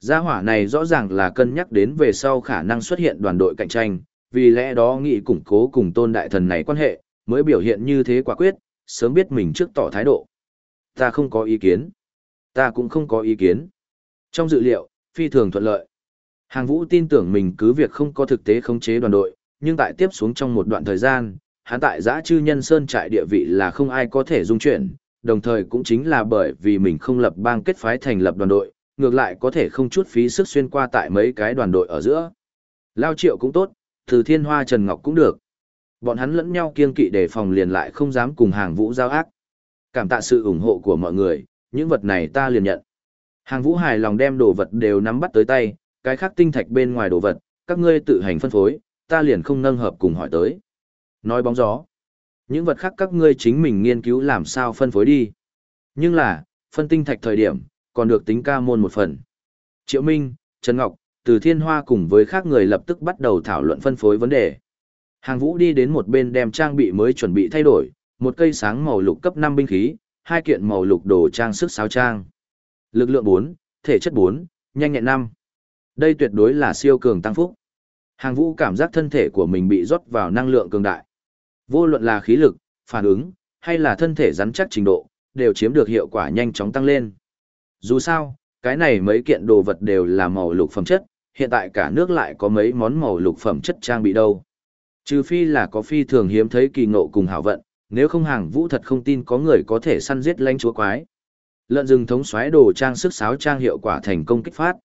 Gia hỏa này rõ ràng là cân nhắc đến về sau khả năng xuất hiện đoàn đội cạnh tranh, vì lẽ đó nghị củng cố cùng tôn đại thần này quan hệ, mới biểu hiện như thế quả quyết, sớm biết mình trước tỏ thái độ. Ta không có ý kiến. Ta cũng không có ý kiến. Trong dự liệu, phi thường thuận lợi. Hàng vũ tin tưởng mình cứ việc không có thực tế khống chế đoàn đội, nhưng tại tiếp xuống trong một đoạn thời gian, hắn tại giã chư nhân sơn trại địa vị là không ai có thể dung chuyển, đồng thời cũng chính là bởi vì mình không lập bang kết phái thành lập đoàn đội, ngược lại có thể không chút phí sức xuyên qua tại mấy cái đoàn đội ở giữa. Lao triệu cũng tốt, từ thiên hoa Trần Ngọc cũng được. Bọn hắn lẫn nhau kiên kỵ để phòng liền lại không dám cùng hàng vũ giao ác. Cảm tạ sự ủng hộ của mọi người, những vật này ta liền nhận. Hàng vũ hài lòng đem đồ vật đều nắm bắt tới tay, cái khác tinh thạch bên ngoài đồ vật, các ngươi tự hành phân phối, ta liền không nâng hợp cùng hỏi tới. Nói bóng gió. Những vật khác các ngươi chính mình nghiên cứu làm sao phân phối đi. Nhưng là, phân tinh thạch thời điểm, còn được tính ca môn một phần. Triệu Minh, Trần Ngọc, từ Thiên Hoa cùng với khác người lập tức bắt đầu thảo luận phân phối vấn đề. Hàng Vũ đi đến một bên đem trang bị mới chuẩn bị thay đổi, một cây sáng màu lục cấp 5 binh khí, hai kiện màu lục đồ trang sức sáo trang. Lực lượng 4, thể chất 4, nhanh nhẹn 5. Đây tuyệt đối là siêu cường tăng phúc. Hàng Vũ cảm giác thân thể của mình bị rót vào năng lượng cường đại. Vô luận là khí lực, phản ứng, hay là thân thể rắn chắc trình độ, đều chiếm được hiệu quả nhanh chóng tăng lên. Dù sao, cái này mấy kiện đồ vật đều là màu lục phẩm chất, hiện tại cả nước lại có mấy món màu lục phẩm chất trang bị đâu. Trừ phi là có phi thường hiếm thấy kỳ ngộ cùng hảo vận, nếu không hàng vũ thật không tin có người có thể săn giết lãnh chúa quái. Lợn rừng thống xoáy đồ trang sức sáo trang hiệu quả thành công kích phát.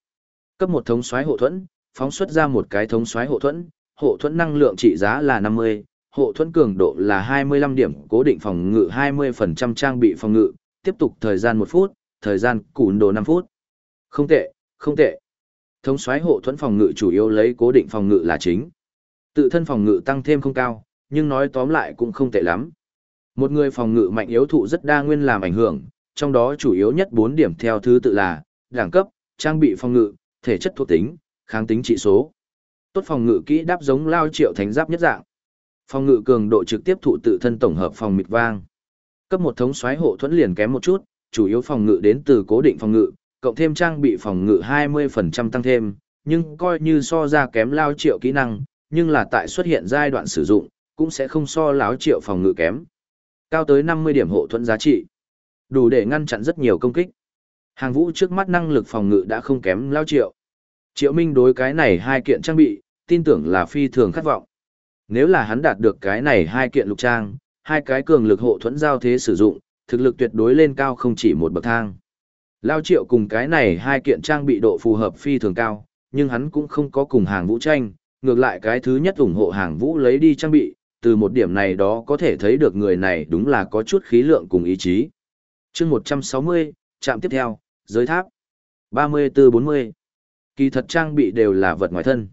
Cấp một thống xoáy hộ thuẫn, phóng xuất ra một cái thống xoáy hộ thuẫn, hộ thuẫn năng lượng trị giá là 50, hộ thuẫn cường độ là 25 điểm, cố định phòng ngự 20% trang bị phòng ngự, tiếp tục thời gian 1 phút, thời gian cùn đồ 5 phút. Không tệ, không tệ. Thống soái hộ thuẫn phòng ngự chủ yếu lấy cố định phòng ngự là chính. Tự thân phòng ngự tăng thêm không cao, nhưng nói tóm lại cũng không tệ lắm. Một người phòng ngự mạnh yếu thụ rất đa nguyên làm ảnh hưởng, trong đó chủ yếu nhất 4 điểm theo thứ tự là đẳng cấp, trang bị phòng ngự, thể chất thuộc tính, kháng tính trị số. Tốt phòng ngự kỹ đáp giống lao triệu thánh giáp nhất dạng. Phòng ngự cường độ trực tiếp thụ tự thân tổng hợp phòng mịt vang. Cấp một thống xoáy hộ thuẫn liền kém một chút, chủ yếu phòng ngự đến từ cố định phòng ngự, cộng thêm trang bị phòng ngự 20% tăng thêm, nhưng coi như so ra kém lao triệu kỹ năng, nhưng là tại xuất hiện giai đoạn sử dụng, cũng sẽ không so láo triệu phòng ngự kém. Cao tới 50 điểm hộ thuẫn giá trị, đủ để ngăn chặn rất nhiều công kích. Hàng vũ trước mắt năng lực phòng ngự đã không kém lao triệu. Triệu Minh đối cái này hai kiện trang bị, tin tưởng là phi thường khát vọng. Nếu là hắn đạt được cái này hai kiện lục trang, hai cái cường lực hộ thuẫn giao thế sử dụng, thực lực tuyệt đối lên cao không chỉ một bậc thang. Lao triệu cùng cái này hai kiện trang bị độ phù hợp phi thường cao, nhưng hắn cũng không có cùng hàng vũ tranh, ngược lại cái thứ nhất ủng hộ hàng vũ lấy đi trang bị, từ một điểm này đó có thể thấy được người này đúng là có chút khí lượng cùng ý chí. chương 160, trạm tiếp theo, giới tháp. 34-40. Kỳ thật trang bị đều là vật ngoài thân.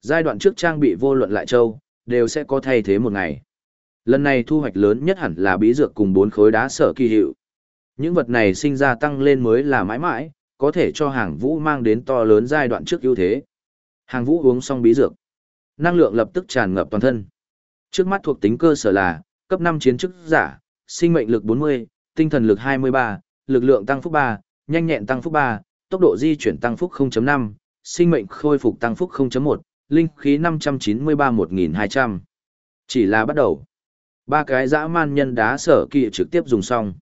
Giai đoạn trước trang bị vô luận lại châu, đều sẽ có thay thế một ngày. Lần này thu hoạch lớn nhất hẳn là bí dược cùng bốn khối đá sở kỳ hiệu. Những vật này sinh ra tăng lên mới là mãi mãi, có thể cho hàng vũ mang đến to lớn giai đoạn trước ưu thế. Hàng vũ uống xong bí dược. Năng lượng lập tức tràn ngập toàn thân. Trước mắt thuộc tính cơ sở là, cấp 5 chiến chức giả, sinh mệnh lực 40, tinh thần lực 23, lực lượng tăng phúc 3, nhanh nhẹn tăng phúc 3, tốc độ di chuyển tăng phúc 0.5, sinh mệnh khôi phục tăng phúc 0.1, linh khí 593-1200. Chỉ là bắt đầu. Ba cái dã man nhân đá sở kỳ trực tiếp dùng xong.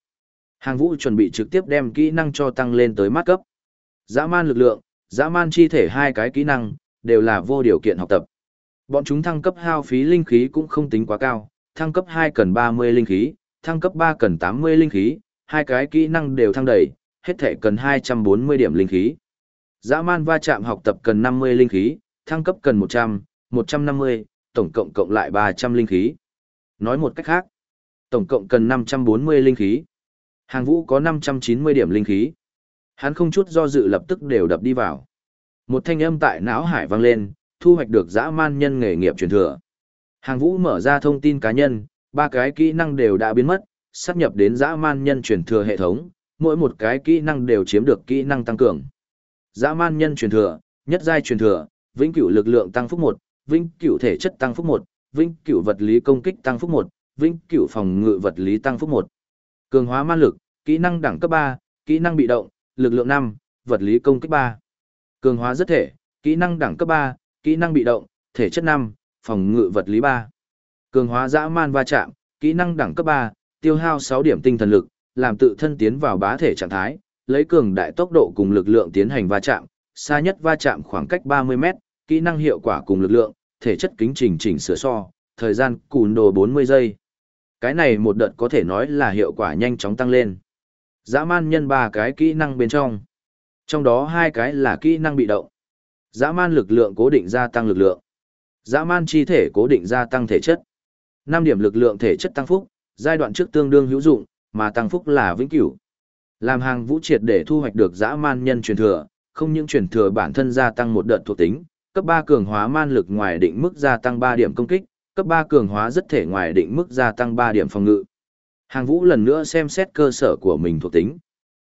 Hàng vũ chuẩn bị trực tiếp đem kỹ năng cho tăng lên tới mắt cấp. Dã man lực lượng, dã man chi thể hai cái kỹ năng, đều là vô điều kiện học tập. Bọn chúng thăng cấp hao phí linh khí cũng không tính quá cao, thăng cấp hai cần 30 linh khí, thăng cấp ba cần 80 linh khí, hai cái kỹ năng đều thăng đầy, hết thể cần 240 điểm linh khí. Dã man va chạm học tập cần 50 linh khí, thăng cấp cần 100, 150, tổng cộng cộng lại 300 linh khí. Nói một cách khác, tổng cộng cần 540 linh khí. Hàng vũ có 590 điểm linh khí. Hắn không chút do dự lập tức đều đập đi vào. Một thanh âm tại não hải vang lên, thu hoạch được dã man nhân nghề nghiệp truyền thừa. Hàng vũ mở ra thông tin cá nhân, ba cái kỹ năng đều đã biến mất, sắp nhập đến dã man nhân truyền thừa hệ thống, mỗi một cái kỹ năng đều chiếm được kỹ năng tăng cường. Dã man nhân truyền thừa, nhất giai truyền thừa, vĩnh cửu lực lượng tăng phúc 1, vĩnh cửu thể chất tăng phúc 1, vĩnh cửu vật lý công kích tăng phúc 1, vĩnh cửu phòng ngự vật lý tăng phúc 1. Cường hóa ma lực, kỹ năng đẳng cấp 3, kỹ năng bị động, lực lượng 5, vật lý công kích 3. Cường hóa rất thể, kỹ năng đẳng cấp 3, kỹ năng bị động, thể chất 5, phòng ngự vật lý 3. Cường hóa dã man va chạm, kỹ năng đẳng cấp 3, tiêu hao 6 điểm tinh thần lực, làm tự thân tiến vào bá thể trạng thái, lấy cường đại tốc độ cùng lực lượng tiến hành va chạm, xa nhất va chạm khoảng cách 30 mét, kỹ năng hiệu quả cùng lực lượng, thể chất kính trình chỉnh sửa so, thời gian cùn đồ 40 giây. Cái này một đợt có thể nói là hiệu quả nhanh chóng tăng lên. Dã man nhân ba cái kỹ năng bên trong. Trong đó hai cái là kỹ năng bị động. Dã man lực lượng cố định gia tăng lực lượng. Dã man chi thể cố định gia tăng thể chất. 5 điểm lực lượng thể chất tăng phúc, giai đoạn trước tương đương hữu dụng, mà tăng phúc là vĩnh cửu. Làm hàng vũ triệt để thu hoạch được dã man nhân truyền thừa, không những truyền thừa bản thân gia tăng một đợt thuộc tính, cấp 3 cường hóa man lực ngoài định mức gia tăng 3 điểm công kích, cấp 3 cường hóa rất thể ngoài định mức gia tăng 3 điểm phòng ngự. Hàng vũ lần nữa xem xét cơ sở của mình thuộc tính.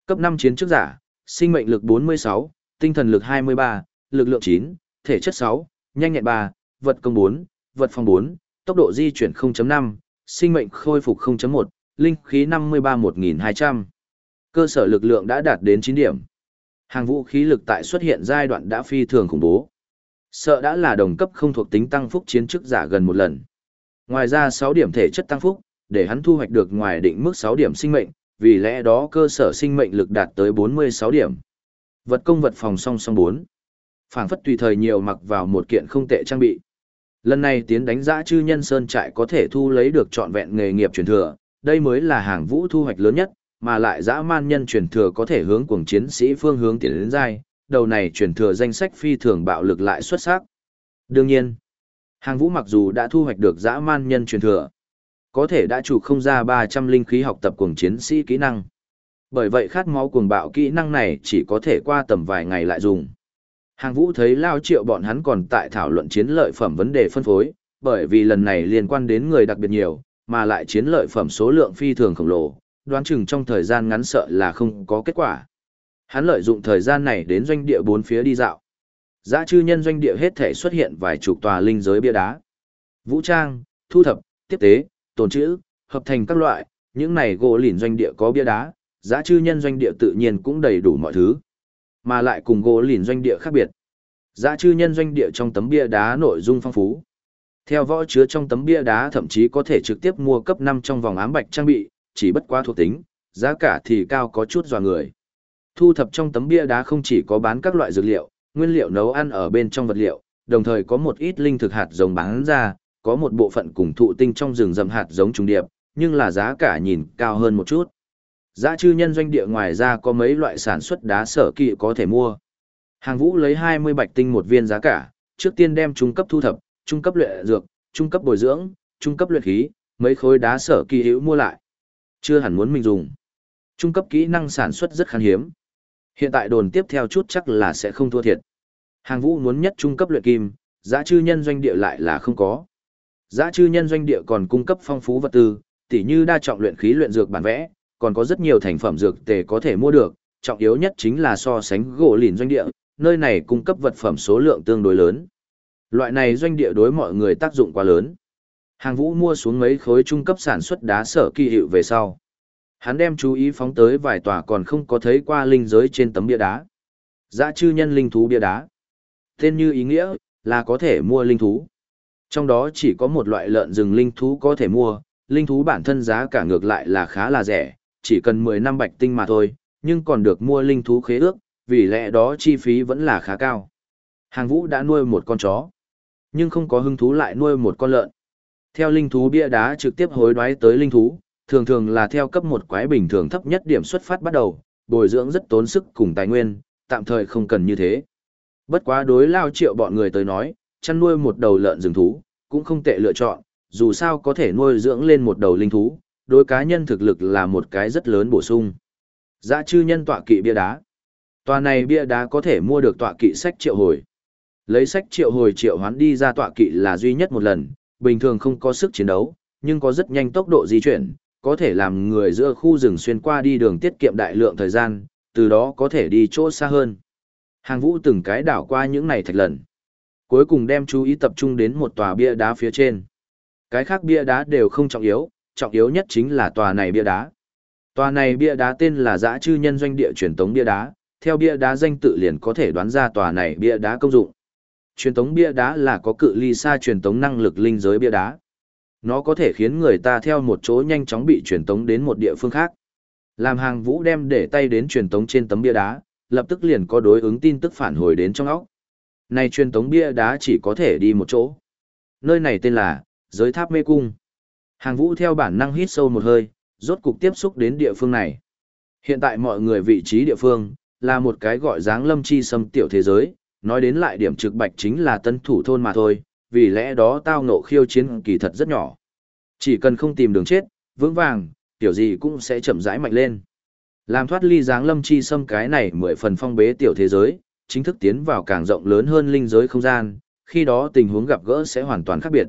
Cấp 5 chiến trước giả, sinh mệnh lực 46, tinh thần lực 23, lực lượng 9, thể chất 6, nhanh nhẹn 3, vật công 4, vật phòng 4, tốc độ di chuyển 0.5, sinh mệnh khôi phục 0.1, linh khí 53-1200. Cơ sở lực lượng đã đạt đến 9 điểm. Hàng vũ khí lực tại xuất hiện giai đoạn đã phi thường khủng bố. Sợ đã là đồng cấp không thuộc tính tăng phúc chiến chức giả gần một lần. Ngoài ra 6 điểm thể chất tăng phúc, để hắn thu hoạch được ngoài định mức 6 điểm sinh mệnh, vì lẽ đó cơ sở sinh mệnh lực đạt tới 46 điểm. Vật công vật phòng song song 4. Phảng phất tùy thời nhiều mặc vào một kiện không tệ trang bị. Lần này tiến đánh giã chư nhân sơn trại có thể thu lấy được trọn vẹn nghề nghiệp truyền thừa, đây mới là hàng vũ thu hoạch lớn nhất, mà lại dã man nhân truyền thừa có thể hướng cuồng chiến sĩ phương hướng tiến đến giai, đầu này truyền thừa danh sách phi thường bạo lực lại xuất sắc. Đương nhiên, hàng vũ mặc dù đã thu hoạch được dã man nhân truyền thừa, có thể đã chủ không ra 300 linh khí học tập cuồng chiến sĩ kỹ năng. Bởi vậy khát máu cuồng bạo kỹ năng này chỉ có thể qua tầm vài ngày lại dùng. Hàng vũ thấy lao triệu bọn hắn còn tại thảo luận chiến lợi phẩm vấn đề phân phối, bởi vì lần này liên quan đến người đặc biệt nhiều, mà lại chiến lợi phẩm số lượng phi thường khổng lồ, đoán chừng trong thời gian ngắn sợ là không có kết quả. Hắn lợi dụng thời gian này đến doanh địa bốn phía đi dạo. Dã chư nhân doanh địa hết thể xuất hiện vài chục tòa linh giới bia đá. Vũ trang, thu thập, tiếp tế, tồn trữ, hợp thành các loại, những này gỗ lìn doanh địa có bia đá, dã chư nhân doanh địa tự nhiên cũng đầy đủ mọi thứ. Mà lại cùng gỗ lìn doanh địa khác biệt. Dã chư nhân doanh địa trong tấm bia đá nội dung phong phú. Theo võ chứa trong tấm bia đá thậm chí có thể trực tiếp mua cấp 5 trong vòng ám bạch trang bị, chỉ bất quá thuộc tính, giá cả thì cao có chút dò người. Thu thập trong tấm bia đá không chỉ có bán các loại dược liệu, nguyên liệu nấu ăn ở bên trong vật liệu, đồng thời có một ít linh thực hạt giống bán ra, có một bộ phận cùng thụ tinh trong rừng rậm hạt giống trùng điệp, nhưng là giá cả nhìn cao hơn một chút. Giá chư nhân doanh địa ngoài ra có mấy loại sản xuất đá sở kỵ có thể mua. Hàng vũ lấy 20 bạch tinh một viên giá cả, trước tiên đem trung cấp thu thập, trung cấp luyện dược, trung cấp bồi dưỡng, trung cấp luyện khí, mấy khối đá sở kỳ hữu mua lại. Chưa hẳn muốn mình dùng. Trung cấp kỹ năng sản xuất rất khan hiếm. Hiện tại đồn tiếp theo chút chắc là sẽ không thua thiệt. Hàng vũ muốn nhất trung cấp luyện kim, giá chư nhân doanh địa lại là không có. Giá chư nhân doanh địa còn cung cấp phong phú vật tư, tỉ như đa trọng luyện khí luyện dược bản vẽ, còn có rất nhiều thành phẩm dược tề có thể mua được, trọng yếu nhất chính là so sánh gỗ lìn doanh địa, nơi này cung cấp vật phẩm số lượng tương đối lớn. Loại này doanh địa đối mọi người tác dụng quá lớn. Hàng vũ mua xuống mấy khối trung cấp sản xuất đá sở kỳ hiệu về sau. Hắn đem chú ý phóng tới vài tòa còn không có thấy qua linh giới trên tấm bia đá. Dã chư nhân linh thú bia đá. Tên như ý nghĩa, là có thể mua linh thú. Trong đó chỉ có một loại lợn rừng linh thú có thể mua, linh thú bản thân giá cả ngược lại là khá là rẻ, chỉ cần 10 năm bạch tinh mà thôi, nhưng còn được mua linh thú khế ước, vì lẽ đó chi phí vẫn là khá cao. Hàng vũ đã nuôi một con chó, nhưng không có hứng thú lại nuôi một con lợn. Theo linh thú bia đá trực tiếp hối đoái tới linh thú, thường thường là theo cấp một quái bình thường thấp nhất điểm xuất phát bắt đầu, bồi dưỡng rất tốn sức cùng tài nguyên, tạm thời không cần như thế. Bất quá đối lao triệu bọn người tới nói, chăn nuôi một đầu lợn rừng thú, cũng không tệ lựa chọn, dù sao có thể nuôi dưỡng lên một đầu linh thú, đối cá nhân thực lực là một cái rất lớn bổ sung. Dã chư nhân tọa kỵ bia đá. Tòa này bia đá có thể mua được tọa kỵ sách triệu hồi. Lấy sách triệu hồi triệu hoán đi ra tọa kỵ là duy nhất một lần, bình thường không có sức chiến đấu, nhưng có rất nhanh tốc độ di chuyển, có thể làm người giữa khu rừng xuyên qua đi đường tiết kiệm đại lượng thời gian, từ đó có thể đi chỗ xa hơn. Hàng vũ từng cái đảo qua những này thạch lần. Cuối cùng đem chú ý tập trung đến một tòa bia đá phía trên. Cái khác bia đá đều không trọng yếu, trọng yếu nhất chính là tòa này bia đá. Tòa này bia đá tên là Dã Chư Nhân Doanh Địa truyền tống bia đá, theo bia đá danh tự liền có thể đoán ra tòa này bia đá công dụng. Truyền tống bia đá là có cự ly xa truyền tống năng lực linh giới bia đá. Nó có thể khiến người ta theo một chỗ nhanh chóng bị truyền tống đến một địa phương khác. Làm hàng vũ đem để tay đến truyền tống trên tấm bia đá, lập tức liền có đối ứng tin tức phản hồi đến trong óc. Này truyền tống bia đá chỉ có thể đi một chỗ. Nơi này tên là giới tháp mê cung. Hàng vũ theo bản năng hít sâu một hơi, rốt cục tiếp xúc đến địa phương này. Hiện tại mọi người vị trí địa phương, là một cái gọi dáng lâm chi xâm tiểu thế giới, nói đến lại điểm trực bạch chính là tân thủ thôn mà thôi, vì lẽ đó tao ngộ khiêu chiến kỳ thật rất nhỏ. Chỉ cần không tìm đường chết, vững vàng, tiểu gì cũng sẽ chậm rãi mạnh lên. Làm thoát ly dáng lâm chi xâm cái này mười phần phong bế tiểu thế giới, chính thức tiến vào càng rộng lớn hơn linh giới không gian, khi đó tình huống gặp gỡ sẽ hoàn toàn khác biệt.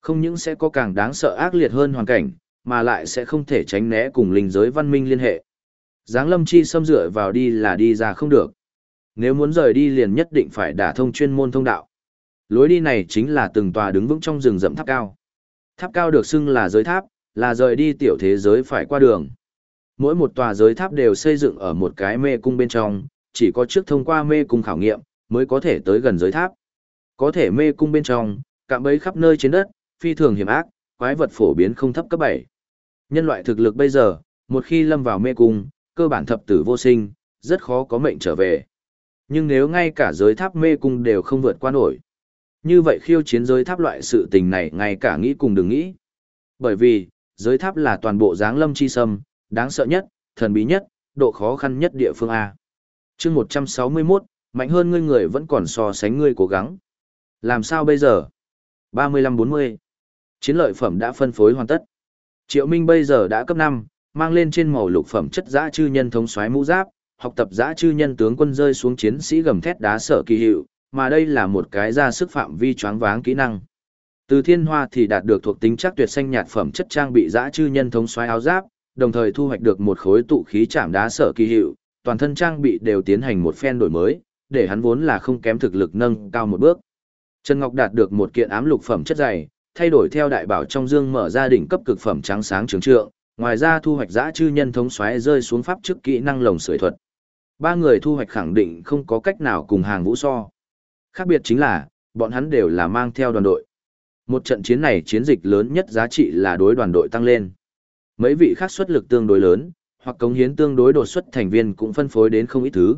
Không những sẽ có càng đáng sợ ác liệt hơn hoàn cảnh, mà lại sẽ không thể tránh né cùng linh giới văn minh liên hệ. Giáng lâm chi xâm dựa vào đi là đi ra không được. Nếu muốn rời đi liền nhất định phải đả thông chuyên môn thông đạo. Lối đi này chính là từng tòa đứng vững trong rừng rậm tháp cao. Tháp cao được xưng là giới tháp, là rời đi tiểu thế giới phải qua đường. Mỗi một tòa giới tháp đều xây dựng ở một cái mê cung bên trong, chỉ có trước thông qua mê cung khảo nghiệm, mới có thể tới gần giới tháp. Có thể mê cung bên trong, cạm bẫy khắp nơi trên đất, phi thường hiểm ác, quái vật phổ biến không thấp cấp 7. Nhân loại thực lực bây giờ, một khi lâm vào mê cung, cơ bản thập tử vô sinh, rất khó có mệnh trở về. Nhưng nếu ngay cả giới tháp mê cung đều không vượt qua nổi, như vậy khiêu chiến giới tháp loại sự tình này ngay cả nghĩ cùng đừng nghĩ. Bởi vì, giới tháp là toàn bộ dáng lâm chi sâm, đáng sợ nhất, thần bí nhất, độ khó khăn nhất địa phương A. chương 161, mạnh hơn ngươi người vẫn còn so sánh ngươi cố gắng. Làm sao bây giờ? 35-40. Chiến lợi phẩm đã phân phối hoàn tất. Triệu Minh bây giờ đã cấp 5, mang lên trên màu lục phẩm chất giã chư nhân thống soái mũ giáp, học tập giã chư nhân tướng quân rơi xuống chiến sĩ gầm thét đá sở kỳ hiệu, mà đây là một cái ra sức phạm vi choáng váng kỹ năng. Từ thiên hoa thì đạt được thuộc tính chắc tuyệt xanh nhạt phẩm chất trang bị giã chư nhân thống xoáy áo giáp, đồng thời thu hoạch được một khối tụ khí chạm đá sở kỳ hiệu, toàn thân trang bị đều tiến hành một phen đổi mới, để hắn vốn là không kém thực lực nâng cao một bước. Trần Ngọc đạt được một kiện ám lục phẩm chất dày, thay đổi theo đại bảo trong dương mở ra đỉnh cấp cực phẩm trắng sáng trường trượng, ngoài ra thu hoạch giã chư nhân thống xoáy rơi xuống pháp chức kỹ năng lồng sưởi thuật. Ba người thu hoạch khẳng định không có cách nào cùng hàng vũ so. Khác biệt chính là, bọn hắn đều là mang theo đoàn đội. Một trận chiến này chiến dịch lớn nhất giá trị là đối đoàn đội tăng lên. Mấy vị khác xuất lực tương đối lớn, hoặc cống hiến tương đối đột xuất thành viên cũng phân phối đến không ít thứ.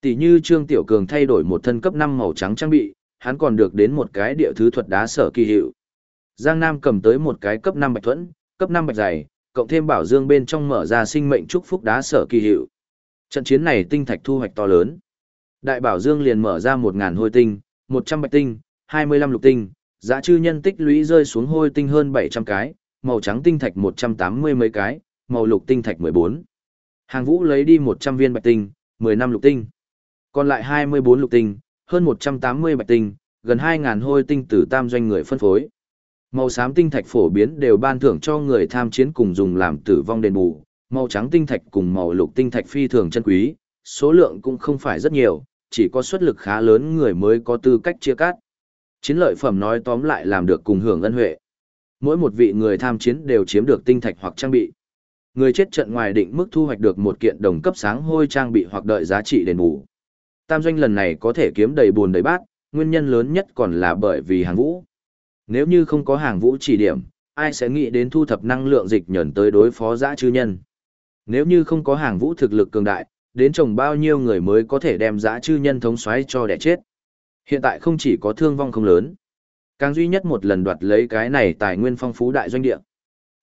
Tỷ như Trương Tiểu Cường thay đổi một thân cấp 5 màu trắng trang bị, hắn còn được đến một cái địa thứ thuật đá sở kỳ hiệu. Giang Nam cầm tới một cái cấp 5 bạch thuẫn, cấp 5 bạch dày, cộng thêm bảo dương bên trong mở ra sinh mệnh chúc phúc đá sở kỳ hiệu. Trận chiến này tinh thạch thu hoạch to lớn. Đại bảo dương liền mở ra 1000 hôi tinh, 100 bạch tinh, 25 lục tinh, giá chư nhân tích lũy rơi xuống hôi tinh hơn 700 cái, màu trắng tinh thạch 180 mấy cái, màu lục tinh thạch 14. Hàng Vũ lấy đi 100 viên bạch tinh, 10 năm lục tinh. Còn lại 24 lục tinh, hơn 180 bạch tinh, gần 2000 hôi tinh từ tam doanh người phân phối. Màu xám tinh thạch phổ biến đều ban thưởng cho người tham chiến cùng dùng làm tử vong đền bù, màu trắng tinh thạch cùng màu lục tinh thạch phi thường chân quý, số lượng cũng không phải rất nhiều, chỉ có xuất lực khá lớn người mới có tư cách chia cắt. Chiến lợi phẩm nói tóm lại làm được cùng hưởng ân huệ. Mỗi một vị người tham chiến đều chiếm được tinh thạch hoặc trang bị. Người chết trận ngoài định mức thu hoạch được một kiện đồng cấp sáng hôi trang bị hoặc đợi giá trị đền bù. Tam doanh lần này có thể kiếm đầy buồn đầy bát, nguyên nhân lớn nhất còn là bởi vì hàng vũ. Nếu như không có hàng vũ chỉ điểm, ai sẽ nghĩ đến thu thập năng lượng dịch nhẫn tới đối phó dã chư nhân. Nếu như không có hàng vũ thực lực cường đại, đến chồng bao nhiêu người mới có thể đem dã chư nhân thống xoáy cho đẻ chết. Hiện tại không chỉ có thương vong không lớn, càng duy nhất một lần đoạt lấy cái này tài nguyên phong phú đại doanh địa.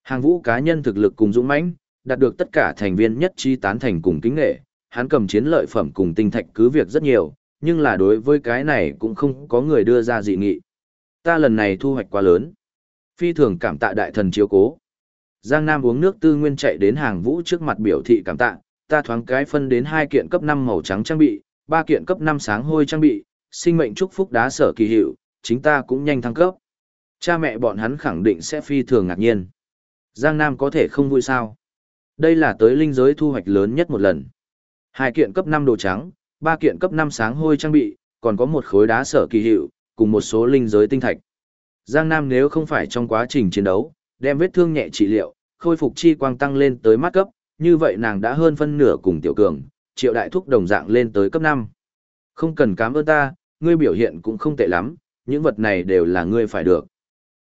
Hàng vũ cá nhân thực lực cùng dũng mãnh, đạt được tất cả thành viên nhất trí tán thành cùng kính nghệ, hắn cầm chiến lợi phẩm cùng tinh thạch cứ việc rất nhiều, nhưng là đối với cái này cũng không có người đưa ra dị nghị. Ta lần này thu hoạch quá lớn. Phi thường cảm tạ đại thần chiếu cố. Giang Nam uống nước tư nguyên chạy đến hàng vũ trước mặt biểu thị cảm tạ, ta thoáng cái phân đến hai kiện cấp 5 màu trắng trang bị, ba kiện cấp 5 sáng hôi trang bị, sinh mệnh chúc phúc đá sở kỳ hiệu, chính ta cũng nhanh thăng cấp. Cha mẹ bọn hắn khẳng định sẽ phi thường ngạc nhiên. Giang Nam có thể không vui sao? Đây là tới linh giới thu hoạch lớn nhất một lần. Hai kiện cấp 5 đồ trắng, ba kiện cấp 5 sáng hôi trang bị, còn có một khối đá sở kỳ hiệu, cùng một số linh giới tinh thạch. Giang Nam nếu không phải trong quá trình chiến đấu, đem vết thương nhẹ trị liệu, khôi phục chi quang tăng lên tới mắt cấp, như vậy nàng đã hơn phân nửa cùng tiểu cường, triệu đại thúc đồng dạng lên tới cấp 5. Không cần cảm ơn ta, ngươi biểu hiện cũng không tệ lắm, những vật này đều là ngươi phải được.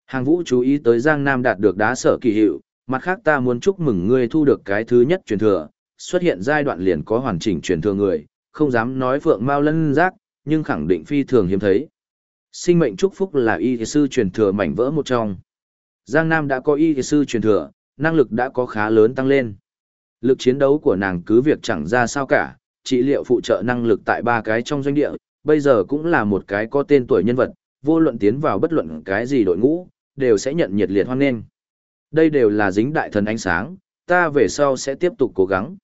Hàng vũ chú ý tới Giang Nam đạt được đá sở kỳ hiệu, mặt khác ta muốn chúc mừng ngươi thu được cái thứ nhất truyền thừa, xuất hiện giai đoạn liền có hoàn chỉnh truyền thừa người, không dám nói phượng mao lân giác, nhưng khẳng định phi thường hiếm thấy. Sinh mệnh chúc phúc là y sư truyền thừa mảnh vỡ một trong. Giang Nam đã có y sư truyền thừa, năng lực đã có khá lớn tăng lên. Lực chiến đấu của nàng cứ việc chẳng ra sao cả, trị liệu phụ trợ năng lực tại ba cái trong doanh địa, bây giờ cũng là một cái có tên tuổi nhân vật, vô luận tiến vào bất luận cái gì đội ngũ, đều sẽ nhận nhiệt liệt hoan nghênh. Đây đều là dính đại thần ánh sáng, ta về sau sẽ tiếp tục cố gắng.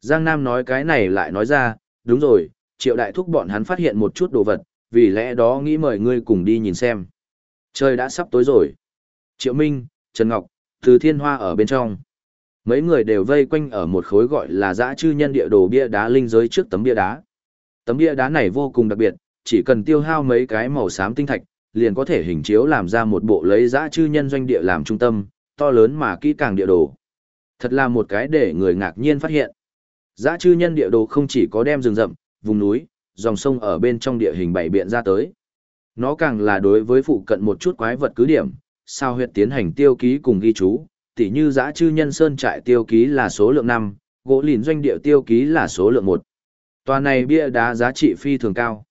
Giang Nam nói cái này lại nói ra, đúng rồi, triệu đại thúc bọn hắn phát hiện một chút đồ vật, vì lẽ đó nghĩ mời ngươi cùng đi nhìn xem. Trời đã sắp tối rồi. Triệu Minh, Trần Ngọc, Từ Thiên Hoa ở bên trong. Mấy người đều vây quanh ở một khối gọi là dã chư nhân địa đồ bia đá linh giới trước tấm bia đá. Tấm bia đá này vô cùng đặc biệt, chỉ cần tiêu hao mấy cái màu xám tinh thạch, liền có thể hình chiếu làm ra một bộ lấy dã chư nhân doanh địa làm trung tâm, to lớn mà kỹ càng địa đồ. Thật là một cái để người ngạc nhiên phát hiện. Dã chư nhân địa đồ không chỉ có đem rừng rậm, vùng núi, dòng sông ở bên trong địa hình bảy biện ra tới. Nó càng là đối với phụ cận một chút quái vật cứ điểm, sao huyệt tiến hành tiêu ký cùng ghi chú, tỉ như dã chư nhân sơn trại tiêu ký là số lượng 5, gỗ lìn doanh địa tiêu ký là số lượng 1. Tòa này bia đá giá trị phi thường cao.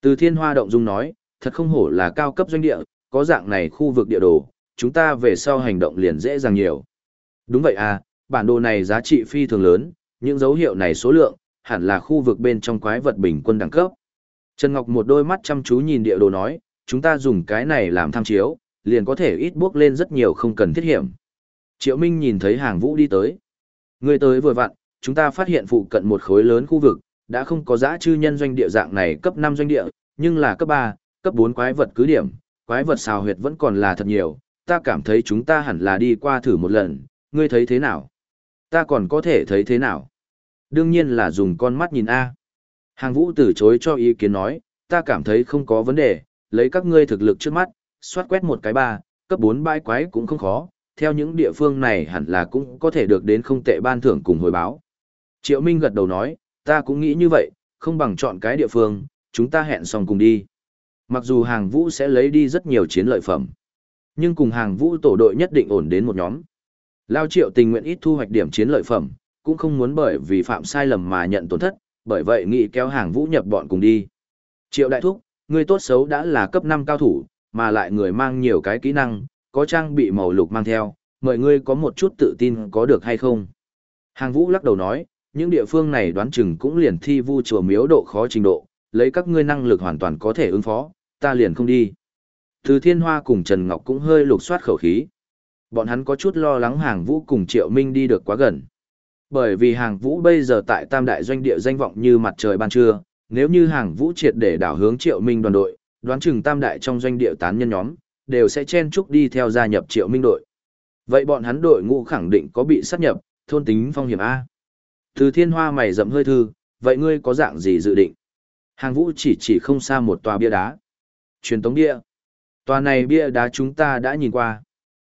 Từ thiên hoa động dung nói, thật không hổ là cao cấp doanh địa, có dạng này khu vực địa đồ, chúng ta về sau hành động liền dễ dàng nhiều. Đúng vậy à, bản đồ này giá trị phi thường lớn, những dấu hiệu này số lượng, hẳn là khu vực bên trong quái vật bình quân đẳng cấp. Trần Ngọc một đôi mắt chăm chú nhìn địa đồ nói, chúng ta dùng cái này làm tham chiếu, liền có thể ít bước lên rất nhiều không cần thiết hiểm. Triệu Minh nhìn thấy hàng vũ đi tới. Người tới vừa vặn, chúng ta phát hiện phụ cận một khối lớn khu vực, đã không có giã chư nhân doanh địa dạng này cấp 5 doanh địa, nhưng là cấp 3, cấp 4 quái vật cứ điểm, quái vật xào huyệt vẫn còn là thật nhiều, ta cảm thấy chúng ta hẳn là đi qua thử một lần, ngươi thấy thế nào? Ta còn có thể thấy thế nào? Đương nhiên là dùng con mắt nhìn A. Hàng vũ từ chối cho ý kiến nói, ta cảm thấy không có vấn đề, lấy các ngươi thực lực trước mắt, xoát quét một cái ba, cấp 4 bãi quái cũng không khó, theo những địa phương này hẳn là cũng có thể được đến không tệ ban thưởng cùng hồi báo. Triệu Minh gật đầu nói, ta cũng nghĩ như vậy, không bằng chọn cái địa phương, chúng ta hẹn xong cùng đi. Mặc dù hàng vũ sẽ lấy đi rất nhiều chiến lợi phẩm, nhưng cùng hàng vũ tổ đội nhất định ổn đến một nhóm. Lao triệu tình nguyện ít thu hoạch điểm chiến lợi phẩm, cũng không muốn bởi vì phạm sai lầm mà nhận tổn thất, bởi vậy nghĩ kéo hàng vũ nhập bọn cùng đi. Triệu đại thúc, người tốt xấu đã là cấp 5 cao thủ, mà lại người mang nhiều cái kỹ năng, có trang bị màu lục mang theo, mời ngươi có một chút tự tin có được hay không. Hàng vũ lắc đầu nói, những địa phương này đoán chừng cũng liền thi vu chùa miếu độ khó trình độ, lấy các ngươi năng lực hoàn toàn có thể ứng phó, ta liền không đi. Từ thiên hoa cùng Trần Ngọc cũng hơi lục soát khẩu khí. Bọn hắn có chút lo lắng hàng vũ cùng Triệu Minh đi được quá gần. Bởi vì hàng vũ bây giờ tại tam đại doanh địa danh vọng như mặt trời ban trưa, nếu như hàng vũ triệt để đảo hướng Triệu Minh đoàn đội, đoán chừng tam đại trong doanh địa tán nhân nhóm, đều sẽ chen chúc đi theo gia nhập Triệu Minh đội. Vậy bọn hắn đội ngũ khẳng định có bị sát nhập, thôn tính phong hiểm A. Từ thiên hoa mày rậm hơi thư, vậy ngươi có dạng gì dự định? Hàng vũ chỉ chỉ không xa một tòa bia đá. Truyền tống bia. Tòa này bia đá chúng ta đã nhìn qua.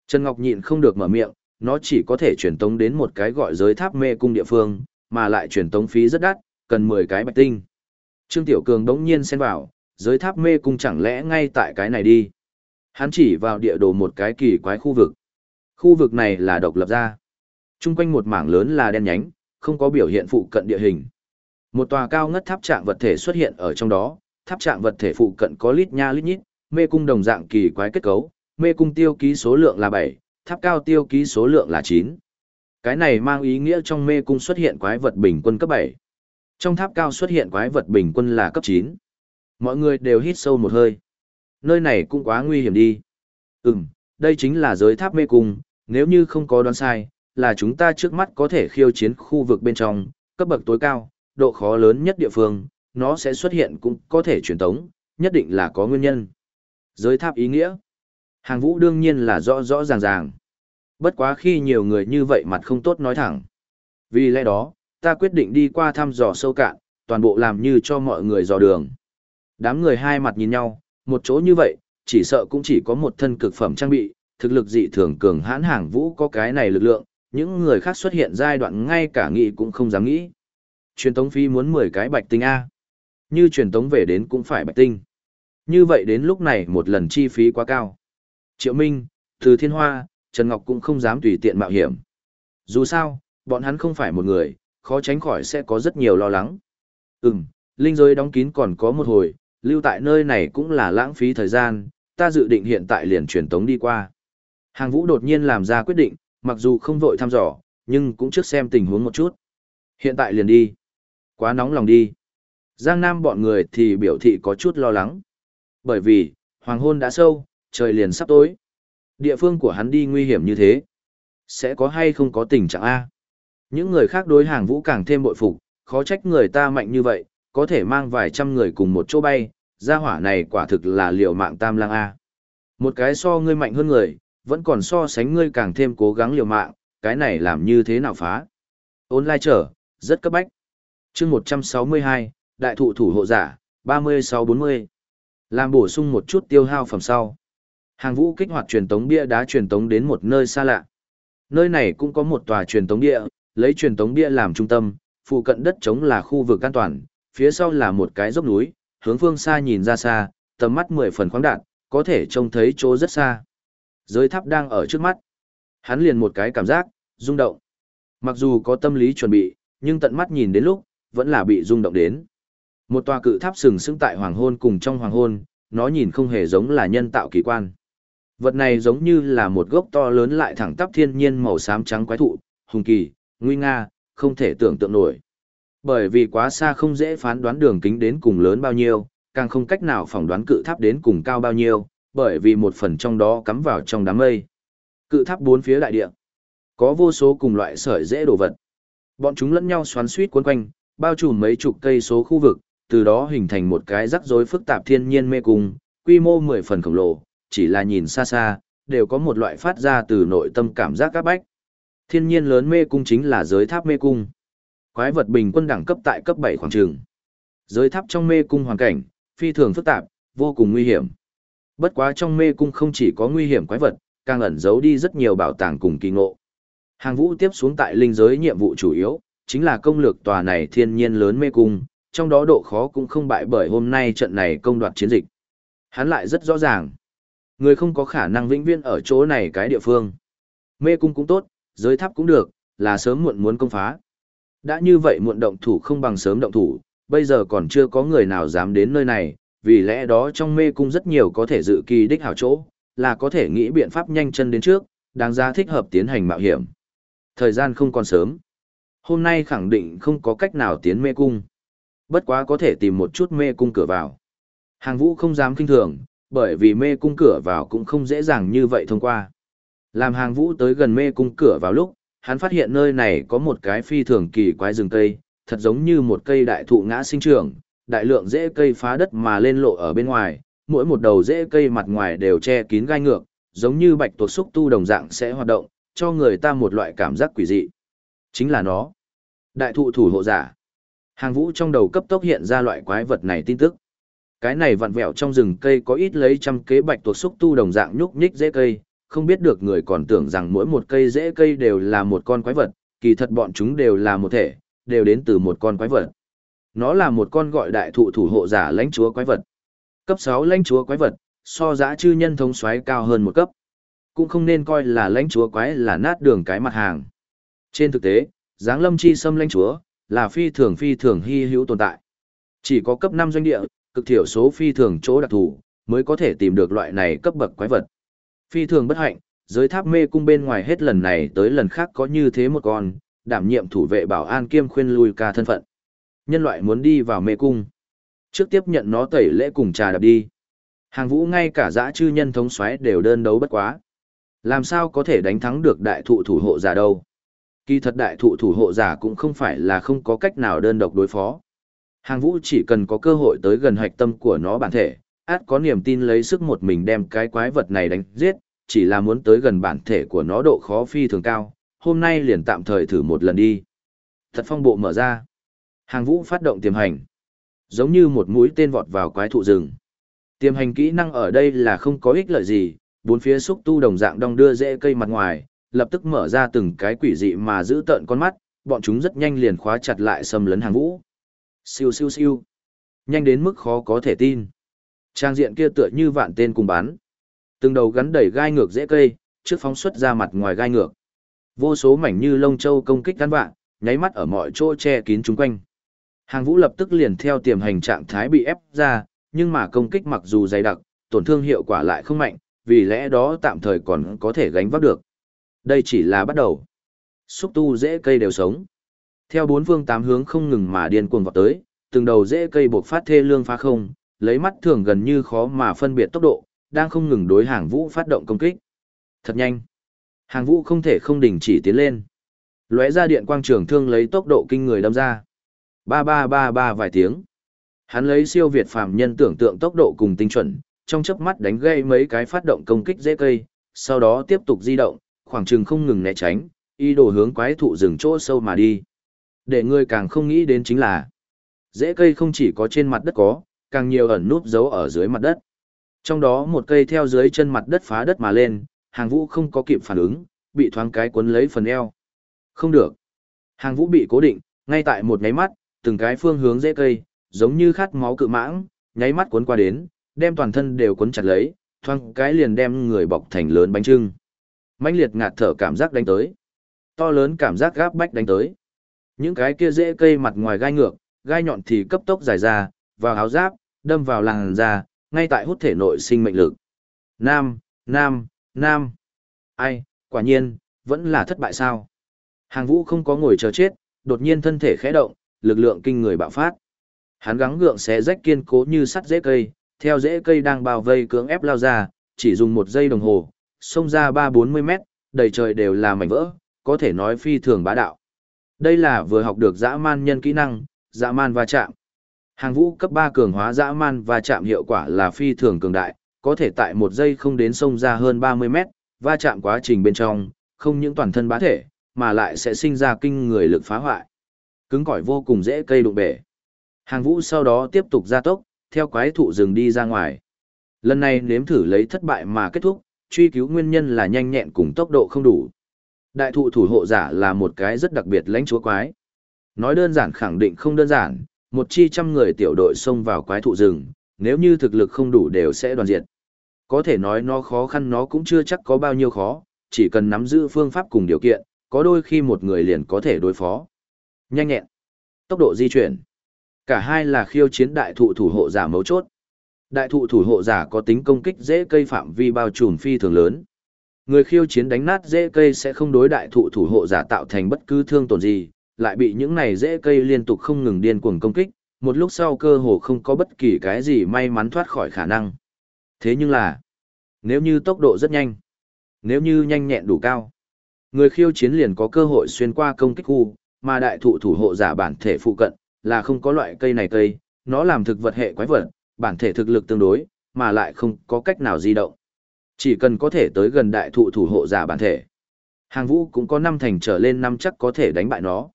Trần Ngọc nhịn không được mở miệng, nó chỉ có thể truyền tống đến một cái gọi giới tháp mê cung địa phương, mà lại truyền tống phí rất đắt, cần 10 cái bạch tinh. Trương Tiểu Cường đống nhiên xen vào, giới tháp mê cung chẳng lẽ ngay tại cái này đi. Hắn chỉ vào địa đồ một cái kỳ quái khu vực. Khu vực này là độc lập ra. Trung quanh một mảng lớn là đen nhánh, không có biểu hiện phụ cận địa hình. Một tòa cao ngất tháp trạng vật thể xuất hiện ở trong đó, tháp trạng vật thể phụ cận có lít nha lít nhít, mê cung đồng dạng kỳ quái kết cấu, mê cung tiêu ký số lượng là 7, tháp cao tiêu ký số lượng là 9. Cái này mang ý nghĩa trong mê cung xuất hiện quái vật bình quân cấp 7. Trong tháp cao xuất hiện quái vật bình quân là cấp 9. Mọi người đều hít sâu một hơi. Nơi này cũng quá nguy hiểm đi. Ừm, đây chính là giới tháp mê cung, nếu như không có đoán sai, là chúng ta trước mắt có thể khiêu chiến khu vực bên trong, cấp bậc tối cao, độ khó lớn nhất địa phương, nó sẽ xuất hiện cũng có thể truyền tống, nhất định là có nguyên nhân. Giới tháp ý nghĩa. Hàng vũ đương nhiên là rõ rõ ràng ràng. Bất quá khi nhiều người như vậy mặt không tốt nói thẳng. Vì lẽ đó, ta quyết định đi qua thăm dò sâu cạn, toàn bộ làm như cho mọi người dò đường. Đám người hai mặt nhìn nhau, một chỗ như vậy, chỉ sợ cũng chỉ có một thân cực phẩm trang bị, thực lực dị thường cường hãn hàng vũ có cái này lực lượng, những người khác xuất hiện giai đoạn ngay cả nghĩ cũng không dám nghĩ. Truyền tống phi muốn 10 cái bạch tinh A. Như truyền tống về đến cũng phải bạch tinh. Như vậy đến lúc này một lần chi phí quá cao. Triệu Minh, Từ Thiên Hoa, Trần Ngọc cũng không dám tùy tiện mạo hiểm. Dù sao, bọn hắn không phải một người, khó tránh khỏi sẽ có rất nhiều lo lắng. Ừm, linh giới đóng kín còn có một hồi, lưu tại nơi này cũng là lãng phí thời gian, ta dự định hiện tại liền truyền tống đi qua. Hàng vũ đột nhiên làm ra quyết định, mặc dù không vội thăm dò, nhưng cũng trước xem tình huống một chút. Hiện tại liền đi. Quá nóng lòng đi. Giang Nam bọn người thì biểu thị có chút lo lắng. Bởi vì, hoàng hôn đã sâu, trời liền sắp tối. Địa phương của hắn đi nguy hiểm như thế. Sẽ có hay không có tình trạng A. Những người khác đối hàng vũ càng thêm bội phục, khó trách người ta mạnh như vậy, có thể mang vài trăm người cùng một chỗ bay, gia hỏa này quả thực là liều mạng tam lang A. Một cái so ngươi mạnh hơn người, vẫn còn so sánh ngươi càng thêm cố gắng liều mạng, cái này làm như thế nào phá. Online trở, rất cấp bách. chương 162, đại thụ thủ hộ giả, 3640. Làm bổ sung một chút tiêu hao phẩm sau. Hàng vũ kích hoạt truyền tống bia đá truyền tống đến một nơi xa lạ. Nơi này cũng có một tòa truyền tống địa, lấy truyền tống bia làm trung tâm, phụ cận đất trống là khu vực an toàn, phía sau là một cái dốc núi, hướng phương xa nhìn ra xa, tầm mắt mười phần khoáng đạt, có thể trông thấy chỗ rất xa. Giới tháp đang ở trước mắt. Hắn liền một cái cảm giác, rung động. Mặc dù có tâm lý chuẩn bị, nhưng tận mắt nhìn đến lúc, vẫn là bị rung động đến. Một tòa cự tháp sừng sững tại hoàng hôn cùng trong hoàng hôn, nó nhìn không hề giống là nhân tạo kỳ quan. Vật này giống như là một gốc to lớn lại thẳng tắp thiên nhiên màu xám trắng quái thụ, hùng kỳ, nguy nga, không thể tưởng tượng nổi. Bởi vì quá xa không dễ phán đoán đường kính đến cùng lớn bao nhiêu, càng không cách nào phỏng đoán cự tháp đến cùng cao bao nhiêu, bởi vì một phần trong đó cắm vào trong đám mây. Cự tháp bốn phía đại địa, có vô số cùng loại sợi dễ đồ vật. Bọn chúng lẫn nhau xoắn suýt quấn quanh, bao trùm mấy chục cây số khu vực, từ đó hình thành một cái rắc rối phức tạp thiên nhiên mê cung, quy mô mười phần khổng lồ, chỉ là nhìn xa xa, đều có một loại phát ra từ nội tâm cảm giác các bách. Thiên nhiên lớn mê cung chính là giới tháp mê cung. Quái vật bình quân đẳng cấp tại cấp 7 khoảng trường. Giới tháp trong mê cung hoàn cảnh, phi thường phức tạp, vô cùng nguy hiểm. Bất quá trong mê cung không chỉ có nguy hiểm quái vật, càng ẩn giấu đi rất nhiều bảo tàng cùng kỳ ngộ. Hàng vũ tiếp xuống tại linh giới nhiệm vụ chủ yếu, chính là công lược tòa này thiên nhiên lớn mê cung, trong đó độ khó cũng không bại bởi hôm nay trận này công đoạt chiến dịch. Hắn lại rất rõ ràng. Người không có khả năng vĩnh viễn ở chỗ này cái địa phương. Mê cung cũng tốt, giới tháp cũng được, là sớm muộn muốn công phá. Đã như vậy muộn động thủ không bằng sớm động thủ, bây giờ còn chưa có người nào dám đến nơi này, vì lẽ đó trong mê cung rất nhiều có thể dự kỳ đích hảo chỗ, là có thể nghĩ biện pháp nhanh chân đến trước, đáng giá thích hợp tiến hành mạo hiểm. Thời gian không còn sớm. Hôm nay khẳng định không có cách nào tiến mê cung. Bất quá có thể tìm một chút mê cung cửa vào. Hàng vũ không dám kinh thường, bởi vì mê cung cửa vào cũng không dễ dàng như vậy thông qua. Làm hàng vũ tới gần mê cung cửa vào lúc, hắn phát hiện nơi này có một cái phi thường kỳ quái rừng cây, thật giống như một cây đại thụ ngã sinh trưởng, đại lượng rễ cây phá đất mà lên lộ ở bên ngoài, mỗi một đầu rễ cây mặt ngoài đều che kín gai ngược, giống như bạch tuộc xúc tu đồng dạng sẽ hoạt động, cho người ta một loại cảm giác quỷ dị. Chính là nó. Đại thụ thủ hộ giả. Hàng vũ trong đầu cấp tốc hiện ra loại quái vật này tin tức. Cái này vặn vẹo trong rừng cây có ít lấy trăm kế bạch tuộc xúc tu đồng dạng nhúc nhích rễ cây, không biết được người còn tưởng rằng mỗi một cây rễ cây đều là một con quái vật, kỳ thật bọn chúng đều là một thể, đều đến từ một con quái vật. Nó là một con gọi đại thụ thủ hộ giả lãnh chúa quái vật. Cấp 6 lãnh chúa quái vật, so giá chư nhân thống xoáy cao hơn một cấp. Cũng không nên coi là lãnh chúa quái là nát đường cái mặt hàng. Trên thực tế, giáng lâm chi xâm lãnh chúa, là phi thường phi thường hy hữu tồn tại. Chỉ có cấp 5 doanh địa, cực thiểu số phi thường chỗ đặc thù, mới có thể tìm được loại này cấp bậc quái vật. Phi thường bất hạnh, giới tháp mê cung bên ngoài hết lần này tới lần khác có như thế một con, đảm nhiệm thủ vệ bảo an kiêm khuyên lui ca thân phận. Nhân loại muốn đi vào mê cung. Trước tiếp nhận nó tẩy lễ cùng trà đạp đi. Hàng vũ ngay cả dã chư nhân thống xoáy đều đơn đấu bất quá. Làm sao có thể đánh thắng được đại thụ thủ hộ giả đâu. Kỳ thật đại thụ thủ hộ giả cũng không phải là không có cách nào đơn độc đối phó. Hàng vũ chỉ cần có cơ hội tới gần hạch tâm của nó bản thể, át có niềm tin lấy sức một mình đem cái quái vật này đánh giết, chỉ là muốn tới gần bản thể của nó độ khó phi thường cao, hôm nay liền tạm thời thử một lần đi. Thật phong bộ mở ra. Hàng vũ phát động tiềm hành. Giống như một mũi tên vọt vào quái thụ rừng. Tiềm hành kỹ năng ở đây là không có ích lợi gì, bốn phía xúc tu đồng dạng đong đưa rễ cây mặt ngoài, lập tức mở ra từng cái quỷ dị mà giữ tợn con mắt, bọn chúng rất nhanh liền khóa chặt lại xâm lấn hàng vũ. Siêu siêu siêu. Nhanh đến mức khó có thể tin. Trang diện kia tựa như vạn tên cùng bán. Từng đầu gắn đầy gai ngược dễ cây, trước phóng xuất ra mặt ngoài gai ngược. Vô số mảnh như lông châu công kích gắn vạn, nháy mắt ở mọi chỗ che kín chúng quanh. Hàng vũ lập tức liền theo tiềm hành trạng thái bị ép ra, nhưng mà công kích mặc dù dày đặc, tổn thương hiệu quả lại không mạnh, vì lẽ đó tạm thời còn có thể gánh vác được. Đây chỉ là bắt đầu. Xúc tu dễ cây đều sống. Theo bốn phương tám hướng không ngừng mà điên cuồng vọt tới, từng đầu dễ cây buộc phát thê lương phá không, lấy mắt thường gần như khó mà phân biệt tốc độ, đang không ngừng đối hàng vũ phát động công kích. Thật nhanh. Hàng vũ không thể không đình chỉ tiến lên. Lóe ra điện quang trường thương lấy tốc độ kinh người đâm ra. Ba ba ba ba vài tiếng. Hắn lấy siêu việt phàm nhân tưởng tượng tốc độ cùng tinh chuẩn, trong chớp mắt đánh gây mấy cái phát động công kích dễ cây, sau đó tiếp tục di động, khoảng chừng không ngừng né tránh, y đồ hướng quái thụ rừng chỗ sâu mà đi. Để người càng không nghĩ đến chính là, dễ cây không chỉ có trên mặt đất có, càng nhiều ẩn núp giấu ở dưới mặt đất. Trong đó một cây theo dưới chân mặt đất phá đất mà lên, hàng vũ không có kịp phản ứng, bị thoáng cái cuốn lấy phần eo. Không được. Hàng vũ bị cố định, ngay tại một nháy mắt, từng cái phương hướng dễ cây, giống như khát máu cự mãng, nháy mắt cuốn qua đến, đem toàn thân đều cuốn chặt lấy, thoáng cái liền đem người bọc thành lớn bánh trưng. mãnh liệt ngạt thở cảm giác đánh tới. To lớn cảm giác gáp bách đánh tới. Những cái kia dễ cây mặt ngoài gai ngược, gai nhọn thì cấp tốc dài ra, vào áo giáp, đâm vào làn da, ngay tại hút thể nội sinh mệnh lực. Nam, Nam, Nam. Ai, quả nhiên, vẫn là thất bại sao? Hàng vũ không có ngồi chờ chết, đột nhiên thân thể khẽ động, lực lượng kinh người bạo phát. Hắn gắng gượng xé rách kiên cố như sắt dễ cây, theo rễ cây đang bao vây cưỡng ép lao ra, chỉ dùng một giây đồng hồ, xông ra ba bốn mươi mét, đầy trời đều là mảnh vỡ, có thể nói phi thường bá đạo. Đây là vừa học được dã man nhân kỹ năng, dã man va chạm. Hàng vũ cấp ba cường hóa dã man va chạm hiệu quả là phi thường cường đại, có thể tại một giây không đến sông ra hơn ba mươi mét, va chạm quá trình bên trong, không những toàn thân bá thể, mà lại sẽ sinh ra kinh người lực phá hoại. Cứng cỏi vô cùng dễ cây đụng bể. Hàng vũ sau đó tiếp tục gia tốc, theo quái thụ rừng đi ra ngoài. Lần này nếm thử lấy thất bại mà kết thúc, truy cứu nguyên nhân là nhanh nhẹn cùng tốc độ không đủ. Đại thụ thủ hộ giả là một cái rất đặc biệt lãnh chúa quái. Nói đơn giản khẳng định không đơn giản, một chi trăm người tiểu đội xông vào quái thụ rừng, nếu như thực lực không đủ đều sẽ đoàn diệt. Có thể nói nó khó khăn nó cũng chưa chắc có bao nhiêu khó, chỉ cần nắm giữ phương pháp cùng điều kiện, có đôi khi một người liền có thể đối phó. Nhanh nhẹn, tốc độ di chuyển. Cả hai là khiêu chiến đại thụ thủ hộ giả mấu chốt. Đại thụ thủ hộ giả có tính công kích dễ cây phạm vi bao trùm phi thường lớn. Người khiêu chiến đánh nát dễ cây sẽ không đối đại thụ thủ hộ giả tạo thành bất cứ thương tổn gì, lại bị những này dễ cây liên tục không ngừng điên cuồng công kích, một lúc sau cơ hồ không có bất kỳ cái gì may mắn thoát khỏi khả năng. Thế nhưng là, nếu như tốc độ rất nhanh, nếu như nhanh nhẹn đủ cao, người khiêu chiến liền có cơ hội xuyên qua công kích khu, mà đại thụ thủ hộ giả bản thể phụ cận, là không có loại cây này cây, nó làm thực vật hệ quái vật, bản thể thực lực tương đối, mà lại không có cách nào di động. Chỉ cần có thể tới gần đại thụ thủ hộ giả bản thể. Hàng vũ cũng có năm thành trở lên năm chắc có thể đánh bại nó.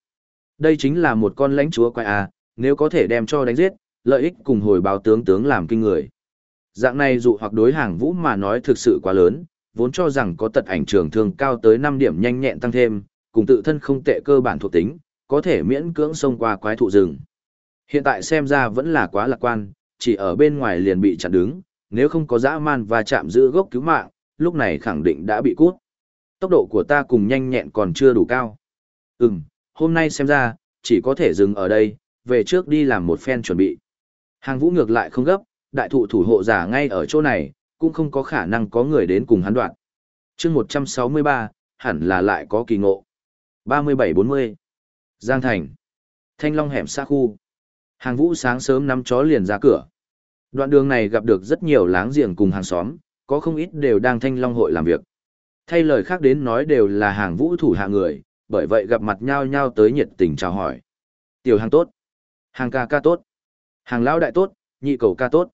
Đây chính là một con lãnh chúa quái à, nếu có thể đem cho đánh giết, lợi ích cùng hồi báo tướng tướng làm kinh người. Dạng này dụ hoặc đối hàng vũ mà nói thực sự quá lớn, vốn cho rằng có tật ảnh trường thương cao tới 5 điểm nhanh nhẹn tăng thêm, cùng tự thân không tệ cơ bản thuộc tính, có thể miễn cưỡng xông qua quái thụ rừng. Hiện tại xem ra vẫn là quá lạc quan, chỉ ở bên ngoài liền bị chặn đứng, nếu không có dã man và chạm giữ gốc cứu mạng, lúc này khẳng định đã bị cút. Tốc độ của ta cùng nhanh nhẹn còn chưa đủ cao. Ừm, hôm nay xem ra, chỉ có thể dừng ở đây, về trước đi làm một phen chuẩn bị. Hàng vũ ngược lại không gấp, đại thụ thủ hộ giả ngay ở chỗ này, cũng không có khả năng có người đến cùng hắn đoạn. chương 163, hẳn là lại có kỳ ngộ. 37-40 Giang Thành Thanh Long hẻm xa khu Hàng vũ sáng sớm nắm chó liền ra cửa. Đoạn đường này gặp được rất nhiều láng giềng cùng hàng xóm, có không ít đều đang Thanh Long hội làm việc. Thay lời khác đến nói đều là hàng vũ thủ hạ người, bởi vậy gặp mặt nhau nhau tới nhiệt tình chào hỏi. Tiểu hàng tốt, hàng ca ca tốt, hàng lão đại tốt, nhị cầu ca tốt.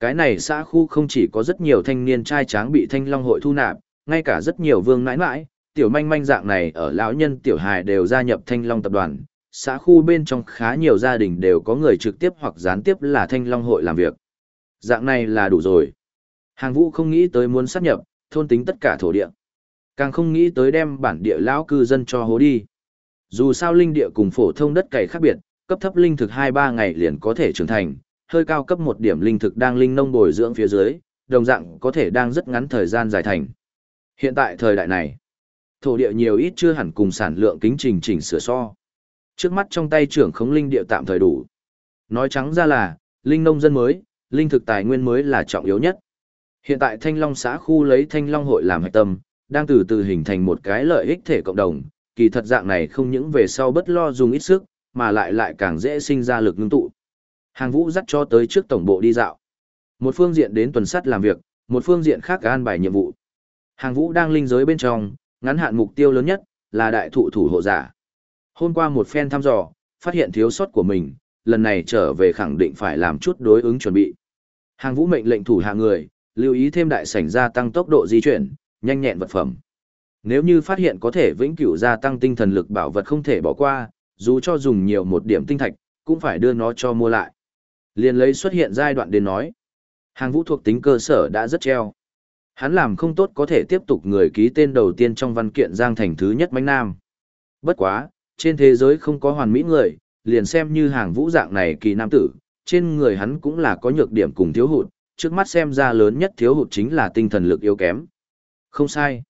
Cái này xã khu không chỉ có rất nhiều thanh niên trai tráng bị thanh long hội thu nạp, ngay cả rất nhiều vương nãi nãi, tiểu manh manh dạng này ở lão nhân tiểu hài đều gia nhập thanh long tập đoàn. Xã khu bên trong khá nhiều gia đình đều có người trực tiếp hoặc gián tiếp là thanh long hội làm việc. Dạng này là đủ rồi. Hàng vũ không nghĩ tới muốn sát nhập, thôn tính tất cả thổ địa. Càng không nghĩ tới đem bản địa lão cư dân cho hố đi. Dù sao linh địa cùng phổ thông đất cày khác biệt, cấp thấp linh thực 2-3 ngày liền có thể trưởng thành, hơi cao cấp một điểm linh thực đang linh nông bồi dưỡng phía dưới, đồng dạng có thể đang rất ngắn thời gian dài thành. Hiện tại thời đại này, thổ địa nhiều ít chưa hẳn cùng sản lượng kính trình chỉnh sửa so. Trước mắt trong tay trưởng khống linh địa tạm thời đủ. Nói trắng ra là, linh nông dân mới, linh thực tài nguyên mới là trọng yếu nhất. Hiện tại Thanh Long xã khu lấy Thanh Long hội làm hạch tâm, đang từ từ hình thành một cái lợi ích thể cộng đồng, kỳ thật dạng này không những về sau bất lo dùng ít sức, mà lại lại càng dễ sinh ra lực ngưng tụ. Hàng vũ dắt cho tới trước tổng bộ đi dạo. Một phương diện đến tuần sắt làm việc, một phương diện khác an bài nhiệm vụ. Hàng vũ đang linh giới bên trong, ngắn hạn mục tiêu lớn nhất, là đại thụ thủ hộ giả. Hôm qua một phen thăm dò, phát hiện thiếu sót của mình, lần này trở về khẳng định phải làm chút đối ứng chuẩn bị. Hàng vũ mệnh lệnh thủ hạ người, lưu ý thêm đại sảnh gia tăng tốc độ di chuyển, nhanh nhẹn vật phẩm. Nếu như phát hiện có thể vĩnh cửu gia tăng tinh thần lực bảo vật không thể bỏ qua, dù cho dùng nhiều một điểm tinh thạch, cũng phải đưa nó cho mua lại. Liên lấy xuất hiện giai đoạn đến nói. Hàng vũ thuộc tính cơ sở đã rất treo. Hắn làm không tốt có thể tiếp tục người ký tên đầu tiên trong văn kiện Giang Thành thứ nhất Bánh Nam. Bất quá, trên thế giới không có hoàn mỹ người, liền xem như hàng vũ dạng này kỳ nam tử, trên người hắn cũng là có nhược điểm cùng thiếu hụt, trước mắt xem ra lớn nhất thiếu hụt chính là tinh thần lực yếu kém. Không sai.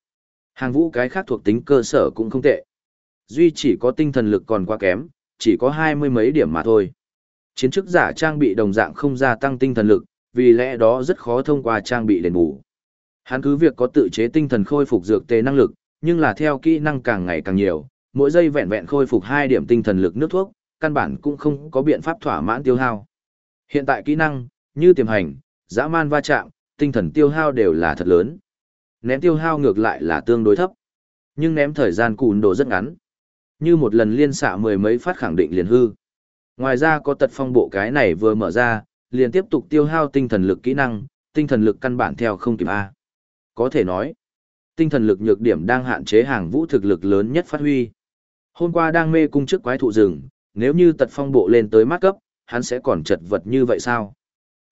Hàng vũ cái khác thuộc tính cơ sở cũng không tệ. Duy chỉ có tinh thần lực còn quá kém, chỉ có hai mươi mấy điểm mà thôi. Chiến chức giả trang bị đồng dạng không gia tăng tinh thần lực, vì lẽ đó rất khó thông qua trang bị đền bù. Hắn cứ việc có tự chế tinh thần khôi phục dược tề năng lực, nhưng là theo kỹ năng càng ngày càng nhiều, mỗi giây vẹn vẹn khôi phục hai điểm tinh thần lực nước thuốc, căn bản cũng không có biện pháp thỏa mãn tiêu hao. Hiện tại kỹ năng, như tiềm hành, dã man va chạm, tinh thần tiêu hao đều là thật lớn. Ném tiêu hao ngược lại là tương đối thấp, nhưng ném thời gian cùn đồ rất ngắn. Như một lần liên xạ mười mấy phát khẳng định liền hư. Ngoài ra có tật phong bộ cái này vừa mở ra, liền tiếp tục tiêu hao tinh thần lực kỹ năng, tinh thần lực căn bản theo không kịp A. Có thể nói, tinh thần lực nhược điểm đang hạn chế hàng vũ thực lực lớn nhất phát huy. Hôm qua đang mê cung trước quái thụ rừng, nếu như tật phong bộ lên tới mát cấp, hắn sẽ còn chật vật như vậy sao?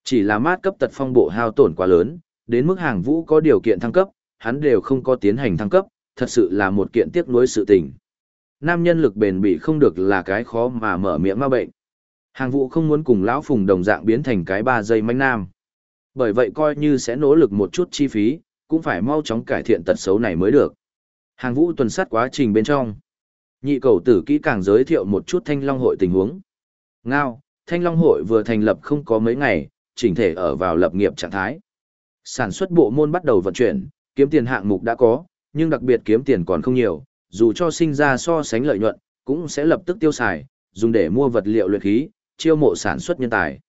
Chỉ là mát cấp tật phong bộ hao tổn quá lớn, đến mức hàng vũ có điều kiện thăng cấp, hắn đều không có tiến hành thăng cấp, thật sự là một kiện tiếc nuối sự tình. Nam nhân lực bền bỉ không được là cái khó mà mở miệng ma bệnh. Hàng vũ không muốn cùng lão phùng đồng dạng biến thành cái ba dây manh nam. Bởi vậy coi như sẽ nỗ lực một chút chi phí, cũng phải mau chóng cải thiện tật xấu này mới được. Hàng vũ tuần sát quá trình bên trong. Nhị cầu tử kỹ càng giới thiệu một chút thanh long hội tình huống. Ngao, thanh long hội vừa thành lập không có mấy ngày, chỉnh thể ở vào lập nghiệp trạng thái. Sản xuất bộ môn bắt đầu vận chuyển, kiếm tiền hạng mục đã có, nhưng đặc biệt kiếm tiền còn không nhiều, dù cho sinh ra so sánh lợi nhuận, cũng sẽ lập tức tiêu xài, dùng để mua vật liệu luyện khí, chiêu mộ sản xuất nhân tài.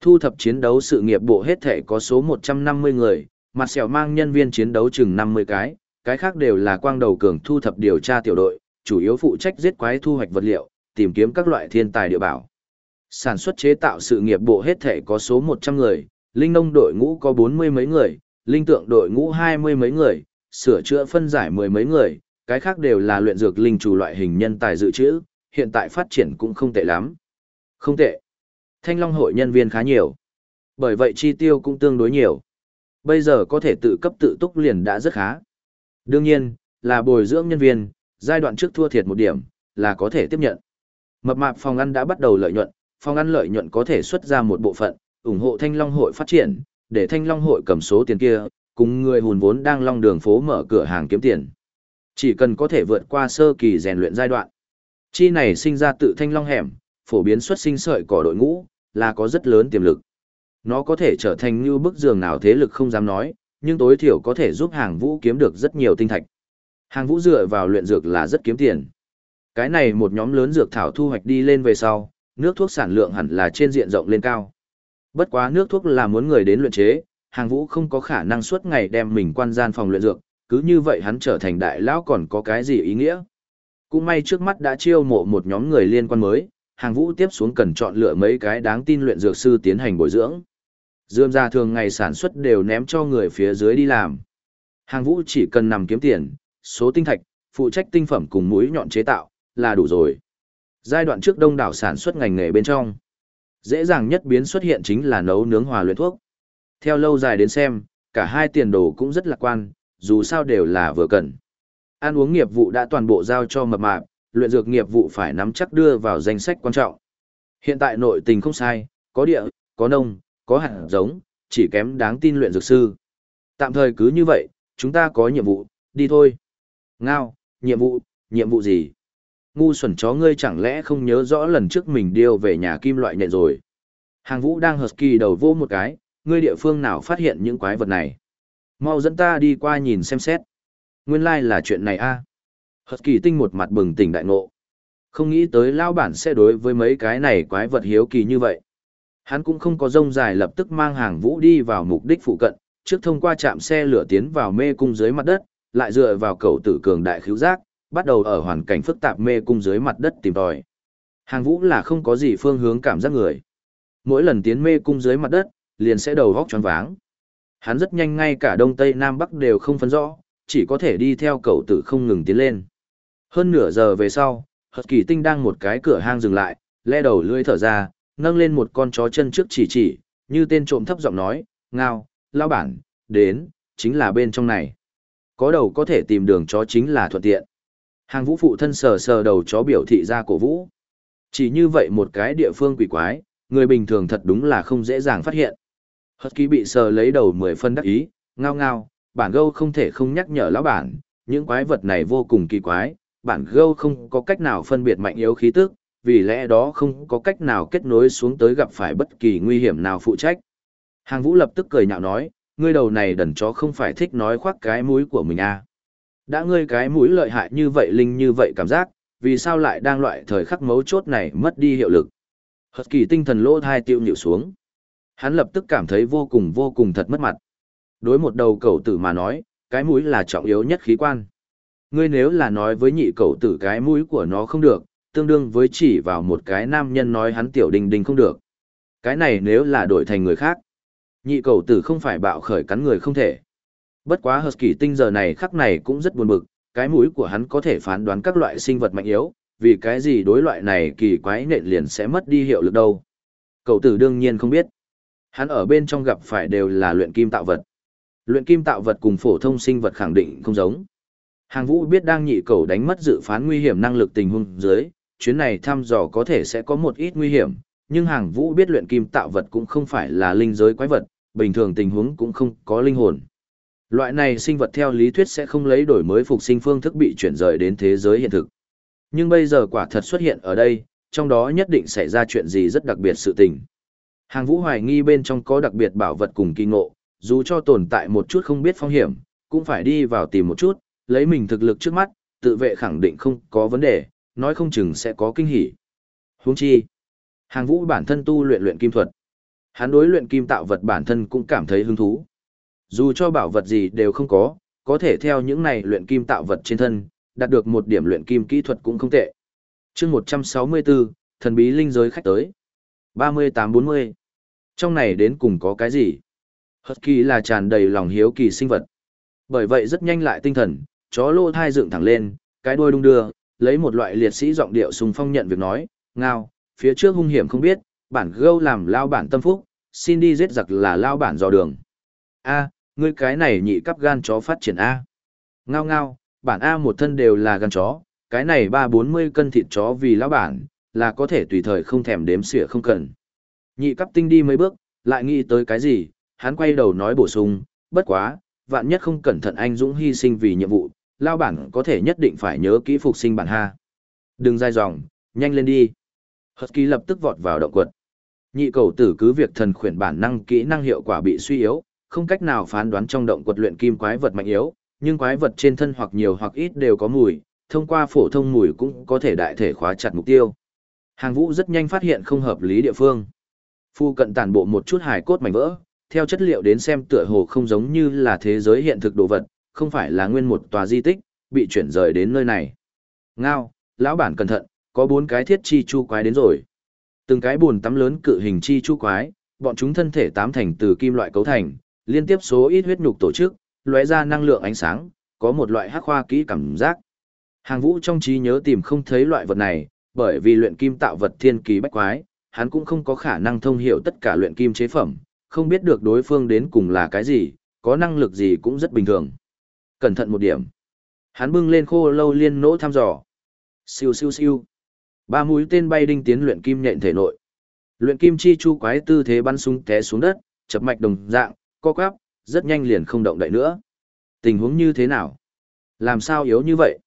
Thu thập chiến đấu sự nghiệp bộ hết thể có số 150 người, mặt sẹo mang nhân viên chiến đấu chừng 50 cái, cái khác đều là quang đầu cường thu thập điều tra tiểu đội, chủ yếu phụ trách giết quái thu hoạch vật liệu, tìm kiếm các loại thiên tài địa bảo. Sản xuất chế tạo sự nghiệp bộ hết thể có số 100 người, linh nông đội ngũ có 40 mấy người, linh tượng đội ngũ 20 mấy người, sửa chữa phân giải mười mấy người, cái khác đều là luyện dược linh chủ loại hình nhân tài dự trữ, hiện tại phát triển cũng không tệ lắm. Không tệ. Thanh Long hội nhân viên khá nhiều. Bởi vậy chi tiêu cũng tương đối nhiều. Bây giờ có thể tự cấp tự túc liền đã rất khá. Đương nhiên, là bồi dưỡng nhân viên, giai đoạn trước thua thiệt một điểm, là có thể tiếp nhận. Mập mạp phòng ăn đã bắt đầu lợi nhuận, phòng ăn lợi nhuận có thể xuất ra một bộ phận, ủng hộ Thanh Long hội phát triển, để Thanh Long hội cầm số tiền kia, cùng người hùn vốn đang long đường phố mở cửa hàng kiếm tiền. Chỉ cần có thể vượt qua sơ kỳ rèn luyện giai đoạn. Chi này sinh ra tự Thanh Long hẻm, phổ biến xuất sinh sợi cỏ đội ngũ, là có rất lớn tiềm lực. Nó có thể trở thành như bức giường nào thế lực không dám nói, nhưng tối thiểu có thể giúp hàng vũ kiếm được rất nhiều tinh thạch. Hàng vũ dựa vào luyện dược là rất kiếm tiền. Cái này một nhóm lớn dược thảo thu hoạch đi lên về sau, nước thuốc sản lượng hẳn là trên diện rộng lên cao. Bất quá nước thuốc là muốn người đến luyện chế, hàng vũ không có khả năng suốt ngày đem mình quan gian phòng luyện dược, cứ như vậy hắn trở thành đại lão còn có cái gì ý nghĩa. Cũng may trước mắt đã chiêu mộ một nhóm người liên quan mới, hàng vũ tiếp xuống cần chọn lựa mấy cái đáng tin luyện dược sư tiến hành bồi dưỡng. Dương gia thường ngày sản xuất đều ném cho người phía dưới đi làm. Hàng vũ chỉ cần nằm kiếm tiền, số tinh thạch, phụ trách tinh phẩm cùng mũi nhọn chế tạo, là đủ rồi. Giai đoạn trước đông đảo sản xuất ngành nghề bên trong. Dễ dàng nhất biến xuất hiện chính là nấu nướng hòa luyện thuốc. Theo lâu dài đến xem, cả hai tiền đồ cũng rất lạc quan, dù sao đều là vừa cần. Ăn uống nghiệp vụ đã toàn bộ giao cho mập mạp, luyện dược nghiệp vụ phải nắm chắc đưa vào danh sách quan trọng. Hiện tại nội tình không sai, có địa, có nông, có hạt giống, chỉ kém đáng tin luyện dược sư. Tạm thời cứ như vậy, chúng ta có nhiệm vụ, đi thôi. Ngao, nhiệm vụ, nhiệm vụ gì? Ngu xuẩn chó ngươi chẳng lẽ không nhớ rõ lần trước mình điêu về nhà kim loại nhện rồi. Hàng vũ đang husky đầu vô một cái, ngươi địa phương nào phát hiện những quái vật này. Mau dẫn ta đi qua nhìn xem xét. Nguyên lai like là chuyện này a. À? kỳ tinh một mặt bừng tỉnh đại ngộ. Không nghĩ tới lao bản sẽ đối với mấy cái này quái vật hiếu kỳ như vậy. Hắn cũng không có rông dài lập tức mang hàng vũ đi vào mục đích phụ cận, trước thông qua trạm xe lửa tiến vào mê cung dưới mặt đất, lại dựa vào cầu tử cường đại khiếu giác, bắt đầu ở hoàn cảnh phức tạp mê cung dưới mặt đất tìm tòi. Hàng vũ là không có gì phương hướng cảm giác người. Mỗi lần tiến mê cung dưới mặt đất, liền sẽ đầu góc choáng váng. Hắn rất nhanh ngay cả đông tây nam bắc đều không phân rõ, chỉ có thể đi theo cậu tử không ngừng tiến lên. Hơn nửa giờ về sau, Hợp Kỳ Tinh đang một cái cửa hang dừng lại, le đầu lưỡi thở ra, nâng lên một con chó chân trước chỉ chỉ, như tên trộm thấp giọng nói, ngao, lao bản, đến, chính là bên trong này. Có đầu có thể tìm đường chó chính là thuận tiện. Hàng vũ phụ thân sờ sờ đầu chó biểu thị ra cổ vũ. Chỉ như vậy một cái địa phương quỷ quái, người bình thường thật đúng là không dễ dàng phát hiện. Hất ký bị sờ lấy đầu mười phân đắc ý, ngao ngao, bản gâu không thể không nhắc nhở lão bản, những quái vật này vô cùng kỳ quái, bản gâu không có cách nào phân biệt mạnh yếu khí tức, vì lẽ đó không có cách nào kết nối xuống tới gặp phải bất kỳ nguy hiểm nào phụ trách. Hàng vũ lập tức cười nhạo nói, ngươi đầu này đần chó không phải thích nói khoác cái mũi của mình à. Đã ngươi cái mũi lợi hại như vậy linh như vậy cảm giác, vì sao lại đang loại thời khắc mấu chốt này mất đi hiệu lực. Hật kỳ tinh thần lỗ thai tiêu nhịu xuống. Hắn lập tức cảm thấy vô cùng vô cùng thật mất mặt. Đối một đầu cầu tử mà nói, cái mũi là trọng yếu nhất khí quan. Ngươi nếu là nói với nhị cầu tử cái mũi của nó không được, tương đương với chỉ vào một cái nam nhân nói hắn tiểu đình đình không được. Cái này nếu là đổi thành người khác. Nhị cầu tử không phải bạo khởi cắn người không thể. Bất quá Husky tinh giờ này khắc này cũng rất buồn bực, cái mũi của hắn có thể phán đoán các loại sinh vật mạnh yếu, vì cái gì đối loại này kỳ quái nện liền sẽ mất đi hiệu lực đâu. Cậu tử đương nhiên không biết. Hắn ở bên trong gặp phải đều là luyện kim tạo vật. Luyện kim tạo vật cùng phổ thông sinh vật khẳng định không giống. Hàng vũ biết đang nhị cầu đánh mất dự phán nguy hiểm năng lực tình huống dưới, chuyến này thăm dò có thể sẽ có một ít nguy hiểm, nhưng hàng vũ biết luyện kim tạo vật cũng không phải là linh giới quái vật, bình thường tình huống cũng không có linh hồn. Loại này sinh vật theo lý thuyết sẽ không lấy đổi mới phục sinh phương thức bị chuyển rời đến thế giới hiện thực. Nhưng bây giờ quả thật xuất hiện ở đây, trong đó nhất định xảy ra chuyện gì rất đặc biệt sự tình. Hàng vũ hoài nghi bên trong có đặc biệt bảo vật cùng kỳ ngộ, dù cho tồn tại một chút không biết phong hiểm, cũng phải đi vào tìm một chút, lấy mình thực lực trước mắt, tự vệ khẳng định không có vấn đề, nói không chừng sẽ có kinh hỉ. Huống chi, hàng vũ bản thân tu luyện luyện kim thuật. Hắn đối luyện kim tạo vật bản thân cũng cảm thấy hứng thú. Dù cho bảo vật gì đều không có, có thể theo những này luyện kim tạo vật trên thân, đạt được một điểm luyện kim kỹ thuật cũng không tệ. chương 164, thần bí linh giới khách tới. 3840. Trong này đến cùng có cái gì? Husky là tràn đầy lòng hiếu kỳ sinh vật. Bởi vậy rất nhanh lại tinh thần, chó lô thai dựng thẳng lên, cái đuôi đung đưa, lấy một loại liệt sĩ giọng điệu sùng phong nhận việc nói, ngao, phía trước hung hiểm không biết, bản gâu làm lao bản tâm phúc, xin đi giết giặc là lao bản dò đường. A, ngươi cái này nhị cấp gan chó phát triển A. Ngao ngao, bản A một thân đều là gan chó, cái này ba bốn mươi cân thịt chó vì lão bản, là có thể tùy thời không thèm đếm xỉa không cần. Nhị cấp tinh đi mấy bước, lại nghĩ tới cái gì, hắn quay đầu nói bổ sung, bất quá, vạn nhất không cẩn thận anh Dũng hy sinh vì nhiệm vụ, lao bản có thể nhất định phải nhớ kỹ phục sinh bản ha. Đừng dai dòng, nhanh lên đi. Husky lập tức vọt vào động quật. Nhị cầu tử cứ việc thần khuyển bản năng kỹ năng hiệu quả bị suy yếu, không cách nào phán đoán trong động quật luyện kim quái vật mạnh yếu, nhưng quái vật trên thân hoặc nhiều hoặc ít đều có mùi, thông qua phổ thông mùi cũng có thể đại thể khóa chặt mục tiêu. Hàng vũ rất nhanh phát hiện không hợp lý địa phương. Phu cận tản bộ một chút hài cốt mảnh vỡ, theo chất liệu đến xem tựa hồ không giống như là thế giới hiện thực đồ vật, không phải là nguyên một tòa di tích, bị chuyển rời đến nơi này. Ngao, lão bản cẩn thận, có bốn cái thiết chi chu quái đến rồi. Từng cái buồn tắm lớn cự hình chi chu quái, bọn chúng thân thể tám thành từ kim loại cấu thành, liên tiếp số ít huyết nhục tổ chức, lóe ra năng lượng ánh sáng, có một loại hắc khoa kỹ cảm giác. Hàng vũ trong trí nhớ tìm không thấy loại vật này, bởi vì luyện kim tạo vật thiên kỳ bách quái, hắn cũng không có khả năng thông hiểu tất cả luyện kim chế phẩm, không biết được đối phương đến cùng là cái gì, có năng lực gì cũng rất bình thường. Cẩn thận một điểm. Hắn bưng lên khô lâu liên nỗ thăm dò. Siêu siêu siêu. Ba mũi tên bay đinh tiến luyện kim nhện thể nội. Luyện kim chi chu quái tư thế bắn súng té xuống đất, chập mạch đồng dạng, co quắp, rất nhanh liền không động đậy nữa. Tình huống như thế nào? Làm sao yếu như vậy?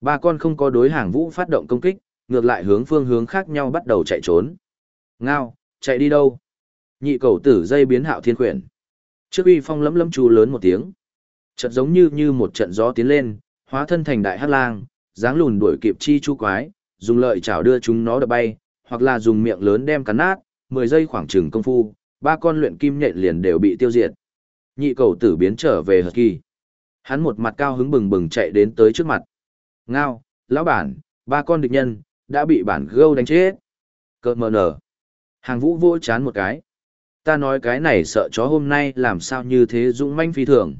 Ba con không có đối hàng vũ phát động công kích, ngược lại hướng phương hướng khác nhau bắt đầu chạy trốn. Ngao, chạy đi đâu? Nhị cầu tử dây biến hạo thiên quyển. Trước uy phong lấm lấm chú lớn một tiếng. trận giống như như một trận gió tiến lên, hóa thân thành đại hát lang, dáng lùn đuổi kịp chi chu quái, dùng lợi chảo đưa chúng nó đập bay, hoặc là dùng miệng lớn đem cắn nát, 10 giây khoảng chừng công phu, ba con luyện kim nhện liền đều bị tiêu diệt. Nhị cầu tử biến trở về hợp kỳ. Hắn một mặt cao hứng bừng bừng chạy đến tới trước mặt. Ngao, lão bản, ba con địch nhân, đã bị bản gâu đánh chết. Cơ mờ nở. Hàng vũ vô chán một cái. Ta nói cái này sợ chó hôm nay làm sao như thế dũng manh phi thường.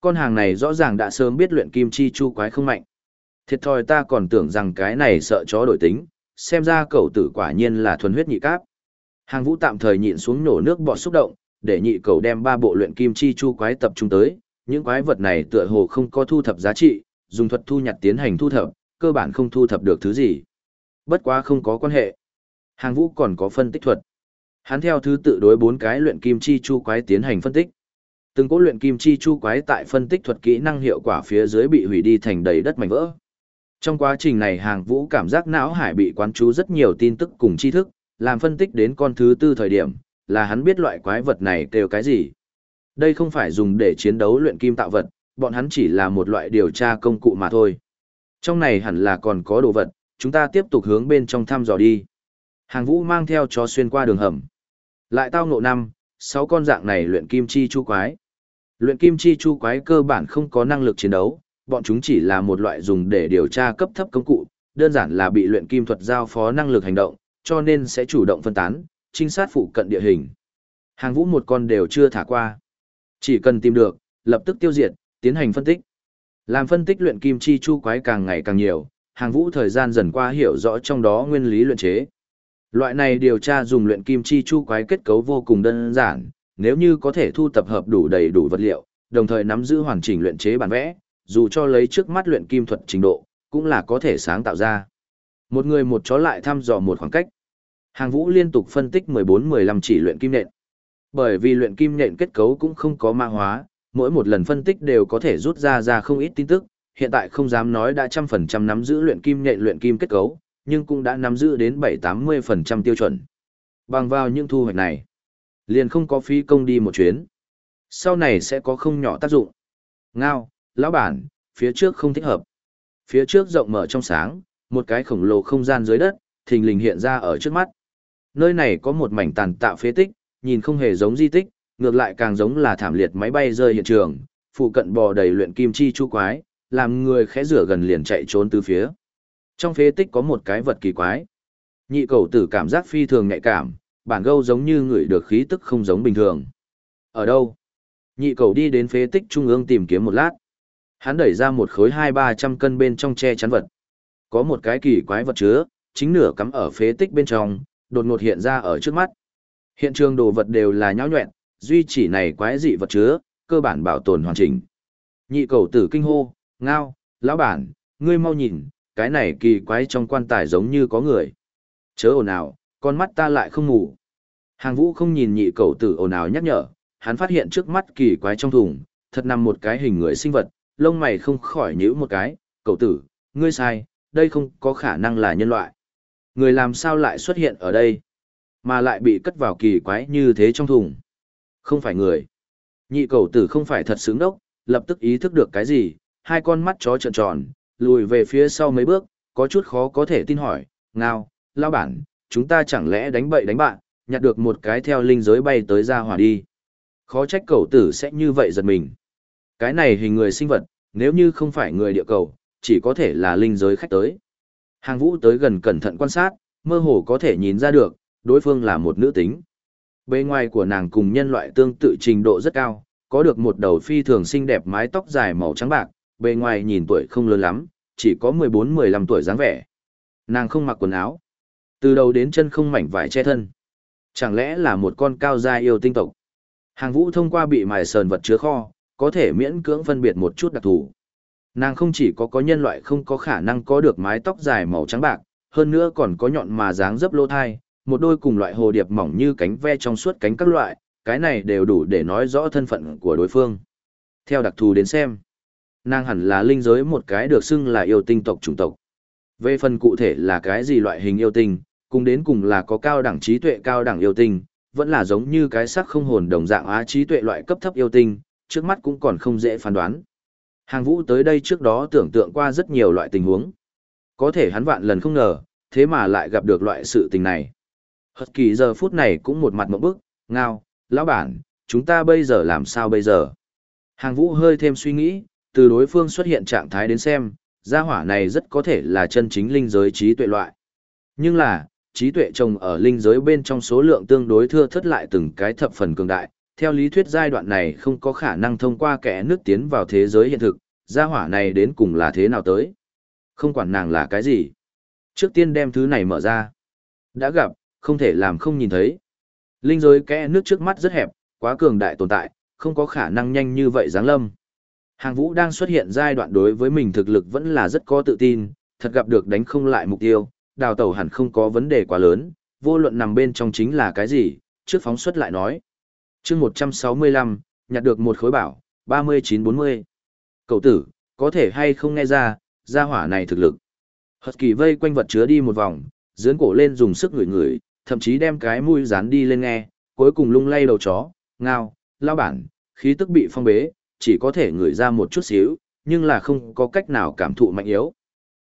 Con hàng này rõ ràng đã sớm biết luyện kim chi chu quái không mạnh. Thiệt thòi ta còn tưởng rằng cái này sợ chó đổi tính, xem ra cậu tử quả nhiên là thuần huyết nhị cáp. Hàng vũ tạm thời nhịn xuống nổ nước bọt xúc động, để nhị cầu đem ba bộ luyện kim chi chu quái tập trung tới, những quái vật này tựa hồ không có thu thập giá trị, dùng thuật thu nhặt tiến hành thu thập, cơ bản không thu thập được thứ gì. Bất quá không có quan hệ. Hàng vũ còn có phân tích thuật. Hắn theo thứ tự đối bốn cái luyện kim chi chu quái tiến hành phân tích. Từng cố luyện kim chi chu quái tại phân tích thuật kỹ năng hiệu quả phía dưới bị hủy đi thành đầy đất mảnh vỡ. Trong quá trình này hàng vũ cảm giác não hải bị quán chú rất nhiều tin tức cùng tri thức, làm phân tích đến con thứ tư thời điểm, là hắn biết loại quái vật này kêu cái gì. Đây không phải dùng để chiến đấu luyện kim tạo vật, bọn hắn chỉ là một loại điều tra công cụ mà thôi. Trong này hẳn là còn có đồ vật, chúng ta tiếp tục hướng bên trong thăm dò đi. Hàng vũ mang theo chó xuyên qua đường hầm. Lại tao ngộ năm, sáu con dạng này luyện kim chi chu quái. Luyện kim chi chu quái cơ bản không có năng lực chiến đấu, bọn chúng chỉ là một loại dùng để điều tra cấp thấp công cụ, đơn giản là bị luyện kim thuật giao phó năng lực hành động, cho nên sẽ chủ động phân tán, trinh sát phụ cận địa hình. Hàng vũ một con đều chưa thả qua. Chỉ cần tìm được, lập tức tiêu diệt, tiến hành phân tích. Làm phân tích luyện kim chi chu quái càng ngày càng nhiều, hàng vũ thời gian dần qua hiểu rõ trong đó nguyên lý luyện chế. Loại này điều tra dùng luyện kim chi chu quái kết cấu vô cùng đơn giản, nếu như có thể thu tập hợp đủ đầy đủ vật liệu, đồng thời nắm giữ hoàn chỉnh luyện chế bản vẽ, dù cho lấy trước mắt luyện kim thuật trình độ, cũng là có thể sáng tạo ra. Một người một chó lại thăm dò một khoảng cách. Hàng vũ liên tục phân tích 14-15 chỉ luyện kim nện. Bởi vì luyện kim nện kết cấu cũng không có ma hóa, mỗi một lần phân tích đều có thể rút ra ra không ít tin tức, hiện tại không dám nói đã trăm phần trăm nắm giữ luyện kim nện luyện kim kết cấu, nhưng cũng đã nắm giữ đến 7-80% tiêu chuẩn. Bằng vào những thu hoạch này, liền không có phí công đi một chuyến. Sau này sẽ có không nhỏ tác dụng. Ngao, lão bản, phía trước không thích hợp. Phía trước rộng mở trong sáng, một cái khổng lồ không gian dưới đất, thình lình hiện ra ở trước mắt. Nơi này có một mảnh tàn tạo phế tích, nhìn không hề giống di tích, ngược lại càng giống là thảm liệt máy bay rơi hiện trường, phụ cận bò đầy luyện kim chi chu quái, làm người khẽ rửa gần liền chạy trốn từ phía. Trong phế tích có một cái vật kỳ quái. Nhị cầu tử cảm giác phi thường nhạy cảm, bản gâu giống như người được khí tức không giống bình thường. Ở đâu? Nhị cầu đi đến phế tích trung ương tìm kiếm một lát. Hắn đẩy ra một khối hai ba trăm cân bên trong che chắn vật. Có một cái kỳ quái vật chứa, chính nửa cắm ở phế tích bên trong, đột ngột hiện ra ở trước mắt. Hiện trường đồ vật đều là nhão nhuyễn, duy chỉ này quái dị vật chứa, cơ bản bảo tồn hoàn chỉnh. Nhị cầu tử kinh hô, ngao, lão bản, ngươi mau nhìn, cái này kỳ quái trong quan tài giống như có người. Chớ ồn ào, con mắt ta lại không ngủ. Hàng vũ không nhìn nhị cầu tử ồn ào nhắc nhở, hắn phát hiện trước mắt kỳ quái trong thùng, thật nằm một cái hình người sinh vật, lông mày không khỏi nhíu một cái, cầu tử, ngươi sai, đây không có khả năng là nhân loại. Người làm sao lại xuất hiện ở đây, mà lại bị cất vào kỳ quái như thế trong thùng. Không phải người. Nhị cầu tử không phải thật sướng đốc, lập tức ý thức được cái gì, hai con mắt chó trợn tròn, lùi về phía sau mấy bước, có chút khó có thể tin hỏi, ngao, lao bản, chúng ta chẳng lẽ đánh bậy đánh bạn, nhặt được một cái theo linh giới bay tới ra hỏa đi. Khó trách cầu tử sẽ như vậy giật mình. Cái này hình người sinh vật, nếu như không phải người địa cầu, chỉ có thể là linh giới khách tới. Hàng vũ tới gần cẩn thận quan sát, mơ hồ có thể nhìn ra được, đối phương là một nữ tính. Bề ngoài của nàng cùng nhân loại tương tự trình độ rất cao, có được một đầu phi thường xinh đẹp mái tóc dài màu trắng bạc, bề ngoài nhìn tuổi không lớn lắm, chỉ có 14-15 tuổi dáng vẻ. Nàng không mặc quần áo, từ đầu đến chân không mảnh vải che thân. Chẳng lẽ là một con cao gia yêu tinh tộc? Hàng vũ thông qua bị mài sờn vật chứa kho, có thể miễn cưỡng phân biệt một chút đặc thù. Nàng không chỉ có có nhân loại không có khả năng có được mái tóc dài màu trắng bạc, hơn nữa còn có nhọn mà dáng dấp lỗ thai, một đôi cùng loại hồ điệp mỏng như cánh ve trong suốt cánh các loại, cái này đều đủ để nói rõ thân phận của đối phương. Theo đặc thù đến xem, nàng hẳn là linh giới một cái được xưng là yêu tinh tộc chủng tộc. Về phần cụ thể là cái gì loại hình yêu tinh, cùng đến cùng là có cao đẳng trí tuệ cao đẳng yêu tinh, vẫn là giống như cái sắc không hồn đồng dạng á trí tuệ loại cấp thấp yêu tinh, trước mắt cũng còn không dễ phán đoán. Hàng vũ tới đây trước đó tưởng tượng qua rất nhiều loại tình huống. Có thể hắn vạn lần không ngờ, thế mà lại gặp được loại sự tình này. Hật kỳ giờ phút này cũng một mặt mộng bức, ngao, lão bản, chúng ta bây giờ làm sao bây giờ? Hàng vũ hơi thêm suy nghĩ, từ đối phương xuất hiện trạng thái đến xem, gia hỏa này rất có thể là chân chính linh giới trí tuệ loại. Nhưng là, trí tuệ trồng ở linh giới bên trong số lượng tương đối thưa thất lại từng cái thập phần cường đại. Theo lý thuyết giai đoạn này không có khả năng thông qua kẻ nước tiến vào thế giới hiện thực, gia hỏa này đến cùng là thế nào tới. Không quản nàng là cái gì. Trước tiên đem thứ này mở ra. Đã gặp, không thể làm không nhìn thấy. Linh giới kẽ nước trước mắt rất hẹp, quá cường đại tồn tại, không có khả năng nhanh như vậy giáng lâm. Hàng vũ đang xuất hiện giai đoạn đối với mình thực lực vẫn là rất có tự tin, thật gặp được đánh không lại mục tiêu, đào tẩu hẳn không có vấn đề quá lớn, vô luận nằm bên trong chính là cái gì, trước phóng xuất lại nói chương 165, nhặt được một khối bảo, 3940. Cậu tử, có thể hay không nghe ra, ra hỏa này thực lực. Hật kỳ vây quanh vật chứa đi một vòng, dướn cổ lên dùng sức ngửi ngửi, thậm chí đem cái mũi dán đi lên nghe, cuối cùng lung lay đầu chó, ngao, lao bản, khí tức bị phong bế, chỉ có thể ngửi ra một chút xíu, nhưng là không có cách nào cảm thụ mạnh yếu.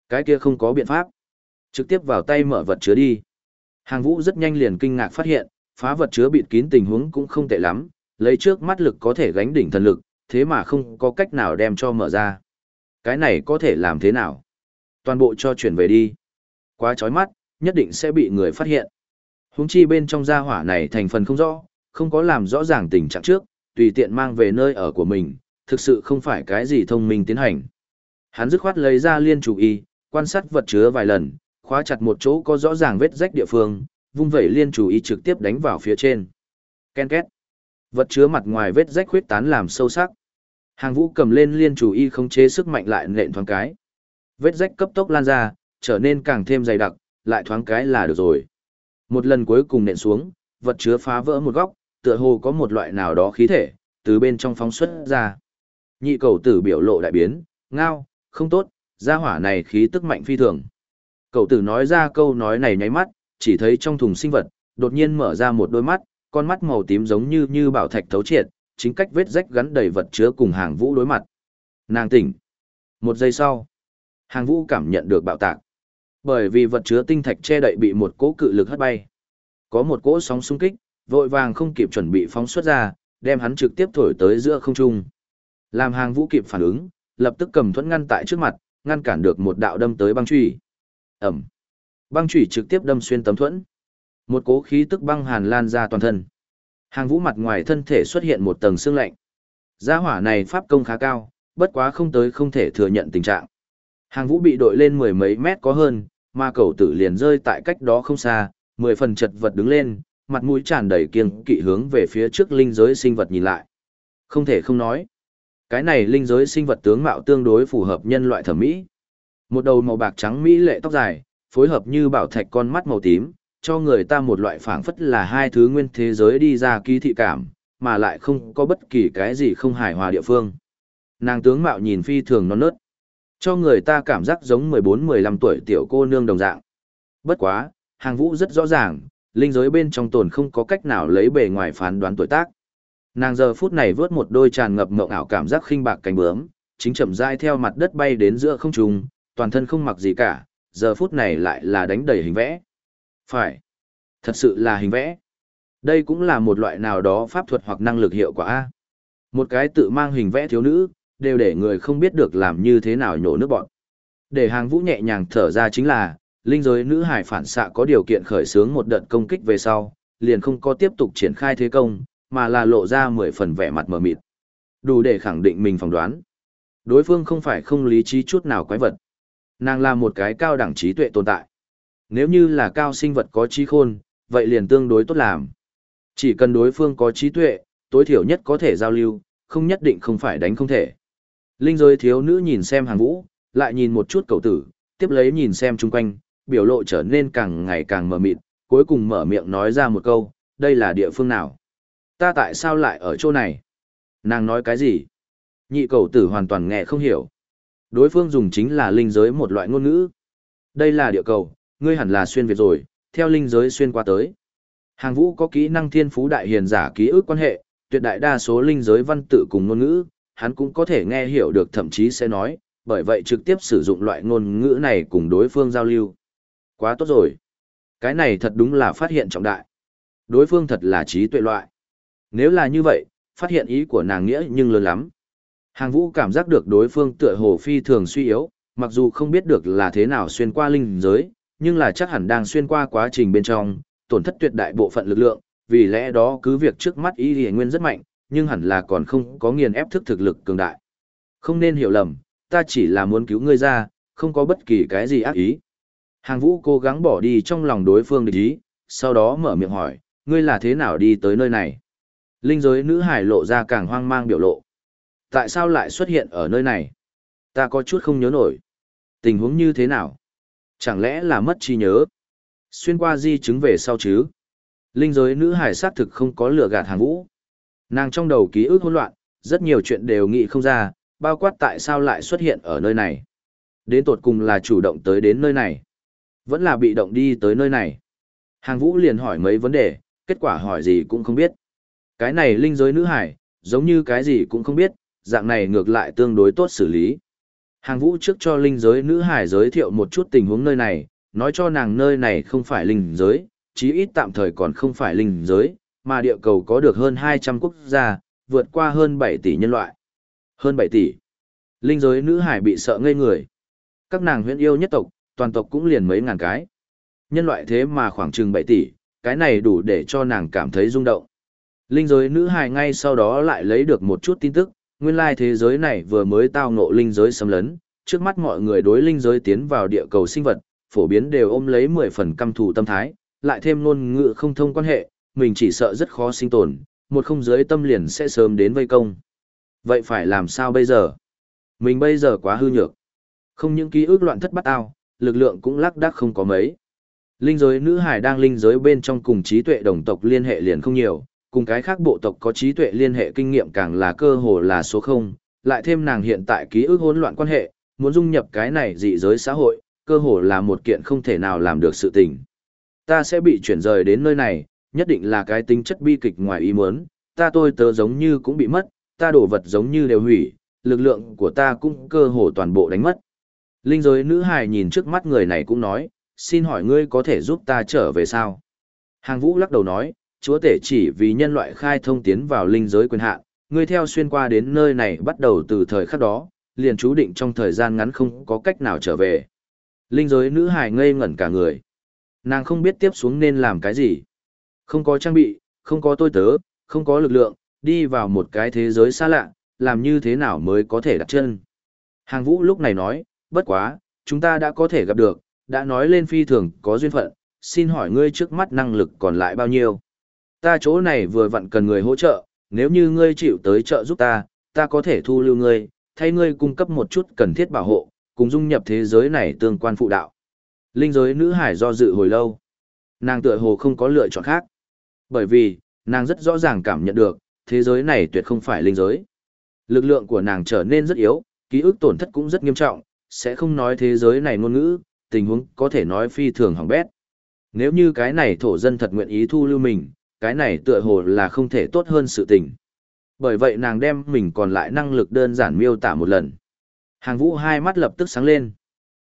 Cái kia không có biện pháp. Trực tiếp vào tay mở vật chứa đi. Hàng vũ rất nhanh liền kinh ngạc phát hiện, phá vật chứa bịt kín tình huống cũng không tệ lắm, lấy trước mắt lực có thể gánh đỉnh thần lực, thế mà không có cách nào đem cho mở ra. Cái này có thể làm thế nào? Toàn bộ cho chuyển về đi. Quá chói mắt, nhất định sẽ bị người phát hiện. Húng chi bên trong gia hỏa này thành phần không rõ, không có làm rõ ràng tình trạng trước, tùy tiện mang về nơi ở của mình, thực sự không phải cái gì thông minh tiến hành. Hắn dứt khoát lấy ra liên chủ y, quan sát vật chứa vài lần, khóa chặt một chỗ có rõ ràng vết rách địa phương, vung vẩy liên chủ y trực tiếp đánh vào phía trên. Ken két. Vật chứa mặt ngoài vết rách khuyết tán làm sâu sắc. Hàng vũ cầm lên liên chủ y không chế sức mạnh lại nện thoáng cái. Vết rách cấp tốc lan ra, trở nên càng thêm dày đặc, lại thoáng cái là được rồi. Một lần cuối cùng nện xuống, vật chứa phá vỡ một góc, tựa hồ có một loại nào đó khí thể, từ bên trong phóng xuất ra. Nhị cầu tử biểu lộ đại biến, ngao, không tốt, gia hỏa này khí tức mạnh phi thường. Cầu tử nói ra câu nói này nháy mắt, chỉ thấy trong thùng sinh vật, đột nhiên mở ra một đôi mắt, con mắt màu tím giống như như bảo thạch thấu triệt, chính cách vết rách gắn đầy vật chứa cùng hàng vũ đối mặt. Nàng tỉnh. Một giây sau, hàng vũ cảm nhận được bạo tạc. Bởi vì vật chứa tinh thạch che đậy bị một cỗ cự lực hất bay. Có một cỗ sóng xung kích, vội vàng không kịp chuẩn bị phóng xuất ra, đem hắn trực tiếp thổi tới giữa không trung. Làm hàng vũ kịp phản ứng, lập tức cầm thuẫn ngăn tại trước mặt, ngăn cản được một đạo đâm tới băng truy. Ẩm. Băng chủy trực tiếp đâm xuyên tấm thuẫn. Một cố khí tức băng hàn lan ra toàn thân. Hàng vũ mặt ngoài thân thể xuất hiện một tầng xương lạnh. Gia hỏa này pháp công khá cao, bất quá không tới không thể thừa nhận tình trạng. Hàng vũ bị đội lên mười mấy mét có hơn, mà cầu tử liền rơi tại cách đó không xa, mười phần chật vật đứng lên, mặt mũi tràn đầy kiêng kỵ hướng về phía trước linh giới sinh vật nhìn lại. Không thể không nói. Cái này linh giới sinh vật tướng mạo tương đối phù hợp nhân loại thẩm mỹ. Một đầu màu bạc trắng mỹ lệ tóc dài, phối hợp như bảo thạch con mắt màu tím, cho người ta một loại phảng phất là hai thứ nguyên thế giới đi ra ký thị cảm, mà lại không có bất kỳ cái gì không hài hòa địa phương. Nàng tướng mạo nhìn phi thường non nớt, cho người ta cảm giác giống 14-15 tuổi tiểu cô nương đồng dạng. Bất quá, hàng vũ rất rõ ràng, linh giới bên trong tồn không có cách nào lấy bề ngoài phán đoán tuổi tác. Nàng giờ phút này vớt một đôi tràn ngập mộng ảo cảm giác khinh bạc cánh bướm, chính chậm rãi theo mặt đất bay đến giữa không trung, toàn thân không mặc gì cả, giờ phút này lại là đánh đầy hình vẽ. Phải, thật sự là hình vẽ. Đây cũng là một loại nào đó pháp thuật hoặc năng lực hiệu quả. Một cái tự mang hình vẽ thiếu nữ, đều để người không biết được làm như thế nào nhổ nước bọn. Để hàng vũ nhẹ nhàng thở ra chính là, linh giới nữ hải phản xạ có điều kiện khởi xướng một đợt công kích về sau, liền không có tiếp tục triển khai thế công, mà là lộ ra mười phần vẻ mặt mờ mịt. Đủ để khẳng định mình phỏng đoán. Đối phương không phải không lý trí chút nào quái vật. Nàng là một cái cao đẳng trí tuệ tồn tại. Nếu như là cao sinh vật có trí khôn, vậy liền tương đối tốt làm. Chỉ cần đối phương có trí tuệ, tối thiểu nhất có thể giao lưu, không nhất định không phải đánh không thể. Linh giới thiếu nữ nhìn xem hàng vũ, lại nhìn một chút cậu tử, tiếp lấy nhìn xem chung quanh, biểu lộ trở nên càng ngày càng mờ mịt, cuối cùng mở miệng nói ra một câu, đây là địa phương nào? Ta tại sao lại ở chỗ này? Nàng nói cái gì? Nhị cầu tử hoàn toàn nghe không hiểu. Đối phương dùng chính là linh giới một loại ngôn ngữ. Đây là địa cầu, ngươi hẳn là xuyên Việt rồi, theo linh giới xuyên qua tới. Hàng vũ có kỹ năng thiên phú đại hiền giả ký ức quan hệ, tuyệt đại đa số linh giới văn tự cùng ngôn ngữ, hắn cũng có thể nghe hiểu được thậm chí sẽ nói, bởi vậy trực tiếp sử dụng loại ngôn ngữ này cùng đối phương giao lưu. Quá tốt rồi. Cái này thật đúng là phát hiện trọng đại. Đối phương thật là trí tuệ loại. Nếu là như vậy, phát hiện ý của nàng nghĩa nhưng lớn lắm. Hàng vũ cảm giác được đối phương tựa hồ phi thường suy yếu, mặc dù không biết được là thế nào xuyên qua linh giới, nhưng là chắc hẳn đang xuyên qua quá trình bên trong, tổn thất tuyệt đại bộ phận lực lượng, vì lẽ đó cứ việc trước mắt y hề nguyên rất mạnh, nhưng hẳn là còn không có nghiền ép thức thực lực cường đại. Không nên hiểu lầm, ta chỉ là muốn cứu ngươi ra, không có bất kỳ cái gì ác ý. Hàng vũ cố gắng bỏ đi trong lòng đối phương địch ý, sau đó mở miệng hỏi, ngươi là thế nào đi tới nơi này? Linh giới nữ hải lộ ra càng hoang mang biểu lộ. Tại sao lại xuất hiện ở nơi này? Ta có chút không nhớ nổi. Tình huống như thế nào? Chẳng lẽ là mất trí nhớ? Xuyên qua di chứng về sau chứ? Linh giới nữ hải xác thực không có lừa gạt hàng vũ. Nàng trong đầu ký ức hỗn loạn, rất nhiều chuyện đều nghĩ không ra, bao quát tại sao lại xuất hiện ở nơi này. Đến tột cùng là chủ động tới đến nơi này. Vẫn là bị động đi tới nơi này. Hàng vũ liền hỏi mấy vấn đề, kết quả hỏi gì cũng không biết. Cái này linh giới nữ hải, giống như cái gì cũng không biết, dạng này ngược lại tương đối tốt xử lý. Hàng vũ trước cho linh giới nữ hải giới thiệu một chút tình huống nơi này, nói cho nàng nơi này không phải linh giới, chí ít tạm thời còn không phải linh giới, mà địa cầu có được hơn 200 quốc gia, vượt qua hơn 7 tỷ nhân loại. Hơn 7 tỷ. Linh giới nữ hải bị sợ ngây người. Các nàng huyễn yêu nhất tộc, toàn tộc cũng liền mấy ngàn cái. Nhân loại thế mà khoảng chừng 7 tỷ, cái này đủ để cho nàng cảm thấy rung động. Linh giới nữ hài ngay sau đó lại lấy được một chút tin tức, nguyên lai thế giới này vừa mới tao ngộ linh giới xâm lấn, trước mắt mọi người đối linh giới tiến vào địa cầu sinh vật, phổ biến đều ôm lấy 10 phần căm thù tâm thái, lại thêm ngôn ngữ không thông quan hệ, mình chỉ sợ rất khó sinh tồn, một không giới tâm liền sẽ sớm đến vây công. Vậy phải làm sao bây giờ? Mình bây giờ quá hư nhược. Không những ký ức loạn thất bắt ao, lực lượng cũng lắc đắc không có mấy. Linh giới nữ hải đang linh giới bên trong cùng trí tuệ đồng tộc liên hệ liền không nhiều, cùng cái khác bộ tộc có trí tuệ liên hệ kinh nghiệm càng là cơ hồ là số không, lại thêm nàng hiện tại ký ức hỗn loạn quan hệ, muốn dung nhập cái này dị giới xã hội, cơ hồ là một kiện không thể nào làm được sự tình. Ta sẽ bị chuyển rời đến nơi này, nhất định là cái tính chất bi kịch ngoài ý muốn, ta tôi tớ giống như cũng bị mất, ta đổ vật giống như đều hủy, lực lượng của ta cũng cơ hồ toàn bộ đánh mất. Linh giới nữ hài nhìn trước mắt người này cũng nói, xin hỏi ngươi có thể giúp ta trở về sao? Hàng vũ lắc đầu nói, chúa tể chỉ vì nhân loại khai thông tiến vào linh giới quyền hạn, ngươi theo xuyên qua đến nơi này bắt đầu từ thời khắc đó, liền chú định trong thời gian ngắn không có cách nào trở về. Linh giới nữ hài ngây ngẩn cả người. Nàng không biết tiếp xuống nên làm cái gì. Không có trang bị, không có tôi tớ, không có lực lượng, đi vào một cái thế giới xa lạ, làm như thế nào mới có thể đặt chân. Hàng vũ lúc này nói, bất quá, chúng ta đã có thể gặp được, đã nói lên phi thường có duyên phận, xin hỏi ngươi trước mắt năng lực còn lại bao nhiêu. Ta chỗ này vừa vặn cần người hỗ trợ, nếu như ngươi chịu tới trợ giúp ta, ta có thể thu lưu ngươi, thay ngươi cung cấp một chút cần thiết bảo hộ, cùng dung nhập thế giới này tương quan phụ đạo. Linh giới nữ hải do dự hồi lâu. Nàng tựa hồ không có lựa chọn khác. Bởi vì, nàng rất rõ ràng cảm nhận được, thế giới này tuyệt không phải linh giới. Lực lượng của nàng trở nên rất yếu, ký ức tổn thất cũng rất nghiêm trọng, sẽ không nói thế giới này ngôn ngữ, tình huống có thể nói phi thường hỏng bét. Nếu như cái này thổ dân thật nguyện ý thu lưu mình, cái này tựa hồ là không thể tốt hơn sự tình. Bởi vậy nàng đem mình còn lại năng lực đơn giản miêu tả một lần. Hàng vũ hai mắt lập tức sáng lên.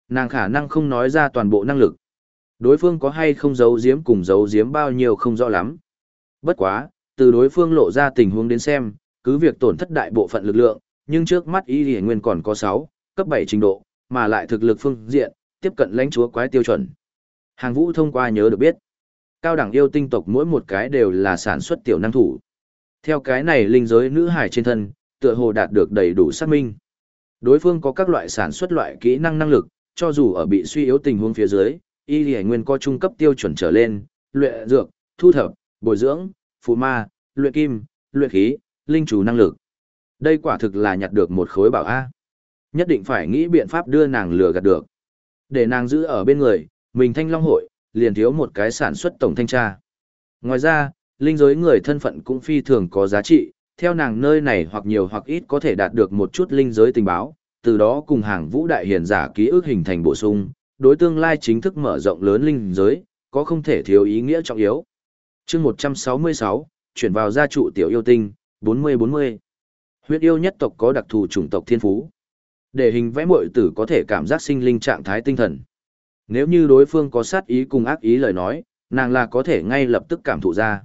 Nàng khả năng không nói ra toàn bộ năng lực. Đối phương có hay không giấu giếm cùng giấu giếm bao nhiêu không rõ lắm. Bất quá, từ đối phương lộ ra tình huống đến xem, cứ việc tổn thất đại bộ phận lực lượng, nhưng trước mắt y hiển nguyên còn có 6, cấp 7 trình độ, mà lại thực lực phương diện, tiếp cận lãnh chúa quái tiêu chuẩn. Hàng vũ thông qua nhớ được biết, cao đẳng yêu tinh tộc mỗi một cái đều là sản xuất tiểu năng thủ. Theo cái này linh giới nữ hải trên thân, tựa hồ đạt được đầy đủ xác minh. Đối phương có các loại sản xuất loại kỹ năng năng lực, cho dù ở bị suy yếu tình huống phía dưới, y lì nguyên có trung cấp tiêu chuẩn trở lên, luyện dược, thu thập, bồi dưỡng, phù ma, luyện kim, luyện khí, linh chủ năng lực. Đây quả thực là nhặt được một khối bảo A. nhất định phải nghĩ biện pháp đưa nàng lừa gạt được. Để nàng giữ ở bên người, mình thanh long hội, liền thiếu một cái sản xuất tổng thanh tra. Ngoài ra, linh giới người thân phận cũng phi thường có giá trị, theo nàng nơi này hoặc nhiều hoặc ít có thể đạt được một chút linh giới tình báo, từ đó cùng hàng vũ đại hiền giả ký ức hình thành bổ sung, đối tương lai chính thức mở rộng lớn linh giới, có không thể thiếu ý nghĩa trọng yếu. chương 166, chuyển vào gia trụ tiểu yêu tinh, 40-40. Huyết yêu nhất tộc có đặc thù chủng tộc thiên phú. Để hình vẽ mội tử có thể cảm giác sinh linh trạng thái tinh thần. Nếu như đối phương có sát ý cùng ác ý lời nói, nàng là có thể ngay lập tức cảm thụ ra.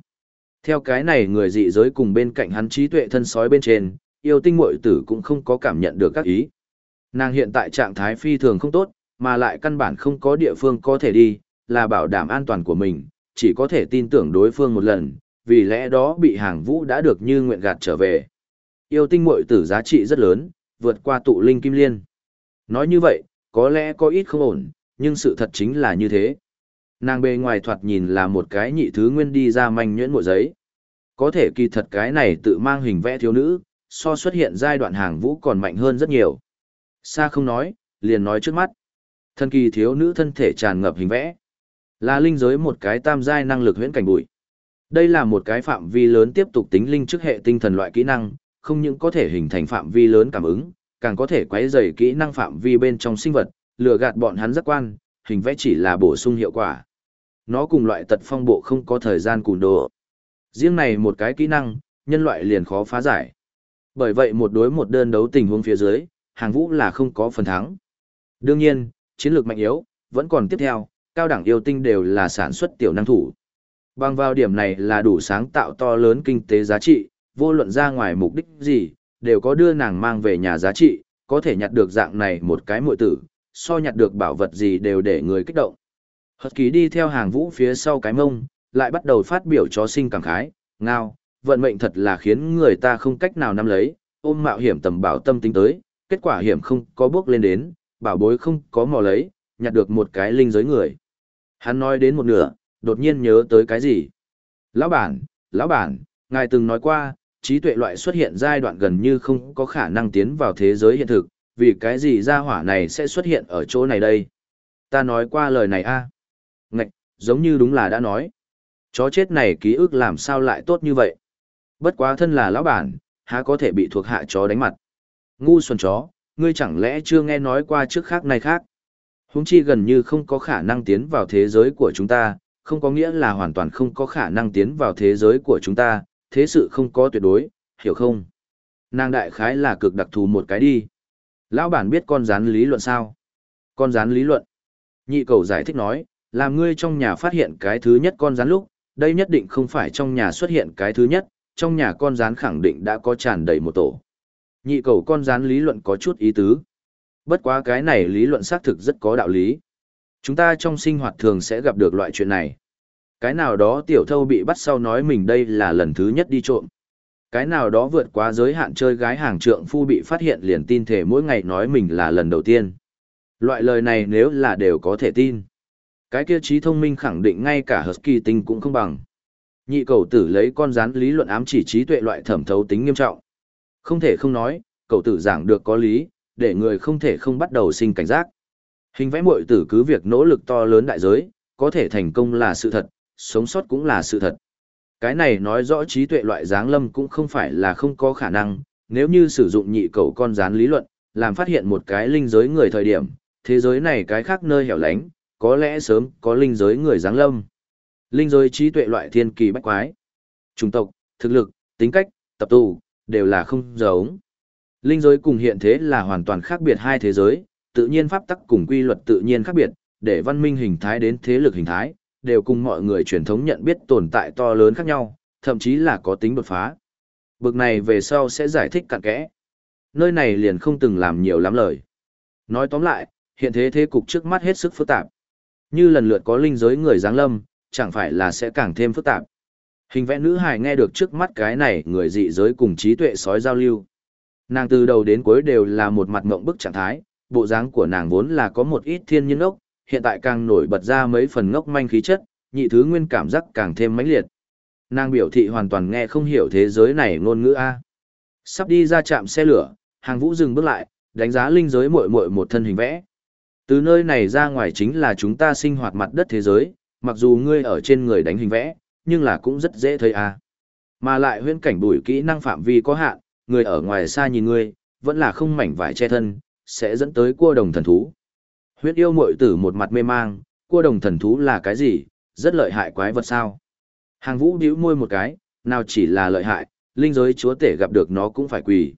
Theo cái này người dị giới cùng bên cạnh hắn trí tuệ thân sói bên trên, yêu tinh muội tử cũng không có cảm nhận được các ý. Nàng hiện tại trạng thái phi thường không tốt, mà lại căn bản không có địa phương có thể đi, là bảo đảm an toàn của mình, chỉ có thể tin tưởng đối phương một lần, vì lẽ đó bị hàng vũ đã được như nguyện gạt trở về. Yêu tinh muội tử giá trị rất lớn, vượt qua tụ linh kim liên. Nói như vậy, có lẽ có ít không ổn, nhưng sự thật chính là như thế. Nàng bề ngoài thoạt nhìn là một cái nhị thứ nguyên đi ra manh nhuyễn mộ giấy. Có thể kỳ thật cái này tự mang hình vẽ thiếu nữ, so xuất hiện giai đoạn hàng vũ còn mạnh hơn rất nhiều. Xa không nói, liền nói trước mắt. Thân kỳ thiếu nữ thân thể tràn ngập hình vẽ. Là linh giới một cái tam giai năng lực huyễn cảnh bụi. Đây là một cái phạm vi lớn tiếp tục tính linh trước hệ tinh thần loại kỹ năng, không những có thể hình thành phạm vi lớn cảm ứng, càng có thể quấy rầy kỹ năng phạm vi bên trong sinh vật, lừa gạt bọn hắn giác quan, hình vẽ chỉ là bổ sung hiệu quả. Nó cùng loại tật phong bộ không có thời gian cùn đồ. Riêng này một cái kỹ năng, nhân loại liền khó phá giải. Bởi vậy một đối một đơn đấu tình huống phía dưới, hàng vũ là không có phần thắng. Đương nhiên, chiến lược mạnh yếu, vẫn còn tiếp theo, cao đẳng yêu tinh đều là sản xuất tiểu năng thủ. Bằng vào điểm này là đủ sáng tạo to lớn kinh tế giá trị, vô luận ra ngoài mục đích gì, đều có đưa nàng mang về nhà giá trị, có thể nhặt được dạng này một cái muội tử, so nhặt được bảo vật gì đều để người kích động. Hật ký đi theo hàng vũ phía sau cái mông, lại bắt đầu phát biểu cho sinh cảm khái, ngao, vận mệnh thật là khiến người ta không cách nào nắm lấy, ôm mạo hiểm tầm bảo tâm tính tới, kết quả hiểm không có bước lên đến, bảo bối không có mò lấy, nhặt được một cái linh giới người. Hắn nói đến một nửa, đột nhiên nhớ tới cái gì. Lão bản, lão bản, ngài từng nói qua, trí tuệ loại xuất hiện giai đoạn gần như không có khả năng tiến vào thế giới hiện thực, vì cái gì gia hỏa này sẽ xuất hiện ở chỗ này đây? Ta nói qua lời này a à? Ngạch, giống như đúng là đã nói. Chó chết này ký ức làm sao lại tốt như vậy? Bất quá thân là lão bản, há có thể bị thuộc hạ chó đánh mặt. Ngu xuẩn chó, ngươi chẳng lẽ chưa nghe nói qua trước khác này khác? Húng chi gần như không có khả năng tiến vào thế giới của chúng ta, không có nghĩa là hoàn toàn không có khả năng tiến vào thế giới của chúng ta, thế sự không có tuyệt đối, hiểu không? Nàng đại khái là cực đặc thù một cái đi. Lão bản biết con rán lý luận sao? Con rán lý luận. Nhị cầu giải thích nói, làm ngươi trong nhà phát hiện cái thứ nhất con rán lúc, đây nhất định không phải trong nhà xuất hiện cái thứ nhất, trong nhà con rán khẳng định đã có tràn đầy một tổ. Nhị cầu con rán lý luận có chút ý tứ. Bất quá cái này lý luận xác thực rất có đạo lý. Chúng ta trong sinh hoạt thường sẽ gặp được loại chuyện này. Cái nào đó tiểu thâu bị bắt sau nói mình đây là lần thứ nhất đi trộm. Cái nào đó vượt quá giới hạn chơi gái hàng trượng phu bị phát hiện liền tin thể mỗi ngày nói mình là lần đầu tiên. Loại lời này nếu là đều có thể tin. Cái kia trí thông minh khẳng định ngay cả Husky tinh cũng không bằng. Nhị cầu tử lấy con rắn lý luận ám chỉ trí tuệ loại thẩm thấu tính nghiêm trọng. Không thể không nói, cầu tử giảng được có lý, để người không thể không bắt đầu sinh cảnh giác. Hình vẽ muội tử cứ việc nỗ lực to lớn đại giới, có thể thành công là sự thật, sống sót cũng là sự thật. Cái này nói rõ trí tuệ loại giáng lâm cũng không phải là không có khả năng, nếu như sử dụng nhị cầu con rán lý luận, làm phát hiện một cái linh giới người thời điểm, thế giới này cái khác nơi hẻo lánh, có lẽ sớm có linh giới người giáng lâm. Linh giới trí tuệ loại thiên kỳ bách quái. Chủng tộc, thực lực, tính cách, tập tù, đều là không giống. Linh giới cùng hiện thế là hoàn toàn khác biệt hai thế giới, tự nhiên pháp tắc cùng quy luật tự nhiên khác biệt, để văn minh hình thái đến thế lực hình thái, đều cùng mọi người truyền thống nhận biết tồn tại to lớn khác nhau, thậm chí là có tính đột phá. Bực này về sau sẽ giải thích cặn kẽ. Nơi này liền không từng làm nhiều lắm lời. Nói tóm lại, hiện thế thế cục trước mắt hết sức phức tạp. Như lần lượt có linh giới người giáng lâm, chẳng phải là sẽ càng thêm phức tạp. Hình vẽ nữ hài nghe được trước mắt cái này người dị giới cùng trí tuệ sói giao lưu. Nàng từ đầu đến cuối đều là một mặt ngộng bức trạng thái, bộ dáng của nàng vốn là có một ít thiên nhiên ốc, hiện tại càng nổi bật ra mấy phần ngốc manh khí chất, nhị thứ nguyên cảm giác càng thêm mãnh liệt. Nàng biểu thị hoàn toàn nghe không hiểu thế giới này ngôn ngữ A. Sắp đi ra trạm xe lửa, hàng vũ dừng bước lại, đánh giá linh giới muội muội một thân hình vẽ. Từ nơi này ra ngoài chính là chúng ta sinh hoạt mặt đất thế giới, mặc dù ngươi ở trên người đánh hình vẽ, nhưng là cũng rất dễ thấy à. Mà lại huyễn cảnh bùi kỹ năng phạm vi có hạn, người ở ngoài xa nhìn ngươi, vẫn là không mảnh vải che thân, sẽ dẫn tới cua đồng thần thú. Huyết yêu muội tử một mặt mê mang, cua đồng thần thú là cái gì, rất lợi hại quái vật sao. Hàng vũ điếu môi một cái, nào chỉ là lợi hại, linh giới chúa tể gặp được nó cũng phải quỳ.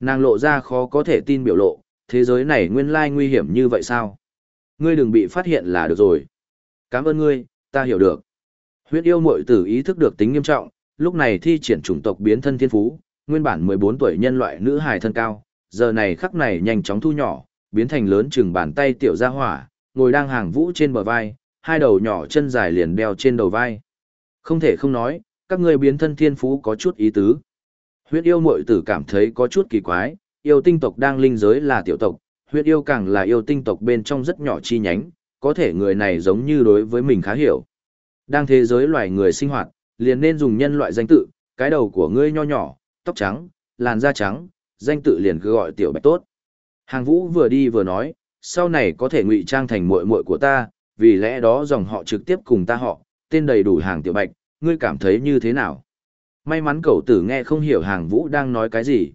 Nàng lộ ra khó có thể tin biểu lộ, thế giới này nguyên lai nguy hiểm như vậy sao? Ngươi đừng bị phát hiện là được rồi. Cảm ơn ngươi, ta hiểu được. Huyết yêu muội tử ý thức được tính nghiêm trọng, lúc này thi triển chủng tộc biến thân thiên phú, nguyên bản 14 tuổi nhân loại nữ hài thân cao, giờ này khắc này nhanh chóng thu nhỏ, biến thành lớn chừng bàn tay tiểu gia hỏa, ngồi đang hàng vũ trên bờ vai, hai đầu nhỏ chân dài liền đeo trên đầu vai. Không thể không nói, các ngươi biến thân thiên phú có chút ý tứ. Huyết yêu muội tử cảm thấy có chút kỳ quái, yêu tinh tộc đang linh giới là tiểu tộc, huyết yêu càng là yêu tinh tộc bên trong rất nhỏ chi nhánh, có thể người này giống như đối với mình khá hiểu. Đang thế giới loài người sinh hoạt, liền nên dùng nhân loại danh tự, cái đầu của ngươi nho nhỏ, tóc trắng, làn da trắng, danh tự liền cứ gọi tiểu bạch tốt. Hàng vũ vừa đi vừa nói, sau này có thể ngụy trang thành muội muội của ta, vì lẽ đó dòng họ trực tiếp cùng ta họ, tên đầy đủ hàng tiểu bạch, ngươi cảm thấy như thế nào? May mắn cậu tử nghe không hiểu hàng vũ đang nói cái gì.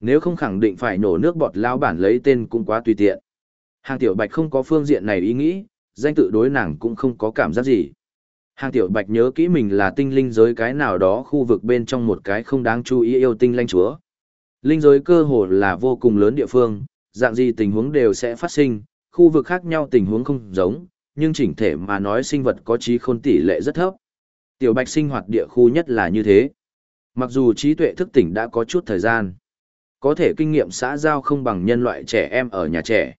Nếu không khẳng định phải nổ nước bọt lao bản lấy tên cũng quá tùy tiện. Hàng tiểu bạch không có phương diện này ý nghĩ, danh tự đối nàng cũng không có cảm giác gì. Hàng tiểu bạch nhớ kỹ mình là tinh linh giới cái nào đó khu vực bên trong một cái không đáng chú ý yêu tinh lanh chúa. Linh giới cơ hồ là vô cùng lớn địa phương, dạng gì tình huống đều sẽ phát sinh, khu vực khác nhau tình huống không giống, nhưng chỉnh thể mà nói sinh vật có trí khôn tỷ lệ rất thấp. Tiểu bạch sinh hoạt địa khu nhất là như thế. Mặc dù trí tuệ thức tỉnh đã có chút thời gian, có thể kinh nghiệm xã giao không bằng nhân loại trẻ em ở nhà trẻ.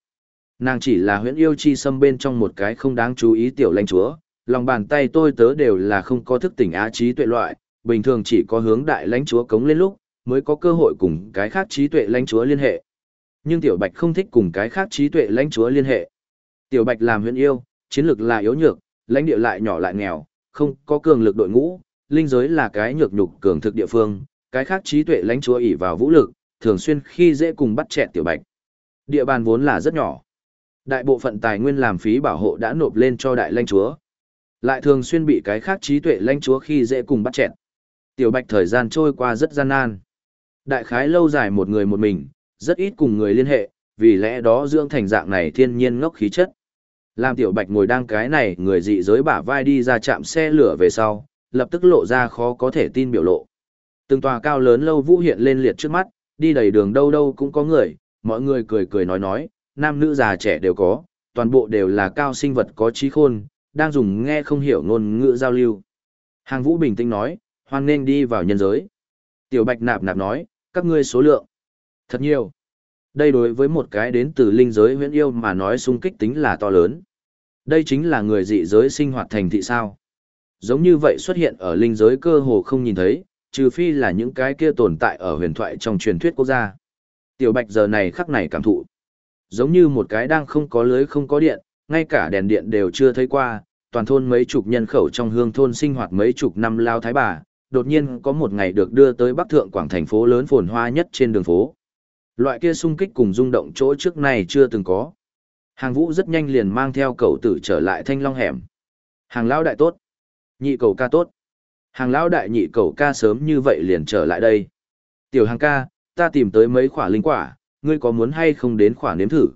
Nàng chỉ là huyễn yêu chi xâm bên trong một cái không đáng chú ý tiểu lãnh chúa, lòng bàn tay tôi tớ đều là không có thức tỉnh á trí tuệ loại, bình thường chỉ có hướng đại lãnh chúa cống lên lúc, mới có cơ hội cùng cái khác trí tuệ lãnh chúa liên hệ. Nhưng tiểu bạch không thích cùng cái khác trí tuệ lãnh chúa liên hệ. Tiểu bạch làm huyện yêu, chiến lược là yếu nhược, lãnh địa lại nhỏ lại nghèo, không có cường lực đội ngũ, linh giới là cái nhược nhục cường thực địa phương, cái khác trí tuệ lãnh chúa ỷ vào vũ lực, thường xuyên khi dễ cùng bắt chẹt tiểu bạch. Địa bàn vốn là rất nhỏ. Đại bộ phận tài nguyên làm phí bảo hộ đã nộp lên cho đại lãnh chúa. Lại thường xuyên bị cái khác trí tuệ lãnh chúa khi dễ cùng bắt chẹt. Tiểu bạch thời gian trôi qua rất gian nan. Đại khái lâu dài một người một mình, rất ít cùng người liên hệ, vì lẽ đó dưỡng thành dạng này thiên nhiên ngốc khí chất. Lam tiểu bạch ngồi đang cái này người dị giới bả vai đi ra chạm xe lửa về sau, lập tức lộ ra khó có thể tin biểu lộ. Từng tòa cao lớn lâu vũ hiện lên liệt trước mắt, đi đầy đường đâu đâu cũng có người, mọi người cười cười nói nói, nam nữ già trẻ đều có, toàn bộ đều là cao sinh vật có trí khôn, đang dùng nghe không hiểu ngôn ngữ giao lưu. Hàng vũ bình tĩnh nói, hoan nên đi vào nhân giới. Tiểu bạch nạp nạp nói, các ngươi số lượng. Thật nhiều. Đây đối với một cái đến từ linh giới huyễn yêu mà nói sung kích tính là to lớn. Đây chính là người dị giới sinh hoạt thành thị sao. Giống như vậy xuất hiện ở linh giới cơ hồ không nhìn thấy, trừ phi là những cái kia tồn tại ở huyền thoại trong truyền thuyết quốc gia. Tiểu bạch giờ này khắc này cảm thụ. Giống như một cái đang không có lưới không có điện, ngay cả đèn điện đều chưa thấy qua, toàn thôn mấy chục nhân khẩu trong hương thôn sinh hoạt mấy chục năm lao thái bà, đột nhiên có một ngày được đưa tới Bắc Thượng Quảng thành phố lớn phồn hoa nhất trên đường phố. Loại kia sung kích cùng rung động chỗ trước này chưa từng có. Hàng vũ rất nhanh liền mang theo cậu tử trở lại thanh long hẻm. Hàng lão đại tốt. Nhị cầu ca tốt. Hàng lão đại nhị cầu ca sớm như vậy liền trở lại đây. Tiểu hàng ca, ta tìm tới mấy khỏa linh quả, ngươi có muốn hay không đến khỏa nếm thử?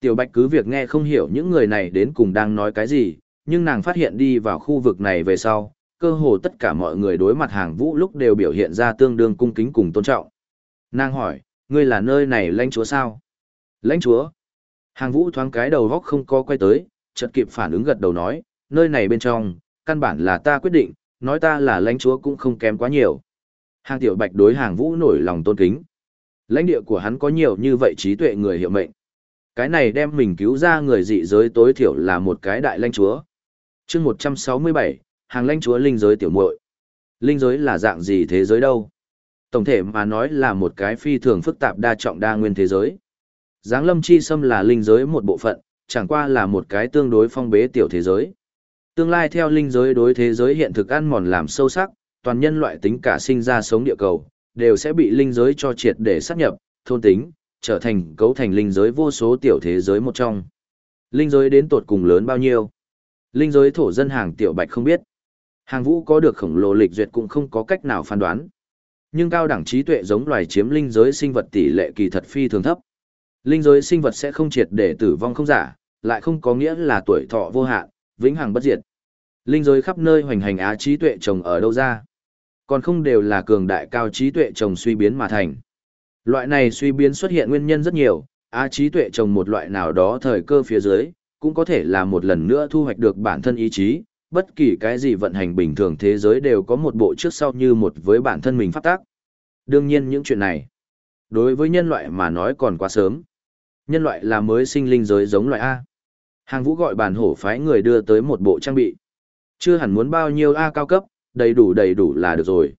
Tiểu bạch cứ việc nghe không hiểu những người này đến cùng đang nói cái gì, nhưng nàng phát hiện đi vào khu vực này về sau, cơ hồ tất cả mọi người đối mặt hàng vũ lúc đều biểu hiện ra tương đương cung kính cùng tôn trọng. Nàng hỏi, ngươi là nơi này lãnh chúa sao? Lãnh chúa? Hàng vũ thoáng cái đầu góc không có quay tới, chợt kịp phản ứng gật đầu nói, nơi này bên trong, căn bản là ta quyết định, nói ta là lãnh chúa cũng không kém quá nhiều. Hàng tiểu bạch đối hàng vũ nổi lòng tôn kính. Lãnh địa của hắn có nhiều như vậy trí tuệ người hiệu mệnh. Cái này đem mình cứu ra người dị giới tối thiểu là một cái đại lãnh chúa. chương 167, hàng lãnh chúa linh giới tiểu muội Linh giới là dạng gì thế giới đâu? Tổng thể mà nói là một cái phi thường phức tạp đa trọng đa nguyên thế giới. Giáng lâm chi xâm là linh giới một bộ phận, chẳng qua là một cái tương đối phong bế tiểu thế giới. Tương lai theo linh giới đối thế giới hiện thực ăn mòn làm sâu sắc, toàn nhân loại tính cả sinh ra sống địa cầu, đều sẽ bị linh giới cho triệt để sát nhập, thôn tính, trở thành cấu thành linh giới vô số tiểu thế giới một trong. Linh giới đến tột cùng lớn bao nhiêu? Linh giới thổ dân hàng tiểu bạch không biết. Hàng vũ có được khổng lồ lịch duyệt cũng không có cách nào phán đoán. Nhưng cao đẳng trí tuệ giống loài chiếm linh giới sinh vật tỷ lệ kỳ thật phi thường thấp. Linh giới sinh vật sẽ không triệt để tử vong không giả, lại không có nghĩa là tuổi thọ vô hạn, vĩnh hằng bất diệt. Linh giới khắp nơi hoành hành á trí tuệ trồng ở đâu ra? Còn không đều là cường đại cao trí tuệ trồng suy biến mà thành. Loại này suy biến xuất hiện nguyên nhân rất nhiều, á trí tuệ trồng một loại nào đó thời cơ phía dưới, cũng có thể là một lần nữa thu hoạch được bản thân ý chí, bất kỳ cái gì vận hành bình thường thế giới đều có một bộ trước sau như một với bản thân mình phát tác. Đương nhiên những chuyện này, đối với nhân loại mà nói còn quá sớm. Nhân loại là mới sinh linh giới giống loại A. Hàng vũ gọi bản hổ phái người đưa tới một bộ trang bị. Chưa hẳn muốn bao nhiêu A cao cấp, đầy đủ đầy đủ là được rồi.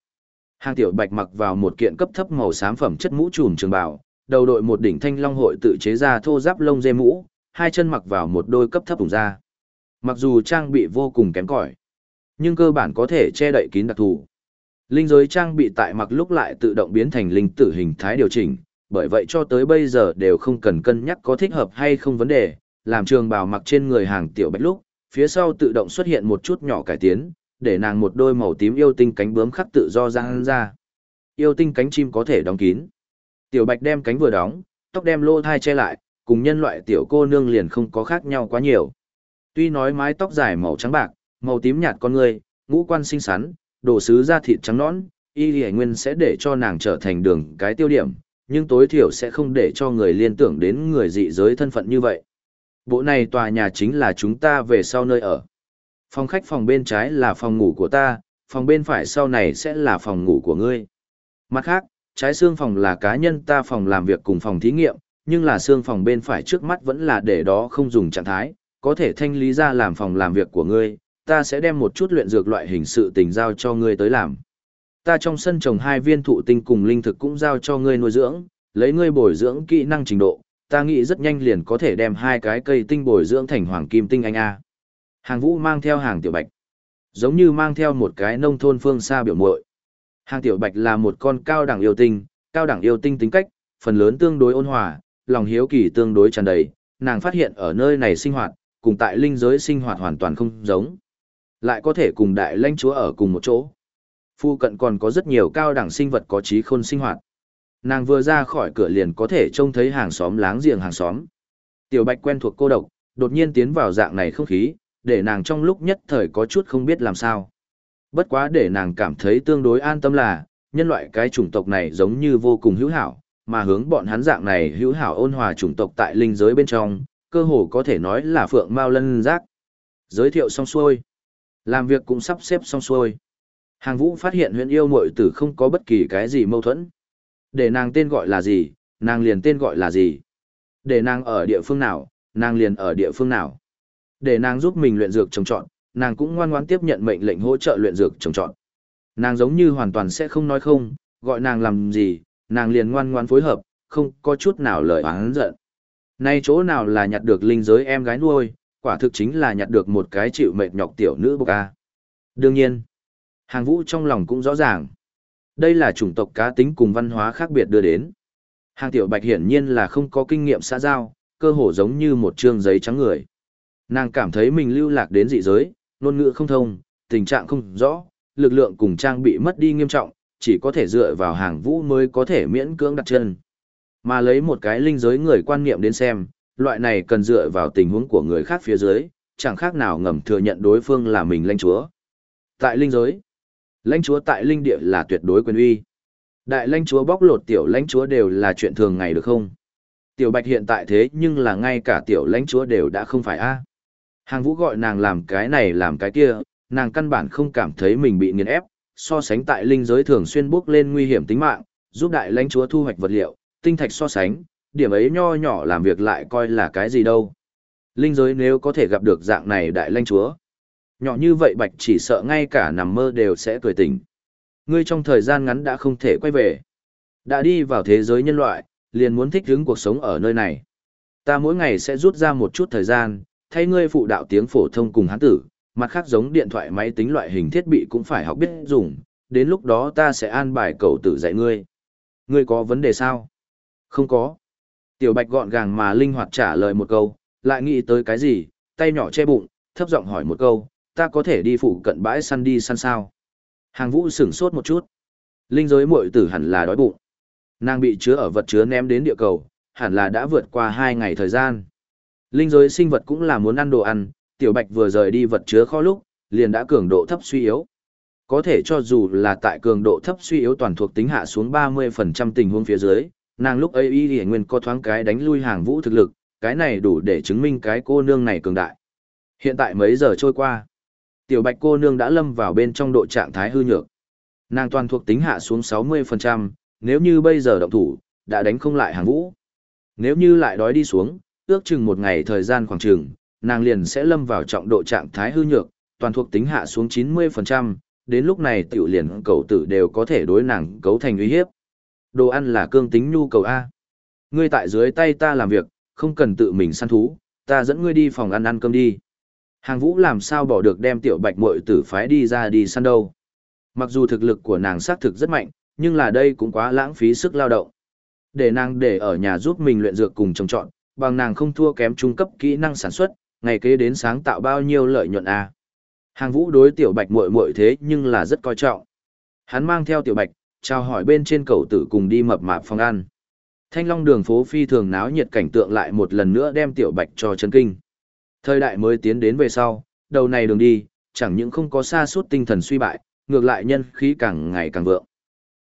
Hàng tiểu bạch mặc vào một kiện cấp thấp màu xám phẩm chất mũ trùm trường bào, đầu đội một đỉnh thanh long hội tự chế ra thô giáp lông dê mũ, hai chân mặc vào một đôi cấp thấp ủng da. Mặc dù trang bị vô cùng kém cỏi, nhưng cơ bản có thể che đậy kín đặc thù. Linh giới trang bị tại mặc lúc lại tự động biến thành linh tử hình thái điều chỉnh, bởi vậy cho tới bây giờ đều không cần cân nhắc có thích hợp hay không vấn đề, làm trường bào mặc trên người hàng tiểu bạch lúc, phía sau tự động xuất hiện một chút nhỏ cải tiến, để nàng một đôi màu tím yêu tinh cánh bướm khắc tự do ra ra. Yêu tinh cánh chim có thể đóng kín. Tiểu bạch đem cánh vừa đóng, tóc đem lô thai che lại, cùng nhân loại tiểu cô nương liền không có khác nhau quá nhiều. Tuy nói mái tóc dài màu trắng bạc, màu tím nhạt con người, ngũ quan xinh xắn, đồ sứ da thịt trắng nõn, y lì nguyên sẽ để cho nàng trở thành đường cái tiêu điểm, nhưng tối thiểu sẽ không để cho người liên tưởng đến người dị giới thân phận như vậy. Bộ này tòa nhà chính là chúng ta về sau nơi ở. Phòng khách phòng bên trái là phòng ngủ của ta, phòng bên phải sau này sẽ là phòng ngủ của ngươi. Mặt khác, trái xương phòng là cá nhân ta phòng làm việc cùng phòng thí nghiệm, nhưng là xương phòng bên phải trước mắt vẫn là để đó không dùng trạng thái, có thể thanh lý ra làm phòng làm việc của ngươi, ta sẽ đem một chút luyện dược loại hình sự tình giao cho ngươi tới làm. Ta trong sân trồng hai viên thụ tinh cùng linh thực cũng giao cho ngươi nuôi dưỡng, lấy ngươi bồi dưỡng kỹ năng trình độ, ta nghĩ rất nhanh liền có thể đem hai cái cây tinh bồi dưỡng thành hoàng kim tinh anh A. Hàng vũ mang theo hàng tiểu bạch, giống như mang theo một cái nông thôn phương xa biểu muội. Hàng tiểu bạch là một con cao đẳng yêu tinh, cao đẳng yêu tinh tính cách, phần lớn tương đối ôn hòa, lòng hiếu kỳ tương đối tràn đầy, nàng phát hiện ở nơi này sinh hoạt, cùng tại linh giới sinh hoạt hoàn toàn không giống. Lại có thể cùng đại lãnh chúa ở cùng một chỗ. Phu cận còn có rất nhiều cao đẳng sinh vật có trí khôn sinh hoạt. Nàng vừa ra khỏi cửa liền có thể trông thấy hàng xóm láng giềng hàng xóm. Tiểu Bạch quen thuộc cô độc, đột nhiên tiến vào dạng này không khí, để nàng trong lúc nhất thời có chút không biết làm sao. Bất quá để nàng cảm thấy tương đối an tâm là, nhân loại cái chủng tộc này giống như vô cùng hữu hảo, mà hướng bọn hắn dạng này hữu hảo ôn hòa chủng tộc tại linh giới bên trong, cơ hồ có thể nói là phượng mao lân giác. Giới thiệu xong xuôi. Làm việc cũng sắp xếp xong xuôi. Hàng vũ phát hiện huyện yêu mội tử không có bất kỳ cái gì mâu thuẫn. Để nàng tên gọi là gì, nàng liền tên gọi là gì. Để nàng ở địa phương nào, nàng liền ở địa phương nào. Để nàng giúp mình luyện dược trồng trọt nàng cũng ngoan ngoãn tiếp nhận mệnh lệnh hỗ trợ luyện dược trồng trọt Nàng giống như hoàn toàn sẽ không nói không, gọi nàng làm gì, nàng liền ngoan ngoãn phối hợp, không có chút nào lời oán giận. Nay chỗ nào là nhặt được linh giới em gái nuôi, quả thực chính là nhặt được một cái chịu mệt nhọc tiểu nữ bộc a. Đương nhiên, hàng vũ trong lòng cũng rõ ràng. Đây là chủng tộc cá tính cùng văn hóa khác biệt đưa đến. Hàng tiểu bạch hiển nhiên là không có kinh nghiệm xã giao, cơ hồ giống như một trương giấy trắng người. Nàng cảm thấy mình lưu lạc đến dị giới, ngôn ngữ không thông, tình trạng không rõ, lực lượng cùng trang bị mất đi nghiêm trọng, chỉ có thể dựa vào hàng vũ mới có thể miễn cưỡng đặt chân. Mà lấy một cái linh giới người quan niệm đến xem, loại này cần dựa vào tình huống của người khác phía dưới, chẳng khác nào ngầm thừa nhận đối phương là mình lãnh chúa. Tại linh giới, lãnh chúa tại linh địa là tuyệt đối quyền uy. Đại lãnh chúa bóc lột tiểu lãnh chúa đều là chuyện thường ngày được không? Tiểu Bạch hiện tại thế nhưng là ngay cả tiểu lãnh chúa đều đã không phải a. Hàng Vũ gọi nàng làm cái này làm cái kia, nàng căn bản không cảm thấy mình bị nghiền ép, so sánh tại linh giới thường xuyên bước lên nguy hiểm tính mạng, giúp đại lãnh chúa thu hoạch vật liệu, tinh thạch so sánh, điểm ấy nho nhỏ làm việc lại coi là cái gì đâu. Linh giới nếu có thể gặp được dạng này đại lãnh chúa. Nhỏ như vậy bạch chỉ sợ ngay cả nằm mơ đều sẽ cười tỉnh. Ngươi trong thời gian ngắn đã không thể quay về. Đã đi vào thế giới nhân loại, liền muốn thích ứng cuộc sống ở nơi này. Ta mỗi ngày sẽ rút ra một chút thời gian, thay ngươi phụ đạo tiếng phổ thông cùng hán tử, mặt khác giống điện thoại máy tính loại hình thiết bị cũng phải học biết dùng, đến lúc đó ta sẽ an bài cầu tử dạy ngươi. Ngươi có vấn đề sao? Không có. Tiểu Bạch gọn gàng mà linh hoạt trả lời một câu, lại nghĩ tới cái gì, tay nhỏ che bụng, thấp giọng hỏi một câu, ta có thể đi phụ cận bãi săn đi săn sao? Hàng vũ sửng sốt một chút. Linh giới muội tử hẳn là đói bụng. Nàng bị chứa ở vật chứa ném đến địa cầu, hẳn là đã vượt qua hai ngày thời gian. Linh giới sinh vật cũng là muốn ăn đồ ăn, tiểu bạch vừa rời đi vật chứa kho lúc, liền đã cường độ thấp suy yếu. Có thể cho dù là tại cường độ thấp suy yếu toàn thuộc tính hạ xuống 30% tình huống phía dưới, nàng lúc ấy y hiển nguyên có thoáng cái đánh lui hàng vũ thực lực, cái này đủ để chứng minh cái cô nương này cường đại. Hiện tại mấy giờ trôi qua, tiểu bạch cô nương đã lâm vào bên trong độ trạng thái hư nhược. Nàng toàn thuộc tính hạ xuống 60%, nếu như bây giờ động thủ, đã đánh không lại hàng vũ. Nếu như lại đói đi xuống, ước chừng một ngày thời gian khoảng chừng, nàng liền sẽ lâm vào trọng độ trạng thái hư nhược, toàn thuộc tính hạ xuống 90%, đến lúc này tiểu liền cầu tử đều có thể đối nàng cấu thành uy hiếp. Đồ ăn là cương tính nhu cầu A. Ngươi tại dưới tay ta làm việc, không cần tự mình săn thú, ta dẫn ngươi đi phòng ăn ăn cơm đi. Hàng vũ làm sao bỏ được đem tiểu bạch muội tử phái đi ra đi săn đâu. Mặc dù thực lực của nàng xác thực rất mạnh, nhưng là đây cũng quá lãng phí sức lao động. Để nàng để ở nhà giúp mình luyện dược cùng trồng trọn, bằng nàng không thua kém trung cấp kỹ năng sản xuất, ngày kế đến sáng tạo bao nhiêu lợi nhuận a. Hàng Vũ đối tiểu Bạch muội muội thế nhưng là rất coi trọng. Hắn mang theo tiểu Bạch, chào hỏi bên trên cầu tử cùng đi mập mạp phòng ăn. Thanh Long đường phố phi thường náo nhiệt cảnh tượng lại một lần nữa đem tiểu Bạch cho chấn kinh. Thời đại mới tiến đến về sau, đầu này đường đi, chẳng những không có xa suốt tinh thần suy bại, ngược lại nhân khí càng ngày càng vượng.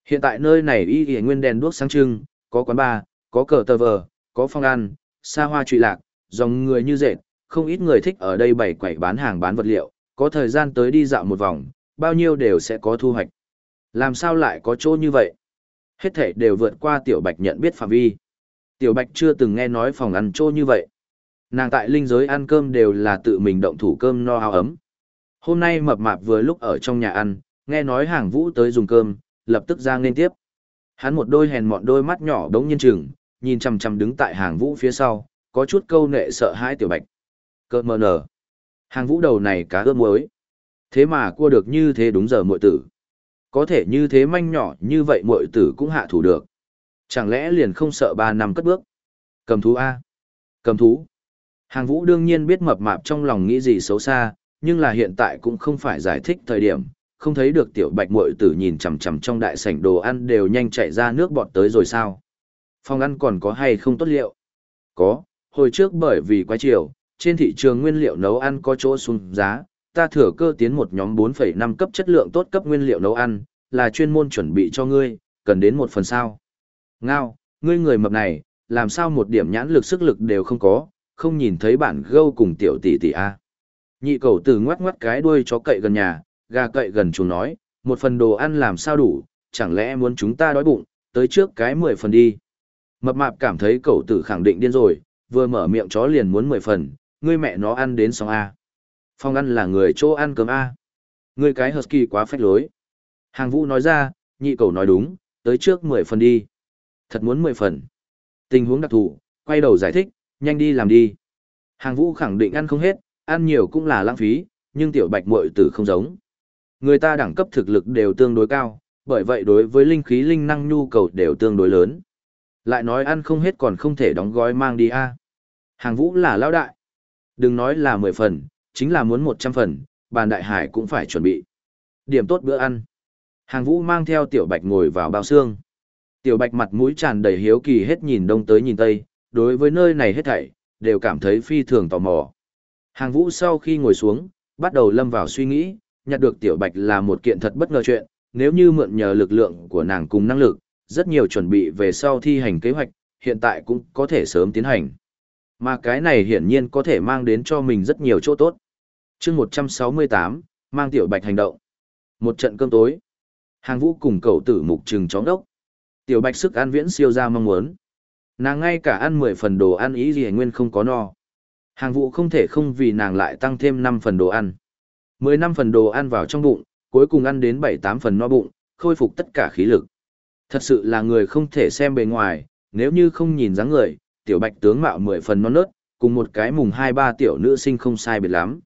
Hiện tại nơi này y y nguyên đèn đuốc sáng trưng, có quán bar, có cờ tờ vờ, có phong ăn, xa hoa trụy lạc, dòng người như dệt, không ít người thích ở đây bày quẩy bán hàng bán vật liệu, có thời gian tới đi dạo một vòng, bao nhiêu đều sẽ có thu hoạch. Làm sao lại có chỗ như vậy? Hết thể đều vượt qua Tiểu Bạch nhận biết phạm vi. Tiểu Bạch chưa từng nghe nói phòng ăn chỗ như vậy. Nàng tại linh giới ăn cơm đều là tự mình động thủ cơm no áo ấm. Hôm nay mập mạp vừa lúc ở trong nhà ăn, nghe nói hàng vũ tới dùng cơm, lập tức ra nên tiếp. Hắn một đôi hèn mọn đôi mắt nhỏ đống nhiên trừng, nhìn chằm chằm đứng tại hàng vũ phía sau, có chút câu nệ sợ hãi tiểu bạch. Cơ mờ nở. Hàng vũ đầu này cá ướp muối. Thế mà cua được như thế đúng giờ muội tử. Có thể như thế manh nhỏ như vậy muội tử cũng hạ thủ được. Chẳng lẽ liền không sợ ba năm cất bước. Cầm thú A. Cầm thú. Hàng vũ đương nhiên biết mập mạp trong lòng nghĩ gì xấu xa, nhưng là hiện tại cũng không phải giải thích thời điểm, không thấy được tiểu bạch muội tử nhìn chằm chằm trong đại sảnh đồ ăn đều nhanh chạy ra nước bọt tới rồi sao. Phòng ăn còn có hay không tốt liệu? Có, hồi trước bởi vì quá chiều, trên thị trường nguyên liệu nấu ăn có chỗ xuống giá, ta thừa cơ tiến một nhóm 4,5 cấp chất lượng tốt cấp nguyên liệu nấu ăn, là chuyên môn chuẩn bị cho ngươi, cần đến một phần sao. Ngao, ngươi người mập này, làm sao một điểm nhãn lực sức lực đều không có, không nhìn thấy bản gâu cùng tiểu tỷ tỷ a. Nhị cầu từ ngoắc ngoắc cái đuôi chó cậy gần nhà, gà cậy gần chuồng nói, một phần đồ ăn làm sao đủ, chẳng lẽ muốn chúng ta đói bụng, tới trước cái 10 phần đi. Mập mạp cảm thấy cậu tử khẳng định điên rồi, vừa mở miệng chó liền muốn 10 phần, ngươi mẹ nó ăn đến xong A. Phong ăn là người chỗ ăn cơm A. người cái husky quá phách lối. Hàng vũ nói ra, nhị cầu nói đúng, tới trước 10 phần đi. Thật muốn 10 phần. Tình huống đặc thù, quay đầu giải thích, nhanh đi làm đi. Hàng vũ khẳng định ăn không hết, ăn nhiều cũng là lãng phí, nhưng tiểu bạch muội tử không giống. Người ta đẳng cấp thực lực đều tương đối cao, bởi vậy đối với linh khí linh năng nhu cầu đều tương đối lớn. Lại nói ăn không hết còn không thể đóng gói mang đi a. Hàng vũ là lão đại. Đừng nói là 10 phần, chính là muốn 100 phần, bàn đại hải cũng phải chuẩn bị. Điểm tốt bữa ăn. Hàng vũ mang theo tiểu bạch ngồi vào bao xương. Tiểu bạch mặt mũi tràn đầy hiếu kỳ hết nhìn đông tới nhìn tây, đối với nơi này hết thảy, đều cảm thấy phi thường tò mò. Hàng vũ sau khi ngồi xuống, bắt đầu lâm vào suy nghĩ, nhặt được tiểu bạch là một kiện thật bất ngờ chuyện, nếu như mượn nhờ lực lượng của nàng cùng năng lực, rất nhiều chuẩn bị về sau thi hành kế hoạch, hiện tại cũng có thể sớm tiến hành. Mà cái này hiển nhiên có thể mang đến cho mình rất nhiều chỗ tốt. chương 168, mang tiểu bạch hành động. Một trận cơm tối. Hàng vũ cùng cậu tử mục trừng chóng đốc. Tiểu bạch sức ăn viễn siêu ra mong muốn. Nàng ngay cả ăn 10 phần đồ ăn ý gì nguyên không có no. Hàng vũ không thể không vì nàng lại tăng thêm 5 phần đồ ăn. 10 năm phần đồ ăn vào trong bụng, cuối cùng ăn đến 7-8 phần no bụng, khôi phục tất cả khí lực. Thật sự là người không thể xem bề ngoài, nếu như không nhìn dáng người, tiểu bạch tướng mạo 10 phần non nớt, cùng một cái mùng 2-3 tiểu nữ sinh không sai biệt lắm.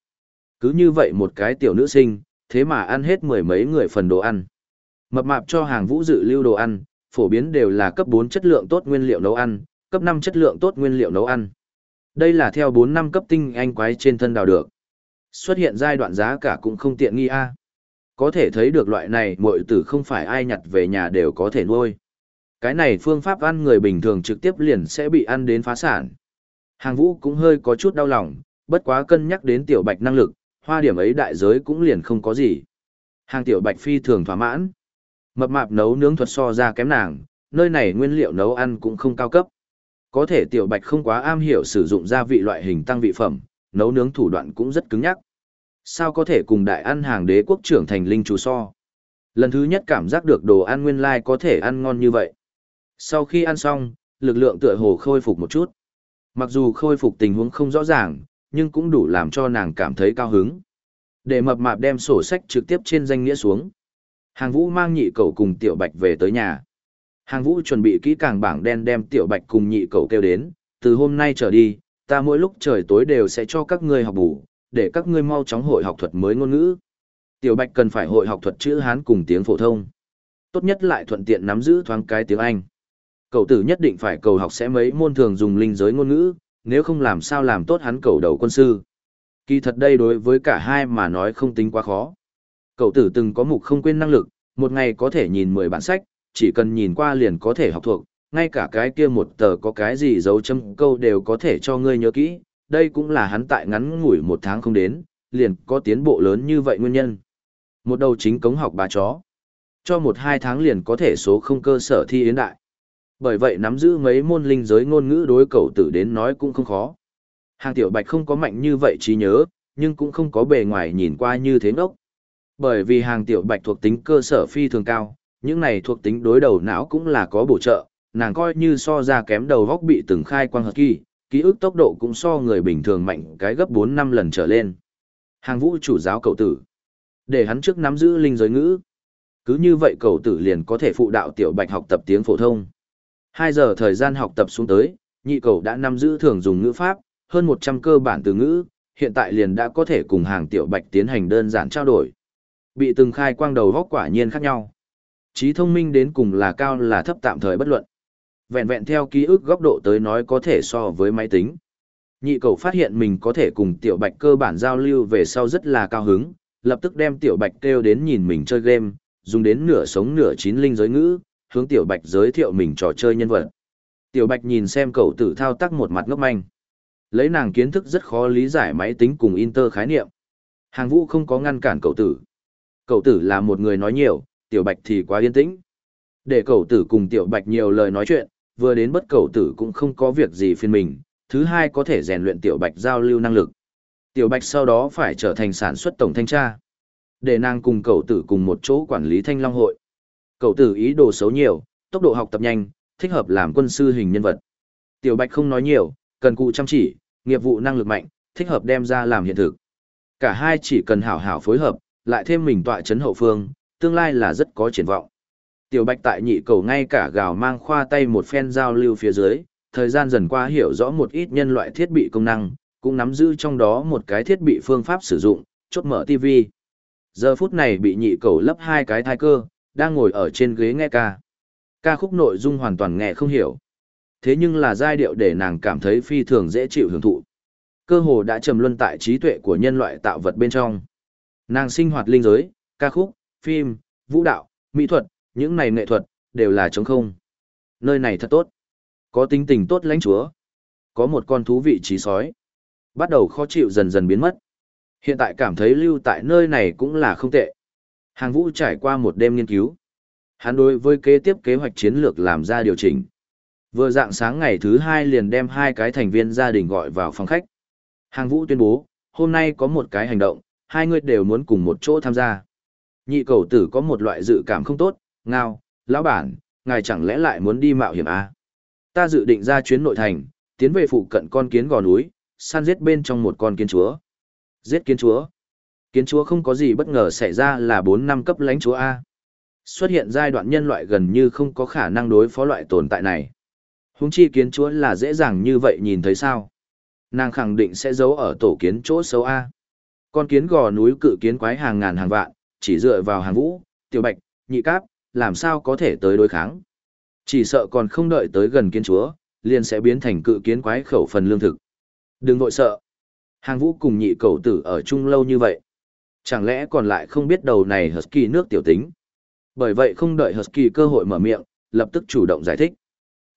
Cứ như vậy một cái tiểu nữ sinh, thế mà ăn hết mười mấy người phần đồ ăn. Mập mạp cho hàng vũ dự lưu đồ ăn, phổ biến đều là cấp bốn chất lượng tốt nguyên liệu nấu ăn, Cấp năm chất lượng tốt nguyên liệu nấu ăn. Đây là theo bốn năm cấp tinh anh quái trên thân đào được. Xuất hiện giai đoạn giá cả cũng không tiện nghi a. Có thể thấy được loại này muội tử không phải ai nhặt về nhà đều có thể nuôi. Cái này phương pháp ăn người bình thường trực tiếp liền sẽ bị ăn đến phá sản. Hàng vũ cũng hơi có chút đau lòng, bất quá cân nhắc đến tiểu bạch năng lực, hoa điểm ấy đại giới cũng liền không có gì. Hàng tiểu bạch phi thường thỏa mãn. Mập mạp nấu nướng thuật so ra kém nàng, nơi này nguyên liệu nấu ăn cũng không cao cấp. Có thể tiểu bạch không quá am hiểu sử dụng gia vị loại hình tăng vị phẩm, nấu nướng thủ đoạn cũng rất cứng nhắc. Sao có thể cùng đại ăn hàng đế quốc trưởng thành linh chủ so? Lần thứ nhất cảm giác được đồ ăn nguyên lai có thể ăn ngon như vậy. Sau khi ăn xong, lực lượng tựa hồ khôi phục một chút. Mặc dù khôi phục tình huống không rõ ràng, nhưng cũng đủ làm cho nàng cảm thấy cao hứng. Để mập mạp đem sổ sách trực tiếp trên danh nghĩa xuống. Hàng vũ mang nhị cầu cùng tiểu bạch về tới nhà. Hàng vũ chuẩn bị kỹ càng bảng đen đem tiểu bạch cùng nhị cầu kêu đến, từ hôm nay trở đi, ta mỗi lúc trời tối đều sẽ cho các ngươi học bù, để các ngươi mau chóng hội học thuật mới ngôn ngữ. Tiểu bạch cần phải hội học thuật chữ Hán cùng tiếng phổ thông. Tốt nhất lại thuận tiện nắm giữ thoáng cái tiếng Anh. Cậu tử nhất định phải cầu học sẽ mấy môn thường dùng linh giới ngôn ngữ, nếu không làm sao làm tốt hắn cầu đầu quân sư. Kỳ thật đây đối với cả hai mà nói không tính quá khó. Cậu tử từng có mục không quên năng lực, một ngày có thể nhìn 10 bản sách, chỉ cần nhìn qua liền có thể học thuộc, ngay cả cái kia một tờ có cái gì dấu chấm câu đều có thể cho ngươi nhớ kỹ, đây cũng là hắn tại ngắn ngủi một tháng không đến, liền có tiến bộ lớn như vậy nguyên nhân. Một đầu chính cống học bà chó, cho một hai tháng liền có thể số không cơ sở thi yến đại. Bởi vậy nắm giữ mấy môn linh giới ngôn ngữ đối cầu tử đến nói cũng không khó. Hàng tiểu bạch không có mạnh như vậy trí nhớ, nhưng cũng không có bề ngoài nhìn qua như thế ngốc. Bởi vì hàng tiểu bạch thuộc tính cơ sở phi thường cao, những này thuộc tính đối đầu não cũng là có bổ trợ, nàng coi như so ra kém đầu góc bị từng khai quang hợp kỳ, ký ức tốc độ cũng so người bình thường mạnh cái gấp 4 năm lần trở lên. Hàng vũ chủ giáo cậu tử. Để hắn trước nắm giữ linh giới ngữ. Cứ như vậy cậu tử liền có thể phụ đạo tiểu bạch học tập tiếng phổ thông. 2 giờ thời gian học tập xuống tới, nhị cầu đã nắm giữ thường dùng ngữ pháp, hơn 100 cơ bản từ ngữ, hiện tại liền đã có thể cùng hàng tiểu bạch tiến hành đơn giản trao đổi. Bị từng khai quang đầu góc quả nhiên khác nhau. Trí thông minh đến cùng là cao là thấp tạm thời bất luận. Vẹn vẹn theo ký ức góc độ tới nói có thể so với máy tính. Nhị cầu phát hiện mình có thể cùng tiểu bạch cơ bản giao lưu về sau rất là cao hứng, lập tức đem tiểu bạch kêu đến nhìn mình chơi game, dùng đến nửa sống nửa chín linh giới ngữ, hướng tiểu bạch giới thiệu mình trò chơi nhân vật. Tiểu bạch nhìn xem cậu tử thao tác một mặt ngốc manh. Lấy nàng kiến thức rất khó lý giải máy tính cùng inter khái niệm. Hàng vũ không có ngăn cản cậu tử. Cậu tử là một người nói nhiều, tiểu bạch thì quá yên tĩnh. Để cậu tử cùng tiểu bạch nhiều lời nói chuyện, vừa đến bất cậu tử cũng không có việc gì phiền mình, thứ hai có thể rèn luyện tiểu bạch giao lưu năng lực. Tiểu bạch sau đó phải trở thành sản xuất tổng thanh tra. Để nàng cùng cậu tử cùng một chỗ quản lý thanh long hội. Cậu tử ý đồ xấu nhiều, tốc độ học tập nhanh, thích hợp làm quân sư hình nhân vật. Tiểu bạch không nói nhiều, cần cụ chăm chỉ, nghiệp vụ năng lực mạnh, thích hợp đem ra làm hiện thực. Cả hai chỉ cần hảo hảo phối hợp, lại thêm mình tọa chấn hậu phương, tương lai là rất có triển vọng. Tiểu Bạch tại nhị cầu ngay cả gào mang khoa tay một phen giao lưu phía dưới, thời gian dần qua hiểu rõ một ít nhân loại thiết bị công năng, cũng nắm giữ trong đó một cái thiết bị phương pháp sử dụng, chốt mở TV. Giờ phút này bị nhị cầu lấp hai cái thai cơ, đang ngồi ở trên ghế nghe ca. Ca khúc nội dung hoàn toàn nghe không hiểu. Thế nhưng là giai điệu để nàng cảm thấy phi thường dễ chịu hưởng thụ. Cơ hồ đã trầm luân tại trí tuệ của nhân loại tạo vật bên trong. Nàng sinh hoạt linh giới, ca khúc, phim, vũ đạo, mỹ thuật, những này nghệ thuật, đều là trống không. Nơi này thật tốt. Có tính tình tốt lãnh chúa. Có một con thú vị trí sói. Bắt đầu khó chịu dần dần biến mất. Hiện tại cảm thấy lưu tại nơi này cũng là không tệ. Hàng vũ trải qua một đêm nghiên cứu. Hắn đối với kế tiếp kế hoạch chiến lược làm ra điều chỉnh. Vừa dạng sáng ngày thứ hai liền đem hai cái thành viên gia đình gọi vào phòng khách. Hàng vũ tuyên bố, hôm nay có một cái hành động, hai người đều muốn cùng một chỗ tham gia. Nhị cầu tử có một loại dự cảm không tốt, ngao, lão bản, ngài chẳng lẽ lại muốn đi mạo hiểm à? Ta dự định ra chuyến nội thành, tiến về phụ cận con kiến gò núi, săn giết bên trong một con kiến chúa. Giết kiến chúa. Kiến chúa không có gì bất ngờ xảy ra là 4 năm cấp lãnh chúa A. Xuất hiện giai đoạn nhân loại gần như không có khả năng đối phó loại tồn tại này. Húng chi kiến chúa là dễ dàng như vậy nhìn thấy sao. Nàng khẳng định sẽ giấu ở tổ kiến chỗ xấu A. Con kiến gò núi cự kiến quái hàng ngàn hàng vạn, chỉ dựa vào hàng vũ, tiểu bạch, nhị cáp, làm sao có thể tới đối kháng. Chỉ sợ còn không đợi tới gần kiến chúa, liền sẽ biến thành cự kiến quái khẩu phần lương thực. Đừng vội sợ. Hàng vũ cùng nhị cầu tử ở chung lâu như vậy. Chẳng lẽ còn lại không biết đầu này Husky nước tiểu tính. Bởi vậy không đợi Husky cơ hội mở miệng, lập tức chủ động giải thích.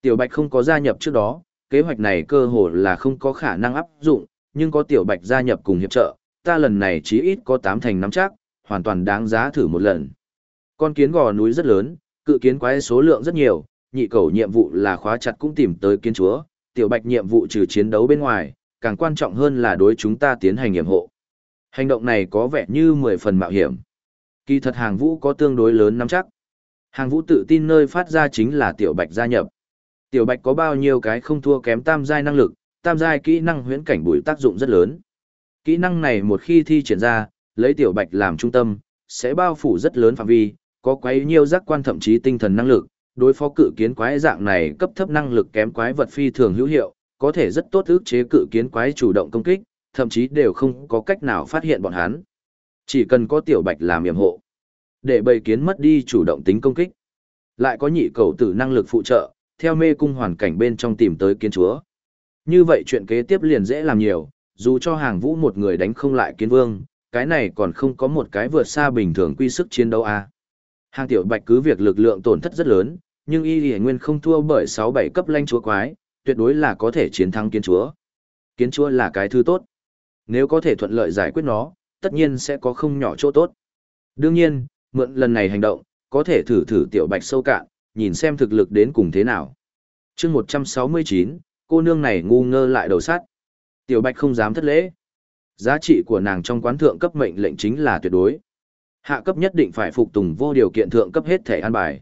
Tiểu Bạch không có gia nhập trước đó, kế hoạch này cơ hồ là không có khả năng áp dụng, nhưng có Tiểu Bạch gia nhập cùng hiệp trợ, ta lần này chí ít có tám thành nắm chắc, hoàn toàn đáng giá thử một lần. Con kiến gò núi rất lớn, cự kiến quái số lượng rất nhiều, nhị cầu nhiệm vụ là khóa chặt cũng tìm tới kiến chúa, Tiểu Bạch nhiệm vụ trừ chiến đấu bên ngoài, càng quan trọng hơn là đối chúng ta tiến hành nghiệm hộ. Hành động này có vẻ như mười phần mạo hiểm. Kỳ thật hàng vũ có tương đối lớn nắm chắc. Hàng vũ tự tin nơi phát ra chính là tiểu bạch gia nhập. Tiểu bạch có bao nhiêu cái không thua kém tam giai năng lực, tam giai kỹ năng huyễn cảnh bùi tác dụng rất lớn. Kỹ năng này một khi thi triển ra, lấy tiểu bạch làm trung tâm, sẽ bao phủ rất lớn phạm vi, có quấy nhiều giác quan thậm chí tinh thần năng lực, đối phó cự kiến quái dạng này cấp thấp năng lực kém quái vật phi thường hữu hiệu, có thể rất tốt ức chế cự kiến quái chủ động công kích, thậm chí đều không có cách nào phát hiện bọn hắn. Chỉ cần có tiểu bạch làm yểm hộ, để bầy kiến mất đi chủ động tính công kích. Lại có nhị cầu tử năng lực phụ trợ, theo mê cung hoàn cảnh bên trong tìm tới kiến chúa. Như vậy chuyện kế tiếp liền dễ làm nhiều, dù cho hàng vũ một người đánh không lại kiến vương, cái này còn không có một cái vượt xa bình thường quy sức chiến đấu a. À. Hàng tiểu bạch cứ việc lực lượng tổn thất rất lớn, nhưng y lì nguyên không thua bởi 6-7 cấp lanh chúa quái, tuyệt đối là có thể chiến thắng kiến chúa. Kiến chúa là cái thứ tốt. Nếu có thể thuận lợi giải quyết nó, tất nhiên sẽ có không nhỏ chỗ tốt. Đương nhiên, mượn lần này hành động, có thể thử thử tiểu bạch sâu cạn, nhìn xem thực lực đến cùng thế nào. chương 169, cô nương này ngu ngơ lại đầu sát. Tiểu bạch không dám thất lễ. Giá trị của nàng trong quán thượng cấp mệnh lệnh chính là tuyệt đối. Hạ cấp nhất định phải phục tùng vô điều kiện thượng cấp hết thể an bài.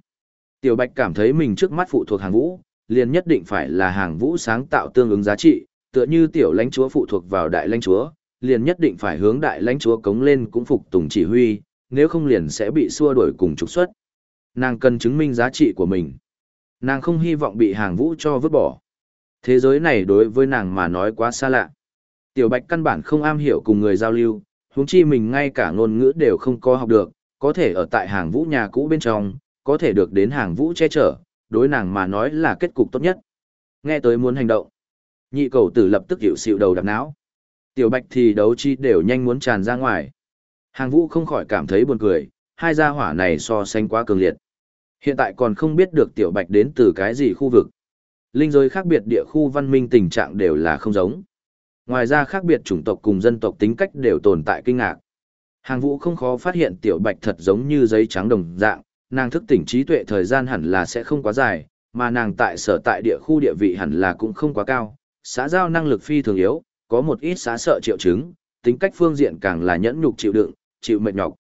Tiểu bạch cảm thấy mình trước mắt phụ thuộc hàng vũ, liền nhất định phải là hàng vũ sáng tạo tương ứng giá trị, tựa như tiểu lãnh chúa phụ thuộc vào đại lãnh chúa, liền nhất định phải hướng đại lãnh chúa cống lên cũng phục tùng chỉ huy, nếu không liền sẽ bị xua đuổi cùng trục xuất. Nàng cần chứng minh giá trị của mình. Nàng không hy vọng bị hàng vũ cho vứt bỏ. Thế giới này đối với nàng mà nói quá xa lạ. Tiểu Bạch căn bản không am hiểu cùng người giao lưu, huống chi mình ngay cả ngôn ngữ đều không có học được, có thể ở tại hàng vũ nhà cũ bên trong, có thể được đến hàng vũ che chở, đối nàng mà nói là kết cục tốt nhất. Nghe tới muốn hành động. Nhị cầu tử lập tức hiệu xịu đầu đập não. Tiểu Bạch thì đấu chi đều nhanh muốn tràn ra ngoài. Hàng vũ không khỏi cảm thấy buồn cười, hai gia hỏa này so sánh quá cường liệt. Hiện tại còn không biết được tiểu bạch đến từ cái gì khu vực. Linh giới khác biệt địa khu văn minh tình trạng đều là không giống. Ngoài ra khác biệt chủng tộc cùng dân tộc tính cách đều tồn tại kinh ngạc. Hàng vũ không khó phát hiện tiểu bạch thật giống như giấy trắng đồng dạng, nàng thức tỉnh trí tuệ thời gian hẳn là sẽ không quá dài, mà nàng tại sở tại địa khu địa vị hẳn là cũng không quá cao. Xã giao năng lực phi thường yếu, có một ít xã sợ triệu chứng, tính cách phương diện càng là nhẫn nhục chịu đựng, chịu mệt nhọc.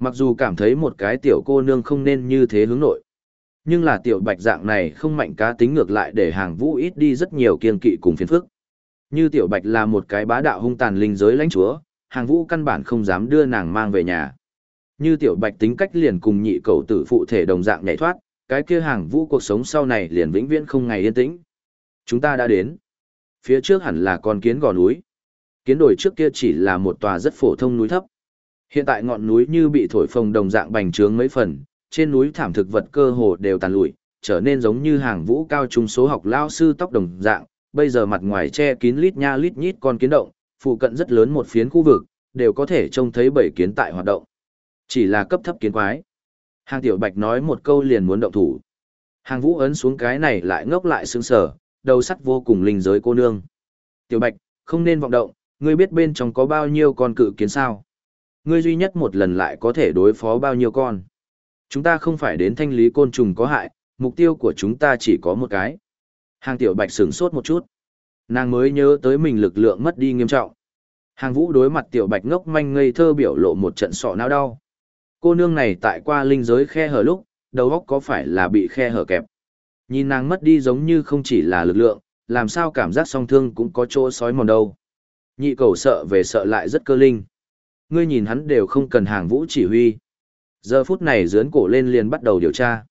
Mặc dù cảm thấy một cái tiểu cô nương không nên như thế hướng nội, nhưng là tiểu bạch dạng này không mạnh cá tính ngược lại để hàng vũ ít đi rất nhiều kiên kỵ cùng phiền phức. Như tiểu bạch là một cái bá đạo hung tàn linh giới lãnh chúa, hàng vũ căn bản không dám đưa nàng mang về nhà. Như tiểu bạch tính cách liền cùng nhị cầu tử phụ thể đồng dạng nhảy thoát, cái kia hàng vũ cuộc sống sau này liền vĩnh viễn không ngày yên tĩnh. Chúng ta đã đến. Phía trước hẳn là con kiến gò núi. Kiến đồi trước kia chỉ là một tòa rất phổ thông núi thấp. Hiện tại ngọn núi như bị thổi phồng đồng dạng bành trướng mấy phần, trên núi thảm thực vật cơ hồ đều tàn lụi, trở nên giống như hàng vũ cao trung số học lao sư tóc đồng dạng, bây giờ mặt ngoài che kín lít nha lít nhít con kiến động, phụ cận rất lớn một phiến khu vực, đều có thể trông thấy bảy kiến tại hoạt động. Chỉ là cấp thấp kiến quái. Hàng tiểu bạch nói một câu liền muốn động thủ. Hàng vũ ấn xuống cái này lại ngốc lại sững sờ, đầu sắt vô cùng linh giới cô nương. Tiểu bạch, không nên vọng động, ngươi biết bên trong có bao nhiêu con cự kiến sao? Ngươi duy nhất một lần lại có thể đối phó bao nhiêu con? Chúng ta không phải đến thanh lý côn trùng có hại, mục tiêu của chúng ta chỉ có một cái. Hàng tiểu bạch sửng sốt một chút. Nàng mới nhớ tới mình lực lượng mất đi nghiêm trọng. Hàng vũ đối mặt tiểu bạch ngốc manh ngây thơ biểu lộ một trận sọ não đau. Cô nương này tại qua linh giới khe hở lúc, đầu óc có phải là bị khe hở kẹp. Nhìn nàng mất đi giống như không chỉ là lực lượng, làm sao cảm giác song thương cũng có chỗ sói mòn đâu. Nhị cầu sợ về sợ lại rất cơ linh. Ngươi nhìn hắn đều không cần hàng vũ chỉ huy. Giờ phút này dướn cổ lên liền bắt đầu điều tra.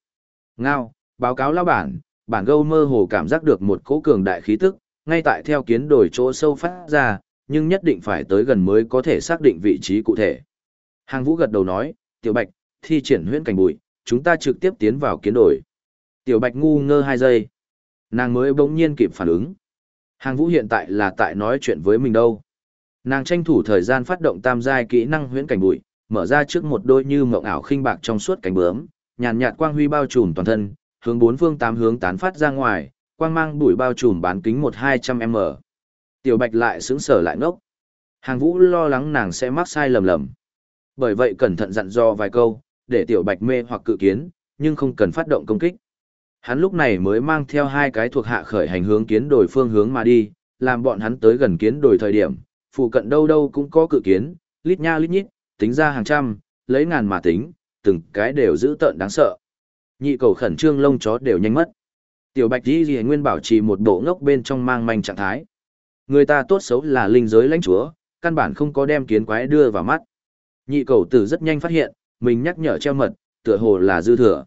Ngao, báo cáo lao bản, bản gâu mơ hồ cảm giác được một cỗ cường đại khí tức, ngay tại theo kiến đổi chỗ sâu phát ra, nhưng nhất định phải tới gần mới có thể xác định vị trí cụ thể. Hàng vũ gật đầu nói, tiểu bạch, thi triển huyễn cảnh bụi, chúng ta trực tiếp tiến vào kiến đổi. Tiểu bạch ngu ngơ hai giây. Nàng mới bỗng nhiên kịp phản ứng. Hàng vũ hiện tại là tại nói chuyện với mình đâu. Nàng tranh thủ thời gian phát động tam giai kỹ năng huyễn cảnh bụi, mở ra trước một đôi như mộng ảo khinh bạc trong suốt cánh bướm, nhàn nhạt quang huy bao trùm toàn thân, hướng bốn phương tám hướng tán phát ra ngoài, quang mang bụi bao trùm bán kính một hai trăm m Tiểu Bạch lại sững sờ lại ngốc. Hàng Vũ lo lắng nàng sẽ mắc sai lầm lầm. Bởi vậy cẩn thận dặn dò vài câu, để Tiểu Bạch mê hoặc cự kiến, nhưng không cần phát động công kích. Hắn lúc này mới mang theo hai cái thuộc hạ khởi hành hướng kiến đổi phương hướng mà đi, làm bọn hắn tới gần kiến đổi thời điểm, phụ cận đâu đâu cũng có cự kiến, lít nha lít nhít, tính ra hàng trăm, lấy ngàn mà tính, từng cái đều giữ tợn đáng sợ. Nhị cầu khẩn trương lông chó đều nhanh mất. Tiểu Bạch Di Di Nguyên bảo trì một bộ ngốc bên trong mang manh trạng thái. Người ta tốt xấu là linh giới lãnh chúa, căn bản không có đem kiến quái đưa vào mắt. Nhị cầu tử rất nhanh phát hiện, mình nhắc nhở treo mật, tựa hồ là dư thừa.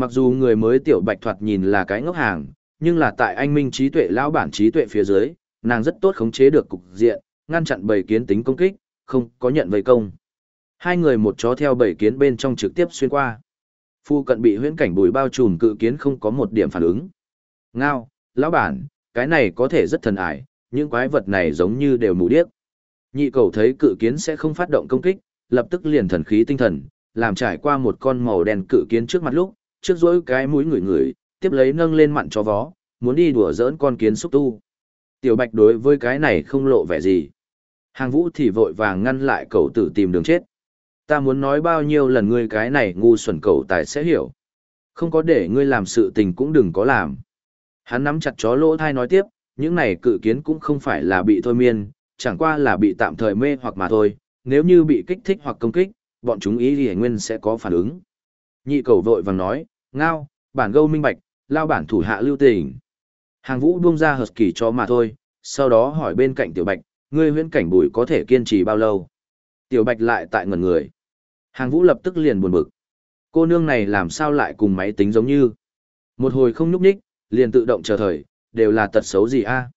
Mặc dù người mới tiểu bạch thoạt nhìn là cái ngốc hàng, nhưng là tại anh minh trí tuệ lão bản trí tuệ phía dưới, nàng rất tốt khống chế được cục diện, ngăn chặn bầy kiến tính công kích, không có nhận vây công. Hai người một chó theo bầy kiến bên trong trực tiếp xuyên qua. Phu cận bị huyễn cảnh bùi bao trùm cự kiến không có một điểm phản ứng. Ngao, lão bản, cái này có thể rất thần ải, những quái vật này giống như đều mù điếc. Nhị cầu thấy cự kiến sẽ không phát động công kích, lập tức liền thần khí tinh thần, làm trải qua một con màu đen cự kiến trước mặt lúc, trước dỗi cái mũi ngửi ngửi, tiếp lấy nâng lên mặn cho vó, muốn đi đùa giỡn con kiến xúc tu. Tiểu Bạch đối với cái này không lộ vẻ gì. Hàng vũ thì vội vàng ngăn lại cậu tử tìm đường chết. Ta muốn nói bao nhiêu lần ngươi cái này ngu xuẩn cậu tài sẽ hiểu. Không có để ngươi làm sự tình cũng đừng có làm. Hắn nắm chặt chó lỗ thai nói tiếp, những này cự kiến cũng không phải là bị thôi miên, chẳng qua là bị tạm thời mê hoặc mà thôi, nếu như bị kích thích hoặc công kích, bọn chúng ý thì nguyên sẽ có phản ứng. Nhị cầu vội vàng nói, ngao, bản gâu minh bạch, lao bản thủ hạ lưu tình. Hàng vũ buông ra hợp kỳ cho mà thôi, sau đó hỏi bên cạnh tiểu bạch, ngươi huyễn cảnh bùi có thể kiên trì bao lâu? Tiểu bạch lại tại ngẩn người. Hàng vũ lập tức liền buồn bực. Cô nương này làm sao lại cùng máy tính giống như? Một hồi không nhúc nhích, liền tự động chờ thời, đều là tật xấu gì a?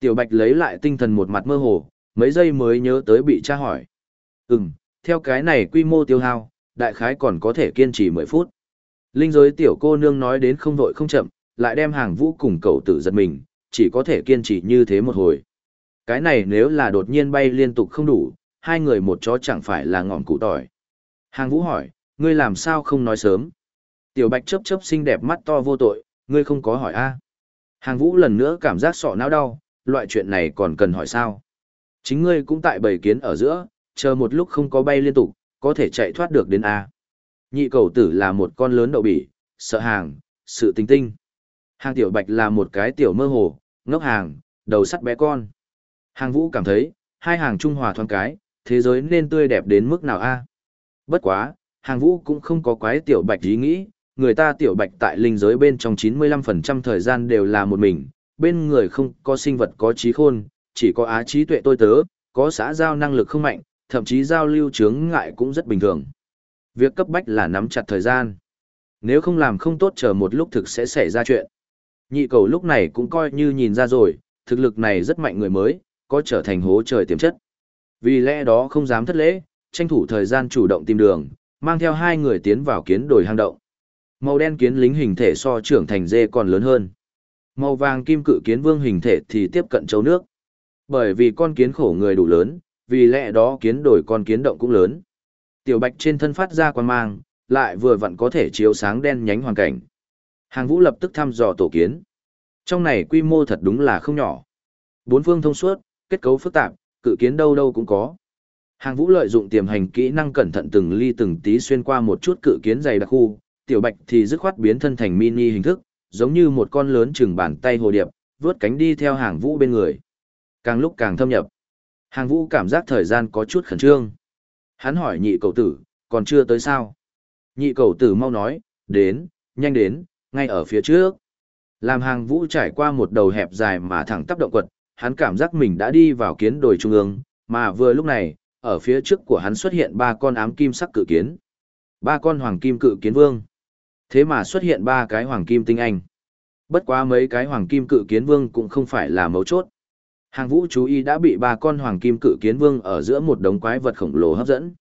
Tiểu bạch lấy lại tinh thần một mặt mơ hồ, mấy giây mới nhớ tới bị tra hỏi. Ừm, theo cái này quy mô tiêu hao, đại khái còn có thể kiên trì 10 phút. Linh giới tiểu cô nương nói đến không vội không chậm, lại đem hàng vũ cùng cậu tử giật mình, chỉ có thể kiên trì như thế một hồi. Cái này nếu là đột nhiên bay liên tục không đủ, hai người một chó chẳng phải là ngọn cụ tỏi. Hàng vũ hỏi, ngươi làm sao không nói sớm? Tiểu bạch chớp chớp xinh đẹp mắt to vô tội, ngươi không có hỏi a? Hàng vũ lần nữa cảm giác sọ não đau, loại chuyện này còn cần hỏi sao? Chính ngươi cũng tại bầy kiến ở giữa, chờ một lúc không có bay liên tục, có thể chạy thoát được đến A. Nhị cầu tử là một con lớn đậu bỉ, sợ hàng, sự tinh tinh. Hàng tiểu bạch là một cái tiểu mơ hồ, ngốc hàng, đầu sắt bé con. Hàng vũ cảm thấy, hai hàng trung hòa thoáng cái, thế giới nên tươi đẹp đến mức nào a? Bất quá, hàng vũ cũng không có quái tiểu bạch ý nghĩ, người ta tiểu bạch tại linh giới bên trong 95% thời gian đều là một mình, bên người không có sinh vật có trí khôn, chỉ có á trí tuệ tôi tớ, có xã giao năng lực không mạnh, thậm chí giao lưu chướng ngại cũng rất bình thường. Việc cấp bách là nắm chặt thời gian. Nếu không làm không tốt chờ một lúc thực sẽ xảy ra chuyện. Nhị cầu lúc này cũng coi như nhìn ra rồi, thực lực này rất mạnh người mới, có trở thành hố trời tiềm chất. Vì lẽ đó không dám thất lễ, tranh thủ thời gian chủ động tìm đường, mang theo hai người tiến vào kiến đồi hang động. Màu đen kiến lính hình thể so trưởng thành dê còn lớn hơn. Màu vàng kim cự kiến vương hình thể thì tiếp cận châu nước. Bởi vì con kiến khổ người đủ lớn, vì lẽ đó kiến đổi con kiến động cũng lớn. Tiểu bạch trên thân phát ra quan mang, lại vừa vặn có thể chiếu sáng đen nhánh hoàn cảnh. Hàng vũ lập tức thăm dò tổ kiến. Trong này quy mô thật đúng là không nhỏ. Bốn phương thông suốt, kết cấu phức tạp, cự kiến đâu đâu cũng có. Hàng vũ lợi dụng tiềm hành kỹ năng cẩn thận từng ly từng tí xuyên qua một chút cự kiến dày đặc khu, tiểu bạch thì dứt khoát biến thân thành mini hình thức, giống như một con lớn chừng bàn tay hồ điệp, vướt cánh đi theo hàng vũ bên người. Càng lúc càng thâm nhập. Hàng vũ cảm giác thời gian có chút khẩn trương. Hắn hỏi nhị cầu tử, còn chưa tới sao? Nhị cầu tử mau nói, đến, nhanh đến, ngay ở phía trước. Làm hàng vũ trải qua một đầu hẹp dài mà thẳng tắp động quật, hắn cảm giác mình đã đi vào kiến đồi trung ương, mà vừa lúc này, ở phía trước của hắn xuất hiện ba con ám kim sắc cự kiến. Ba con hoàng kim cự kiến vương. Thế mà xuất hiện ba cái hoàng kim tinh anh. Bất quá mấy cái hoàng kim cự kiến vương cũng không phải là mấu chốt. Hàng vũ chú ý đã bị ba con hoàng kim cự kiến vương ở giữa một đống quái vật khổng lồ hấp dẫn.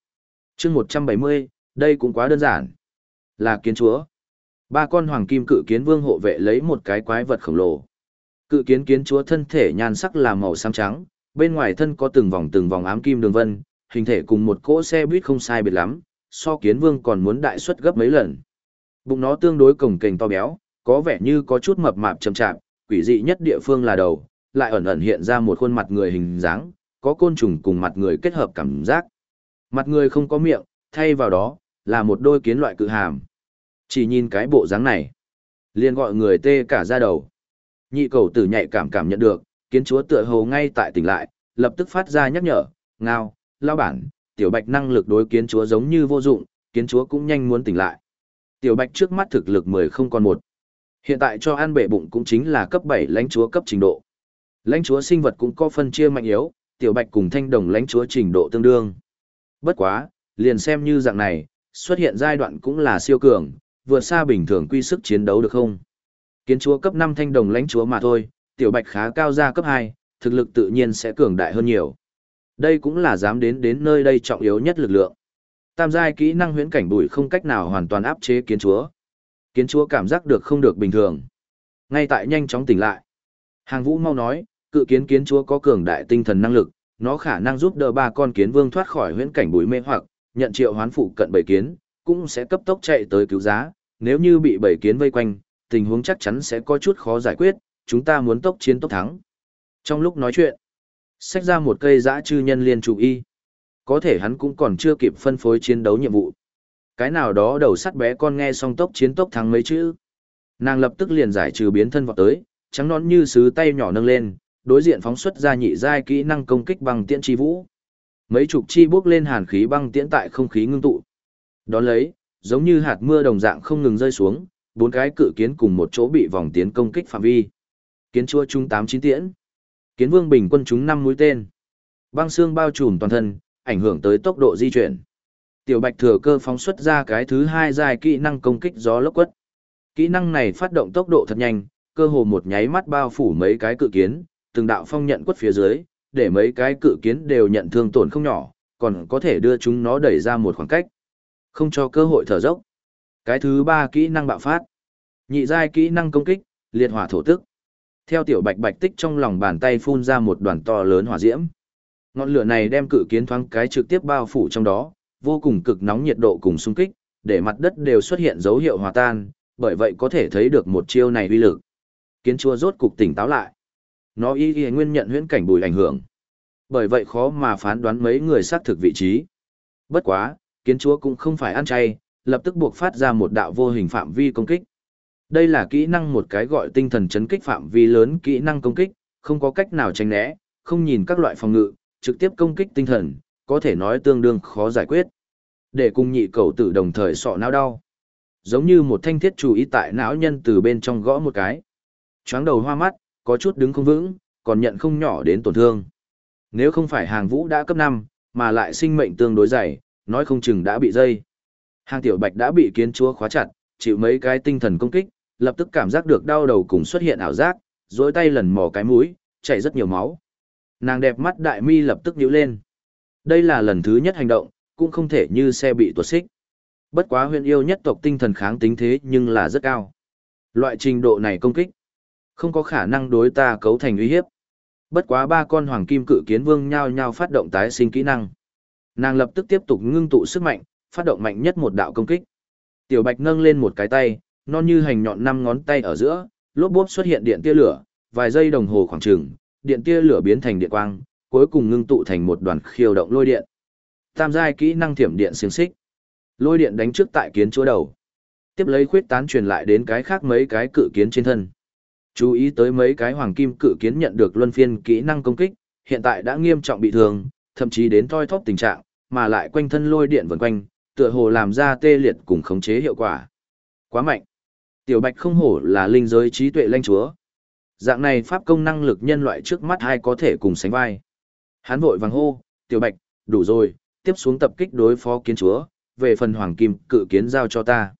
chương 170, đây cũng quá đơn giản. Là kiến chúa. Ba con hoàng kim cự kiến vương hộ vệ lấy một cái quái vật khổng lồ. Cự kiến kiến chúa thân thể nhan sắc là màu xám trắng, bên ngoài thân có từng vòng từng vòng ám kim đường vân, hình thể cùng một cỗ xe buýt không sai biệt lắm, so kiến vương còn muốn đại suất gấp mấy lần. Bụng nó tương đối cồng kềnh to béo, có vẻ như có chút mập mạp chậm chạp, quỷ dị nhất địa phương là đầu, lại ẩn ẩn hiện ra một khuôn mặt người hình dáng, có côn trùng cùng mặt người kết hợp cảm giác. Mặt người không có miệng, thay vào đó, là một đôi kiến loại cự hàm. Chỉ nhìn cái bộ dáng này, liền gọi người tê cả ra đầu. Nhị cầu tử nhạy cảm cảm nhận được, kiến chúa tựa hồ ngay tại tỉnh lại, lập tức phát ra nhắc nhở, ngao, lao bản, tiểu bạch năng lực đối kiến chúa giống như vô dụng, kiến chúa cũng nhanh muốn tỉnh lại. Tiểu bạch trước mắt thực lực 10 không còn một. Hiện tại cho ăn bể bụng cũng chính là cấp 7 lãnh chúa cấp trình độ. Lãnh chúa sinh vật cũng có phân chia mạnh yếu, tiểu bạch cùng thanh đồng lãnh chúa trình độ tương đương. Bất quá, liền xem như dạng này, xuất hiện giai đoạn cũng là siêu cường, vượt xa bình thường quy sức chiến đấu được không? Kiến chúa cấp 5 thanh đồng lãnh chúa mà thôi, tiểu bạch khá cao ra cấp 2, thực lực tự nhiên sẽ cường đại hơn nhiều. Đây cũng là dám đến đến nơi đây trọng yếu nhất lực lượng. Tam giai kỹ năng huyễn cảnh bùi không cách nào hoàn toàn áp chế kiến chúa. Kiến chúa cảm giác được không được bình thường. Ngay tại nhanh chóng tỉnh lại. Hàng vũ mau nói, cự kiến kiến chúa có cường đại tinh thần năng lực, nó khả năng giúp đỡ ba con kiến vương thoát khỏi huyễn cảnh bụi mê hoặc, nhận triệu hoán phụ cận bảy kiến, cũng sẽ cấp tốc chạy tới cứu giá, nếu như bị bảy kiến vây quanh, tình huống chắc chắn sẽ có chút khó giải quyết, chúng ta muốn tốc chiến tốc thắng. Trong lúc nói chuyện, xách ra một cây dã chư nhân liên chủ y. Có thể hắn cũng còn chưa kịp phân phối chiến đấu nhiệm vụ. Cái nào đó đầu sắt bé con nghe xong tốc chiến tốc thắng mấy chữ. Nàng lập tức liền giải trừ biến thân vào tới, trắng nón như sứ tay nhỏ nâng lên, đối diện phóng xuất ra nhị giai kỹ năng công kích bằng tiễn chi vũ. Mấy chục chi bước lên hàn khí băng tiễn tại không khí ngưng tụ. Đón lấy, giống như hạt mưa đồng dạng không ngừng rơi xuống, bốn cái cự kiến cùng một chỗ bị vòng tiến công kích phạm vi. Kiến chua trung tám chín tiễn. Kiến vương bình quân chúng năm mũi tên. Băng xương bao trùm toàn thân, ảnh hưởng tới tốc độ di chuyển. Tiểu Bạch thừa cơ phóng xuất ra cái thứ hai dài kỹ năng công kích gió lốc quất. Kỹ năng này phát động tốc độ thật nhanh, cơ hồ một nháy mắt bao phủ mấy cái cự kiến, từng đạo phong nhận quất phía dưới, để mấy cái cự kiến đều nhận thương tổn không nhỏ, còn có thể đưa chúng nó đẩy ra một khoảng cách. Không cho cơ hội thở dốc. Cái thứ ba kỹ năng bạo phát. Nhị giai kỹ năng công kích, liệt hỏa thổ tức. Theo tiểu bạch bạch tích trong lòng bàn tay phun ra một đoàn to lớn hỏa diễm. Ngọn lửa này đem cự kiến thoáng cái trực tiếp bao phủ trong đó, vô cùng cực nóng nhiệt độ cùng xung kích, để mặt đất đều xuất hiện dấu hiệu hòa tan, bởi vậy có thể thấy được một chiêu này uy lực. Kiến chua rốt cục tỉnh táo lại. Nó y y nguyên nhận huyễn cảnh bùi ảnh hưởng. Bởi vậy khó mà phán đoán mấy người xác thực vị trí. Bất quá, kiến chúa cũng không phải ăn chay, lập tức buộc phát ra một đạo vô hình phạm vi công kích. Đây là kỹ năng một cái gọi tinh thần chấn kích phạm vi lớn kỹ năng công kích, không có cách nào tránh né, không nhìn các loại phòng ngự, trực tiếp công kích tinh thần, có thể nói tương đương khó giải quyết. Để cùng nhị cầu tử đồng thời sọ não đau. Giống như một thanh thiết chú ý tại não nhân từ bên trong gõ một cái. Choáng đầu hoa mắt, có chút đứng không vững, còn nhận không nhỏ đến tổn thương. Nếu không phải hàng vũ đã cấp 5, mà lại sinh mệnh tương đối dày, nói không chừng đã bị dây. Hàng tiểu bạch đã bị kiến chúa khóa chặt, chịu mấy cái tinh thần công kích, lập tức cảm giác được đau đầu cùng xuất hiện ảo giác, dối tay lần mò cái mũi, chảy rất nhiều máu. Nàng đẹp mắt đại mi lập tức nhíu lên. Đây là lần thứ nhất hành động, cũng không thể như xe bị tuột xích. Bất quá huyện yêu nhất tộc tinh thần kháng tính thế nhưng là rất cao. Loại trình độ này công kích, không có khả năng đối ta cấu thành uy hiếp. Bất quá ba con hoàng kim cự kiến vương nhao nhao phát động tái sinh kỹ năng. Nàng lập tức tiếp tục ngưng tụ sức mạnh, phát động mạnh nhất một đạo công kích. Tiểu Bạch nâng lên một cái tay, non như hành nhọn năm ngón tay ở giữa, lốp bốp xuất hiện điện tia lửa, vài giây đồng hồ khoảng chừng, điện tia lửa biến thành điện quang, cuối cùng ngưng tụ thành một đoàn khiêu động lôi điện. Tam giai kỹ năng thiểm điện xiềng xích. Lôi điện đánh trước tại kiến chúa đầu. Tiếp lấy khuyết tán truyền lại đến cái khác mấy cái cự kiến trên thân. Chú ý tới mấy cái hoàng kim cự kiến nhận được luân phiên kỹ năng công kích, hiện tại đã nghiêm trọng bị thương, thậm chí đến thoi thóp tình trạng, mà lại quanh thân lôi điện vần quanh, tựa hồ làm ra tê liệt cùng khống chế hiệu quả. Quá mạnh. Tiểu Bạch không hổ là linh giới trí tuệ lãnh chúa. Dạng này pháp công năng lực nhân loại trước mắt ai có thể cùng sánh vai. Hắn vội vàng hô, Tiểu Bạch, đủ rồi, tiếp xuống tập kích đối phó kiến chúa, về phần hoàng kim cự kiến giao cho ta.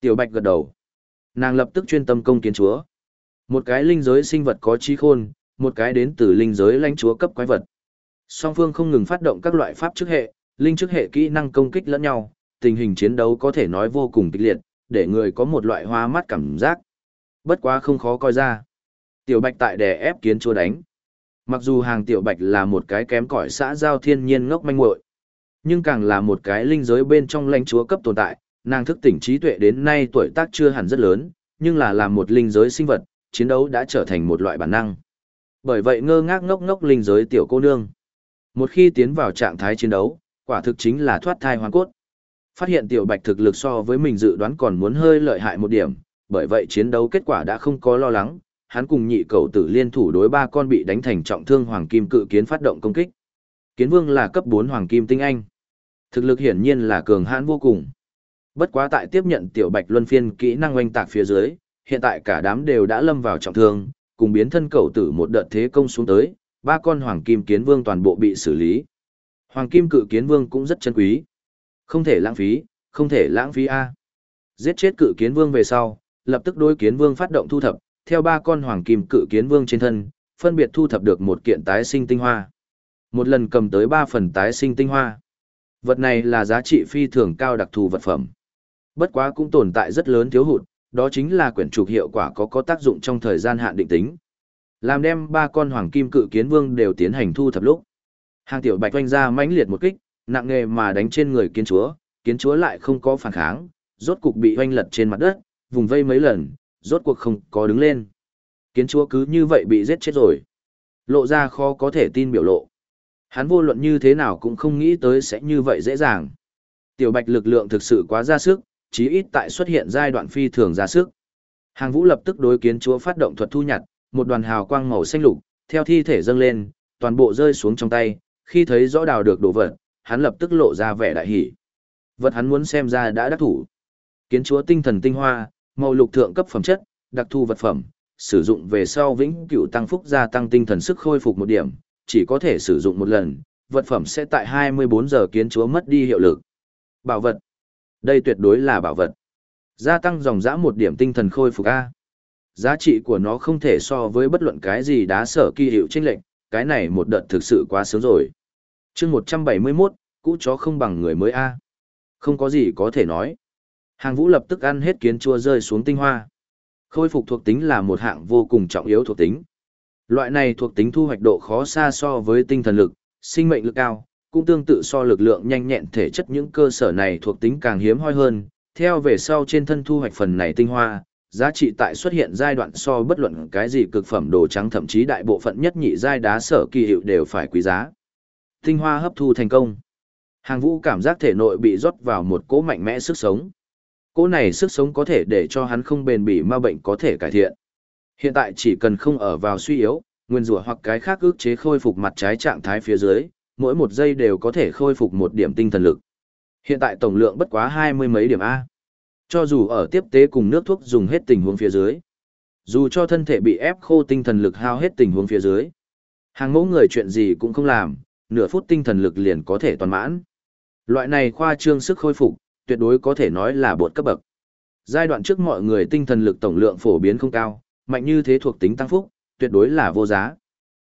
Tiểu Bạch gật đầu. Nàng lập tức chuyên tâm công kiến chúa. Một cái linh giới sinh vật có trí khôn, một cái đến từ linh giới lãnh chúa cấp quái vật. Song phương không ngừng phát động các loại pháp chức hệ, linh chức hệ kỹ năng công kích lẫn nhau, tình hình chiến đấu có thể nói vô cùng kịch liệt, để người có một loại hoa mắt cảm giác. Bất quá không khó coi ra. Tiểu Bạch tại đè ép kiến chúa đánh. Mặc dù hàng Tiểu Bạch là một cái kém cỏi xã giao thiên nhiên ngốc manh muội, nhưng càng là một cái linh giới bên trong lãnh chúa cấp tồn tại, nàng thức tỉnh trí tuệ đến nay tuổi tác chưa hẳn rất lớn, nhưng là làm một linh giới sinh vật, chiến đấu đã trở thành một loại bản năng. Bởi vậy ngơ ngác ngốc ngốc linh giới tiểu cô nương. Một khi tiến vào trạng thái chiến đấu, quả thực chính là thoát thai hoàn cốt. Phát hiện tiểu bạch thực lực so với mình dự đoán còn muốn hơi lợi hại một điểm, bởi vậy chiến đấu kết quả đã không có lo lắng, hắn cùng nhị cầu tử liên thủ đối ba con bị đánh thành trọng thương hoàng kim cự kiến phát động công kích. Kiến vương là cấp 4 hoàng kim tinh anh. Thực lực hiển nhiên là cường hãn vô cùng. Bất quá tại tiếp nhận tiểu bạch luân phiên kỹ năng oanh tạc phía dưới, hiện tại cả đám đều đã lâm vào trọng thương, cùng biến thân cầu tử một đợt thế công xuống tới, ba con hoàng kim kiến vương toàn bộ bị xử lý. Hoàng kim cự kiến vương cũng rất chân quý. Không thể lãng phí, không thể lãng phí A. Giết chết cự kiến vương về sau, lập tức đối kiến vương phát động thu thập, theo ba con hoàng kim cự kiến vương trên thân, phân biệt thu thập được một kiện tái sinh tinh hoa. Một lần cầm tới ba phần tái sinh tinh hoa. Vật này là giá trị phi thường cao đặc thù vật phẩm. Bất quá cũng tồn tại rất lớn thiếu hụt, đó chính là quyển trục hiệu quả có có tác dụng trong thời gian hạn định tính. Làm đem ba con hoàng kim cự kiến vương đều tiến hành thu thập lúc. Hàng tiểu bạch oanh ra mãnh liệt một kích, nặng nghề mà đánh trên người kiến chúa, kiến chúa lại không có phản kháng, rốt cục bị oanh lật trên mặt đất, vùng vây mấy lần, rốt cuộc không có đứng lên. Kiến chúa cứ như vậy bị giết chết rồi. Lộ ra khó có thể tin biểu lộ. Hắn vô luận như thế nào cũng không nghĩ tới sẽ như vậy dễ dàng. Tiểu bạch lực lượng thực sự quá ra sức, chí ít tại xuất hiện giai đoạn phi thường ra sức. Hàng vũ lập tức đối kiến chúa phát động thuật thu nhặt, một đoàn hào quang màu xanh lục, theo thi thể dâng lên, toàn bộ rơi xuống trong tay, khi thấy rõ đào được đồ vật, hắn lập tức lộ ra vẻ đại hỉ. Vật hắn muốn xem ra đã đắc thủ. Kiến chúa tinh thần tinh hoa, màu lục thượng cấp phẩm chất, đặc thu vật phẩm, sử dụng về sau vĩnh cửu tăng phúc gia tăng tinh thần sức khôi phục một điểm, chỉ có thể sử dụng một lần, vật phẩm sẽ tại 24 giờ kiến chúa mất đi hiệu lực. Bảo vật. Đây tuyệt đối là bảo vật. Gia tăng dòng dã một điểm tinh thần khôi phục A. Giá trị của nó không thể so với bất luận cái gì đá sở kỳ hiệu tranh lệnh, cái này một đợt thực sự quá sớm rồi. chương 171, cũ chó không bằng người mới A. Không có gì có thể nói. Hàng vũ lập tức ăn hết kiến chua rơi xuống tinh hoa. Khôi phục thuộc tính là một hạng vô cùng trọng yếu thuộc tính. Loại này thuộc tính thu hoạch độ khó xa so với tinh thần lực, sinh mệnh lực cao, cũng tương tự so lực lượng nhanh nhẹn thể chất những cơ sở này thuộc tính càng hiếm hoi hơn. Theo về sau trên thân thu hoạch phần này tinh hoa, giá trị tại xuất hiện giai đoạn so bất luận cái gì cực phẩm đồ trắng thậm chí đại bộ phận nhất nhị giai đá sở kỳ hiệu đều phải quý giá. Tinh hoa hấp thu thành công. Hàng vũ cảm giác thể nội bị rót vào một cỗ mạnh mẽ sức sống. Cỗ này sức sống có thể để cho hắn không bền bỉ ma bệnh có thể cải thiện. Hiện tại chỉ cần không ở vào suy yếu, nguyên rủa hoặc cái khác ước chế khôi phục mặt trái trạng thái phía dưới, mỗi một giây đều có thể khôi phục một điểm tinh thần lực. Hiện tại tổng lượng bất quá hai mươi mấy điểm A. Cho dù ở tiếp tế cùng nước thuốc dùng hết tình huống phía dưới. Dù cho thân thể bị ép khô tinh thần lực hao hết tình huống phía dưới. Hàng mẫu người chuyện gì cũng không làm, nửa phút tinh thần lực liền có thể toàn mãn. Loại này khoa trương sức khôi phục, tuyệt đối có thể nói là bột cấp bậc. Giai đoạn trước mọi người tinh thần lực tổng lượng phổ biến không cao, mạnh như thế thuộc tính tăng phúc, tuyệt đối là vô giá.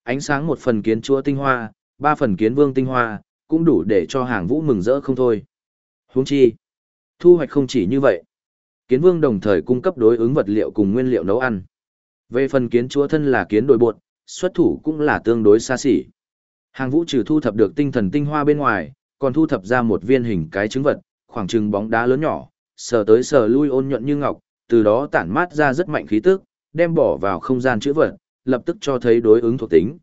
Ánh sáng một phần kiến chúa tinh hoa, ba phần kiến vương tinh hoa, cũng đủ để cho hàng vũ mừng rỡ không thôi. Huống chi, thu hoạch không chỉ như vậy. Kiến vương đồng thời cung cấp đối ứng vật liệu cùng nguyên liệu nấu ăn. Về phần kiến chúa thân là kiến đội bột, xuất thủ cũng là tương đối xa xỉ. Hàng vũ trừ thu thập được tinh thần tinh hoa bên ngoài, còn thu thập ra một viên hình cái trứng vật, khoảng trừng bóng đá lớn nhỏ, sờ tới sờ lui ôn nhuận như ngọc, từ đó tản mát ra rất mạnh khí tức, đem bỏ vào không gian chữ vật, lập tức cho thấy đối ứng thuộc tính.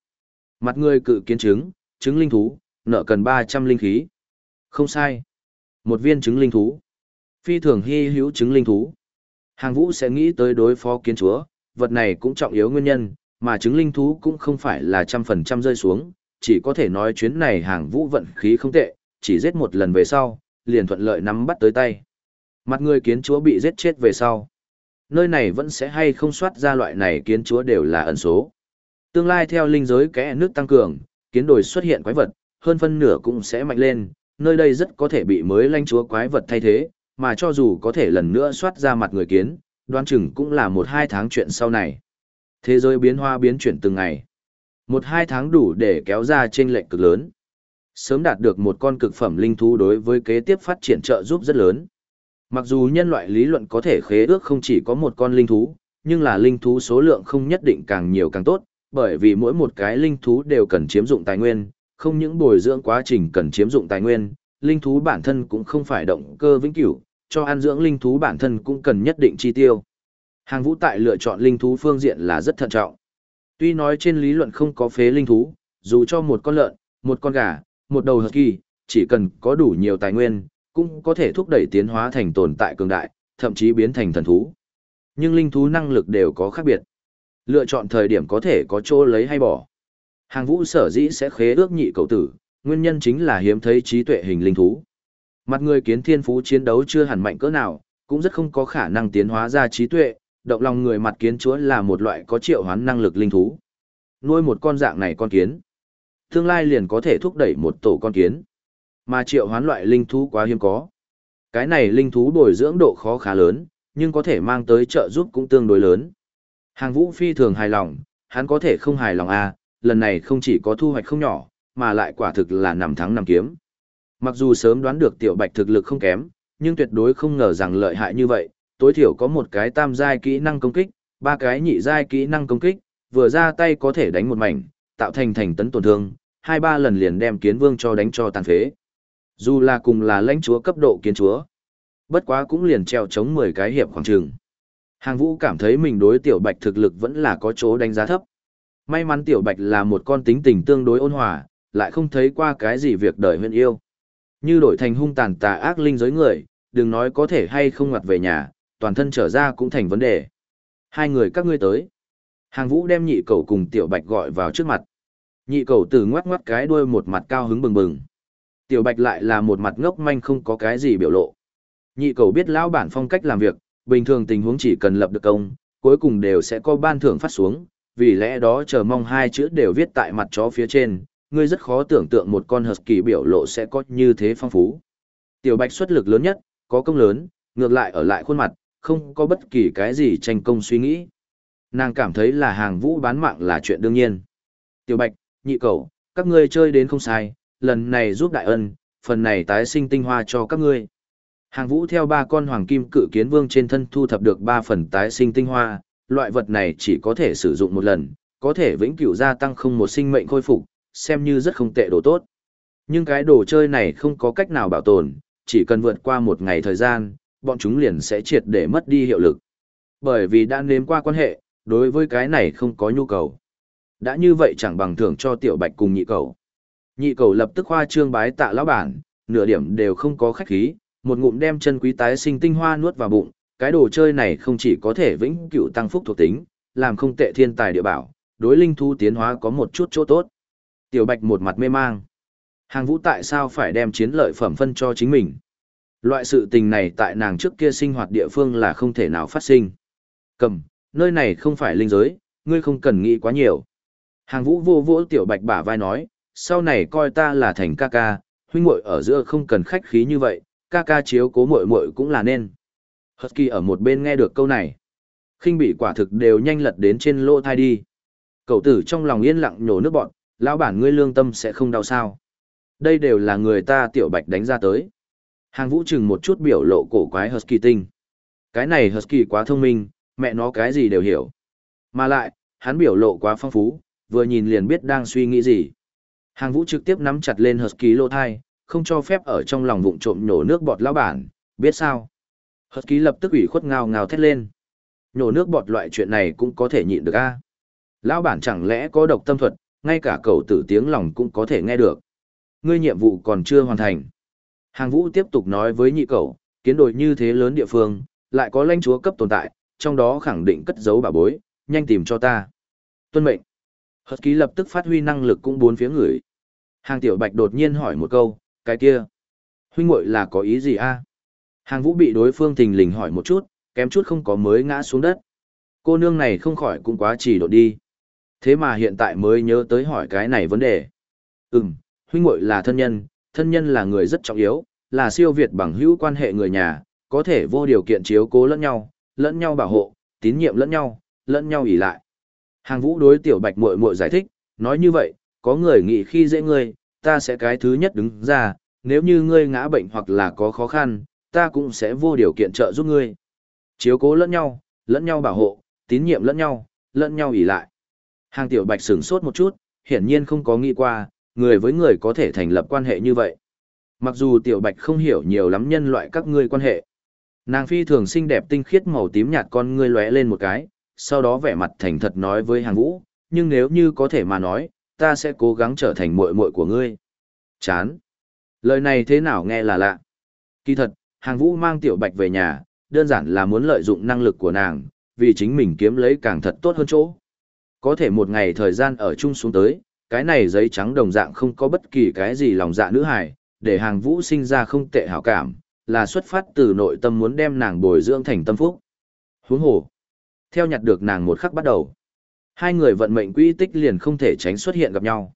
Mặt người cự kiến trứng, trứng linh thú, nợ cần 300 linh khí. Không sai. Một viên trứng linh thú. Phi thường hy hữu trứng linh thú. Hàng vũ sẽ nghĩ tới đối phó kiến chúa, vật này cũng trọng yếu nguyên nhân, mà trứng linh thú cũng không phải là trăm phần trăm rơi xuống, chỉ có thể nói chuyến này hàng vũ vận khí không tệ, chỉ giết một lần về sau, liền thuận lợi nắm bắt tới tay. Mặt người kiến chúa bị giết chết về sau. Nơi này vẫn sẽ hay không soát ra loại này kiến chúa đều là ẩn số. Tương lai theo linh giới kẽ nước tăng cường, kiến đồi xuất hiện quái vật, hơn phân nửa cũng sẽ mạnh lên, nơi đây rất có thể bị mới lanh chúa quái vật thay thế, mà cho dù có thể lần nữa soát ra mặt người kiến, đoán chừng cũng là một hai tháng chuyện sau này. Thế giới biến hoa biến chuyển từng ngày. Một hai tháng đủ để kéo ra trên lệnh cực lớn. Sớm đạt được một con cực phẩm linh thú đối với kế tiếp phát triển trợ giúp rất lớn. Mặc dù nhân loại lý luận có thể khế ước không chỉ có một con linh thú, nhưng là linh thú số lượng không nhất định càng nhiều càng tốt, bởi vì mỗi một cái linh thú đều cần chiếm dụng tài nguyên, không những bồi dưỡng quá trình cần chiếm dụng tài nguyên, linh thú bản thân cũng không phải động cơ vĩnh cửu, cho ăn dưỡng linh thú bản thân cũng cần nhất định chi tiêu. Hàng vũ tại lựa chọn linh thú phương diện là rất thận trọng. Tuy nói trên lý luận không có phế linh thú, dù cho một con lợn, một con gà, một đầu hợp kỳ, chỉ cần có đủ nhiều tài nguyên, cũng có thể thúc đẩy tiến hóa thành tồn tại cường đại, thậm chí biến thành thần thú. Nhưng linh thú năng lực đều có khác biệt. Lựa chọn thời điểm có thể có chỗ lấy hay bỏ. Hàng vũ sở dĩ sẽ khế ước nhị cầu tử, nguyên nhân chính là hiếm thấy trí tuệ hình linh thú. Mặt người kiến thiên phú chiến đấu chưa hẳn mạnh cỡ nào, cũng rất không có khả năng tiến hóa ra trí tuệ, động lòng người mặt kiến chúa là một loại có triệu hoán năng lực linh thú. Nuôi một con dạng này con kiến, tương lai liền có thể thúc đẩy một tổ con kiến. Mà triệu hoán loại linh thú quá hiếm có. Cái này linh thú bồi dưỡng độ khó khá lớn, nhưng có thể mang tới trợ giúp cũng tương đối lớn. Hàng vũ phi thường hài lòng, hắn có thể không hài lòng à, lần này không chỉ có thu hoạch không nhỏ, mà lại quả thực là nằm thắng nằm kiếm. Mặc dù sớm đoán được tiểu bạch thực lực không kém, nhưng tuyệt đối không ngờ rằng lợi hại như vậy, tối thiểu có một cái tam giai kỹ năng công kích, ba cái nhị giai kỹ năng công kích, vừa ra tay có thể đánh một mảnh, tạo thành thành tấn tổn thương, hai ba lần liền đem kiến vương cho đánh cho tàn phế. Dù là cùng là lãnh chúa cấp độ kiến chúa, bất quá cũng liền treo chống 10 cái hiệp khoảng trường. Hàng vũ cảm thấy mình đối tiểu bạch thực lực vẫn là có chỗ đánh giá thấp. May mắn tiểu bạch là một con tính tình tương đối ôn hòa, lại không thấy qua cái gì việc đời huyên yêu. Như đổi thành hung tàn tà ác linh giới người, đừng nói có thể hay không ngoặt về nhà, toàn thân trở ra cũng thành vấn đề. Hai người các ngươi tới. Hàng vũ đem nhị cầu cùng tiểu bạch gọi vào trước mặt. Nhị cầu từ ngoắc ngoắc cái đuôi một mặt cao hứng bừng bừng. Tiểu bạch lại là một mặt ngốc manh không có cái gì biểu lộ. Nhị cầu biết lão bản phong cách làm việc, bình thường tình huống chỉ cần lập được công, cuối cùng đều sẽ có ban thưởng phát xuống, vì lẽ đó chờ mong hai chữ đều viết tại mặt chó phía trên, ngươi rất khó tưởng tượng một con husky biểu lộ sẽ có như thế phong phú. Tiểu Bạch xuất lực lớn nhất, có công lớn, ngược lại ở lại khuôn mặt, không có bất kỳ cái gì tranh công suy nghĩ. Nàng cảm thấy là hàng vũ bán mạng là chuyện đương nhiên. Tiểu Bạch, nhị cầu, các ngươi chơi đến không sai, lần này giúp đại ân, phần này tái sinh tinh hoa cho các ngươi. Hàng vũ theo ba con hoàng kim cự kiến vương trên thân thu thập được ba phần tái sinh tinh hoa, loại vật này chỉ có thể sử dụng một lần, có thể vĩnh cửu gia tăng không một sinh mệnh khôi phục, xem như rất không tệ đồ tốt. Nhưng cái đồ chơi này không có cách nào bảo tồn, chỉ cần vượt qua một ngày thời gian, bọn chúng liền sẽ triệt để mất đi hiệu lực. Bởi vì đã nếm qua quan hệ, đối với cái này không có nhu cầu. Đã như vậy chẳng bằng thưởng cho tiểu bạch cùng nhị cầu. Nhị cầu lập tức hoa trương bái tạ lão bản, nửa điểm đều không có khách khí, một ngụm đem chân quý tái sinh tinh hoa nuốt vào bụng, cái đồ chơi này không chỉ có thể vĩnh cửu tăng phúc thuộc tính, làm không tệ thiên tài địa bảo, đối linh thu tiến hóa có một chút chỗ tốt. Tiểu Bạch một mặt mê mang. Hàng vũ tại sao phải đem chiến lợi phẩm phân cho chính mình? Loại sự tình này tại nàng trước kia sinh hoạt địa phương là không thể nào phát sinh. Cầm, nơi này không phải linh giới, ngươi không cần nghĩ quá nhiều. Hàng vũ vô vỗ tiểu bạch bả vai nói, sau này coi ta là thành ca ca, huynh muội ở giữa không cần khách khí như vậy, ca ca chiếu cố muội muội cũng là nên. Husky ở một bên nghe được câu này. khinh bị quả thực đều nhanh lật đến trên lỗ thai đi. Cậu tử trong lòng yên lặng nhổ nước bọn, lão bản ngươi lương tâm sẽ không đau sao. Đây đều là người ta tiểu bạch đánh ra tới. Hàng vũ chừng một chút biểu lộ cổ quái Husky tinh. Cái này Husky quá thông minh, mẹ nó cái gì đều hiểu. Mà lại, hắn biểu lộ quá phong phú, vừa nhìn liền biết đang suy nghĩ gì. Hàng vũ trực tiếp nắm chặt lên Husky lô thai, không cho phép ở trong lòng vụng trộm nhổ nước bọt lão bản, biết sao. Husky lập tức ủy khuất ngào ngào thét lên. Nhổ nước bọt loại chuyện này cũng có thể nhịn được a. Lão bản chẳng lẽ có độc tâm thuật, ngay cả cầu tử tiếng lòng cũng có thể nghe được. Ngươi nhiệm vụ còn chưa hoàn thành. Hàng vũ tiếp tục nói với nhị cậu, kiến đổi như thế lớn địa phương, lại có lãnh chúa cấp tồn tại, trong đó khẳng định cất giấu bà bối, nhanh tìm cho ta. Tuân mệnh. Hất ký lập tức phát huy năng lực cũng bốn phía người. Hàng tiểu bạch đột nhiên hỏi một câu, cái kia. Huynh muội là có ý gì a? Hàng vũ bị đối phương thình lình hỏi một chút, kém chút không có mới ngã xuống đất. Cô nương này không khỏi cũng quá trì độ đi. Thế mà hiện tại mới nhớ tới hỏi cái này vấn đề. Ừm, huynh muội là thân nhân, thân nhân là người rất trọng yếu, là siêu việt bằng hữu quan hệ người nhà, có thể vô điều kiện chiếu cố lẫn nhau, lẫn nhau bảo hộ, tín nhiệm lẫn nhau, lẫn nhau ỉ lại. Hàng Vũ đối tiểu Bạch muội muội giải thích, nói như vậy, có người nghĩ khi dễ ngươi, ta sẽ cái thứ nhất đứng ra, nếu như ngươi ngã bệnh hoặc là có khó khăn, ta cũng sẽ vô điều kiện trợ giúp ngươi. Chiếu cố lẫn nhau, lẫn nhau bảo hộ, tín nhiệm lẫn nhau, lẫn nhau ỉ lại. Hàng tiểu bạch sửng sốt một chút, hiển nhiên không có nghĩ qua, người với người có thể thành lập quan hệ như vậy. Mặc dù tiểu bạch không hiểu nhiều lắm nhân loại các ngươi quan hệ. Nàng phi thường xinh đẹp tinh khiết màu tím nhạt con ngươi lóe lên một cái, sau đó vẻ mặt thành thật nói với hàng vũ, nhưng nếu như có thể mà nói, ta sẽ cố gắng trở thành muội muội của ngươi. Chán. Lời này thế nào nghe là lạ. Kỳ thật, hàng vũ mang tiểu bạch về nhà, đơn giản là muốn lợi dụng năng lực của nàng, vì chính mình kiếm lấy càng thật tốt hơn chỗ. Có thể một ngày thời gian ở chung xuống tới, cái này giấy trắng đồng dạng không có bất kỳ cái gì lòng dạ nữ hài, để hàng vũ sinh ra không tệ hảo cảm, là xuất phát từ nội tâm muốn đem nàng bồi dưỡng thành tâm phúc. Huống hồ, theo nhặt được nàng một khắc bắt đầu, hai người vận mệnh quỹ tích liền không thể tránh xuất hiện gặp nhau.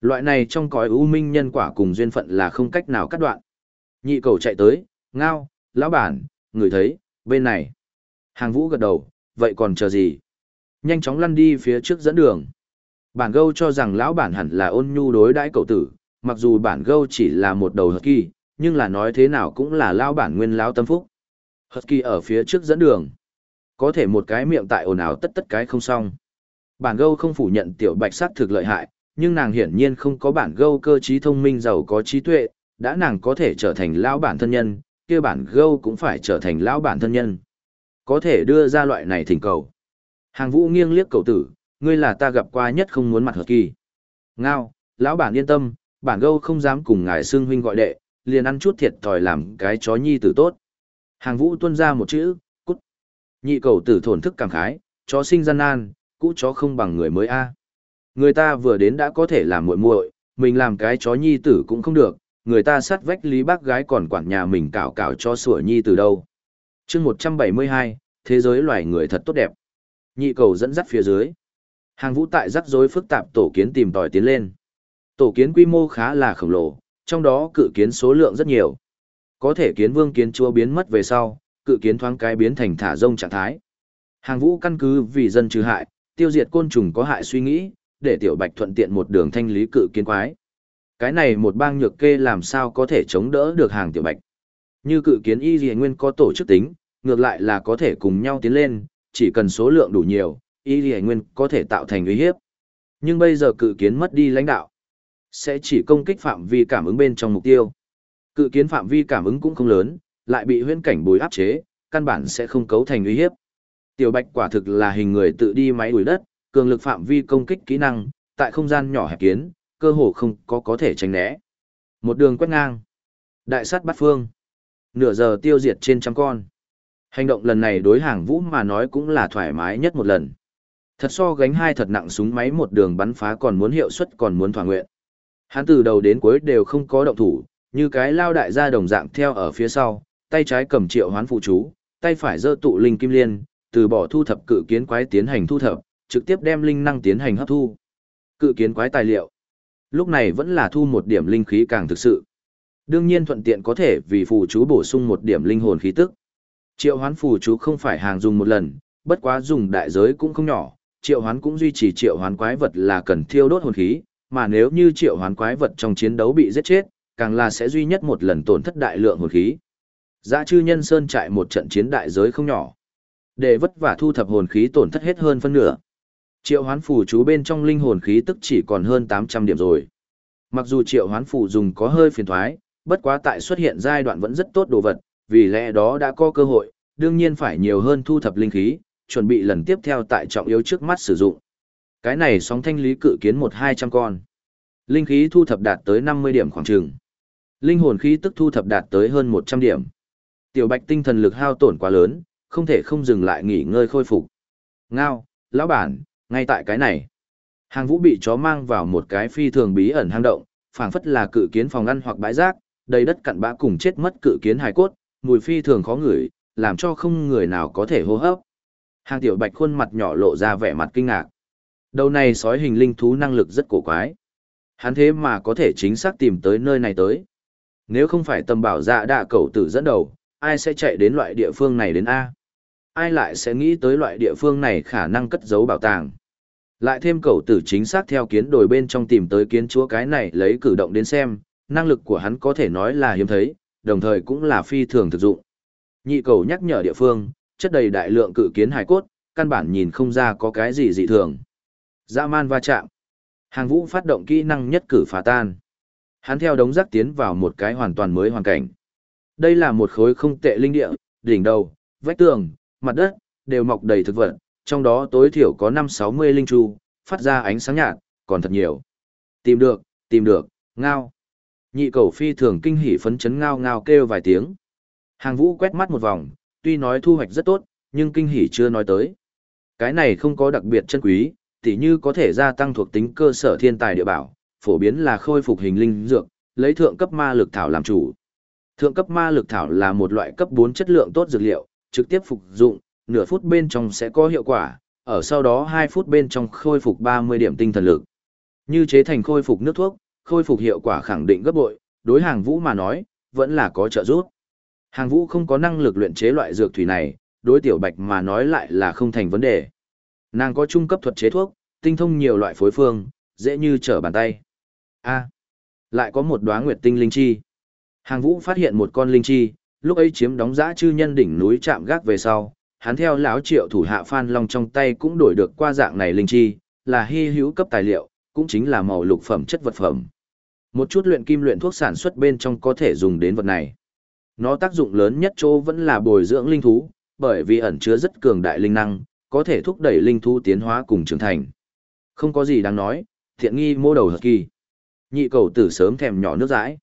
Loại này trong cõi u minh nhân quả cùng duyên phận là không cách nào cắt đoạn. Nhị cầu chạy tới, ngao, lão bản, người thấy, bên này. Hàng vũ gật đầu, vậy còn chờ gì? Nhanh chóng lăn đi phía trước dẫn đường. Bản gâu cho rằng lão bản hẳn là ôn nhu đối đãi cậu tử, mặc dù bản gâu chỉ là một đầu hợp kỳ, nhưng là nói thế nào cũng là lão bản nguyên lão tâm phúc. Hợp kỳ ở phía trước dẫn đường. Có thể một cái miệng tại ồn ào tất tất cái không xong. Bản gâu không phủ nhận tiểu bạch sắc thực lợi hại, nhưng nàng hiển nhiên không có bản gâu cơ trí thông minh giàu có trí tuệ, đã nàng có thể trở thành lão bản thân nhân, kia bản gâu cũng phải trở thành lão bản thân nhân. Có thể đưa ra loại này thỉnh cầu. Hàng vũ nghiêng liếc cầu tử, ngươi là ta gặp qua nhất không muốn mặt hợp kỳ. Ngao, lão bản yên tâm, bản gâu không dám cùng ngài xương huynh gọi đệ, liền ăn chút thiệt thòi làm cái chó nhi tử tốt. Hàng vũ tuân ra một chữ, cút. Nhị cầu tử thổn thức cảm khái, chó sinh gian nan, cũ chó không bằng người mới a. Người ta vừa đến đã có thể làm muội muội, mình làm cái chó nhi tử cũng không được, người ta sát vách lý bác gái còn quản nhà mình cào cào cho sủa nhi từ đâu. chương 172, thế giới loài người thật tốt đẹp. Nhị cầu dẫn dắt phía dưới. Hàng vũ tại rắc rối phức tạp tổ kiến tìm tòi tiến lên. Tổ kiến quy mô khá là khổng lồ, trong đó cự kiến số lượng rất nhiều. Có thể kiến vương kiến chúa biến mất về sau, cự kiến thoáng cái biến thành thả rông trạng thái. Hàng vũ căn cứ vì dân trừ hại, tiêu diệt côn trùng có hại suy nghĩ, để tiểu bạch thuận tiện một đường thanh lý cự kiến quái. Cái này một bang nhược kê làm sao có thể chống đỡ được hàng tiểu bạch. Như cự kiến y dì nguyên có tổ chức tính, ngược lại là có thể cùng nhau tiến lên, chỉ cần số lượng đủ nhiều, y dì nguyên có thể tạo thành uy hiếp. Nhưng bây giờ cự kiến mất đi lãnh đạo, sẽ chỉ công kích phạm vi cảm ứng bên trong mục tiêu. Cự kiến phạm vi cảm ứng cũng không lớn, lại bị huyễn cảnh bối áp chế, căn bản sẽ không cấu thành uy hiếp. Tiểu Bạch quả thực là hình người tự đi máy đuổi đất, cường lực phạm vi công kích kỹ năng, tại không gian nhỏ hẹp kiến, cơ hồ không có có thể tránh né. Một đường quét ngang. Đại sát bắt phương. Nửa giờ tiêu diệt trên trăm con. Hành động lần này đối hàng vũ mà nói cũng là thoải mái nhất một lần. Thật so gánh hai thật nặng súng máy một đường bắn phá còn muốn hiệu suất còn muốn thỏa nguyện. Hắn từ đầu đến cuối đều không có động thủ, như cái lao đại gia đồng dạng theo ở phía sau, tay trái cầm triệu hoán phụ chú, tay phải giơ tụ linh kim liên, từ bỏ thu thập cự kiến quái tiến hành thu thập, trực tiếp đem linh năng tiến hành hấp thu. Cự kiến quái tài liệu. Lúc này vẫn là thu một điểm linh khí càng thực sự. Đương nhiên thuận tiện có thể vì phù chú bổ sung một điểm linh hồn khí tức. Triệu hoán phù chú không phải hàng dùng một lần, bất quá dùng đại giới cũng không nhỏ, triệu hoán cũng duy trì triệu hoán quái vật là cần thiêu đốt hồn khí, mà nếu như triệu hoán quái vật trong chiến đấu bị giết chết, càng là sẽ duy nhất một lần tổn thất đại lượng hồn khí. Dã chư nhân sơn trại một trận chiến đại giới không nhỏ. Để vất vả thu thập hồn khí tổn thất hết hơn phân nửa. Triệu hoán phù chú bên trong linh hồn khí tức chỉ còn hơn 800 điểm rồi. Mặc dù triệu hoán phù dùng có hơi phiền thoái, bất quá tại xuất hiện giai đoạn vẫn rất tốt đồ vật, vì lẽ đó đã có cơ hội, đương nhiên phải nhiều hơn thu thập linh khí, chuẩn bị lần tiếp theo tại trọng yếu trước mắt sử dụng. Cái này sóng thanh lý cự kiến một hai trăm con. Linh khí thu thập đạt tới 50 điểm khoảng trường. Linh hồn khí tức thu thập đạt tới hơn 100 điểm. Tiểu Bạch tinh thần lực hao tổn quá lớn, không thể không dừng lại nghỉ ngơi khôi phục. Ngao, lão bản, ngay tại cái này. Hàng vũ bị chó mang vào một cái phi thường bí ẩn hang động, phảng phất là cự kiến phòng ăn hoặc bãi rác, đầy đất cặn bã cùng chết mất cự kiến hài cốt, mùi phi thường khó ngửi, làm cho không người nào có thể hô hấp. Hàng tiểu bạch khuôn mặt nhỏ lộ ra vẻ mặt kinh ngạc. Đầu này sói hình linh thú năng lực rất cổ quái. Hắn thế mà có thể chính xác tìm tới nơi này tới. Nếu không phải tầm bảo dạ đạ cầu tử dẫn đầu, ai sẽ chạy đến loại địa phương này đến A? Ai lại sẽ nghĩ tới loại địa phương này khả năng cất giấu bảo tàng? Lại thêm cầu tử chính xác theo kiến đồi bên trong tìm tới kiến chúa cái này lấy cử động đến xem, năng lực của hắn có thể nói là hiếm thấy, đồng thời cũng là phi thường thực dụng. Nhị cầu nhắc nhở địa phương, chất đầy đại lượng cự kiến hải cốt, căn bản nhìn không ra có cái gì dị thường. Dã man va chạm. Hàng vũ phát động kỹ năng nhất cử phá tan. Hắn theo đống rác tiến vào một cái hoàn toàn mới hoàn cảnh. Đây là một khối không tệ linh địa, đỉnh đầu, vách tường, mặt đất, đều mọc đầy thực vật, trong đó tối thiểu có 5-60 linh chu, phát ra ánh sáng nhạt, còn thật nhiều. Tìm được, tìm được, ngao. Nhị cầu phi thường kinh hỉ phấn chấn ngao ngao kêu vài tiếng. Hàng vũ quét mắt một vòng, tuy nói thu hoạch rất tốt, nhưng kinh hỉ chưa nói tới. Cái này không có đặc biệt chân quý, tỉ như có thể gia tăng thuộc tính cơ sở thiên tài địa bảo, phổ biến là khôi phục hình linh dược, lấy thượng cấp ma lực thảo làm chủ. Thượng cấp ma lực thảo là một loại cấp 4 chất lượng tốt dược liệu, trực tiếp phục dụng, nửa phút bên trong sẽ có hiệu quả, ở sau đó 2 phút bên trong khôi phục 30 điểm tinh thần lực. Như chế thành khôi phục nước thuốc, khôi phục hiệu quả khẳng định gấp bội, đối hàng vũ mà nói, vẫn là có trợ giúp. Hàng vũ không có năng lực luyện chế loại dược thủy này, đối tiểu bạch mà nói lại là không thành vấn đề. Nàng có trung cấp thuật chế thuốc, tinh thông nhiều loại phối phương, dễ như trở bàn tay. A, lại có một đóa nguyệt tinh linh chi. Hàng vũ phát hiện một con linh chi, lúc ấy chiếm đóng giã chư nhân đỉnh núi chạm gác về sau, hắn theo lão triệu thủ hạ Phan Long trong tay cũng đổi được qua dạng này linh chi, là hy hữu cấp tài liệu, cũng chính là màu lục phẩm chất vật phẩm. Một chút luyện kim luyện thuốc sản xuất bên trong có thể dùng đến vật này. Nó tác dụng lớn nhất chỗ vẫn là bồi dưỡng linh thú, bởi vì ẩn chứa rất cường đại linh năng, có thể thúc đẩy linh thú tiến hóa cùng trưởng thành. Không có gì đáng nói, thiện nghi mô đầu hợp kỳ. Nhị cầu tử sớm thèm nhỏ nước dãi.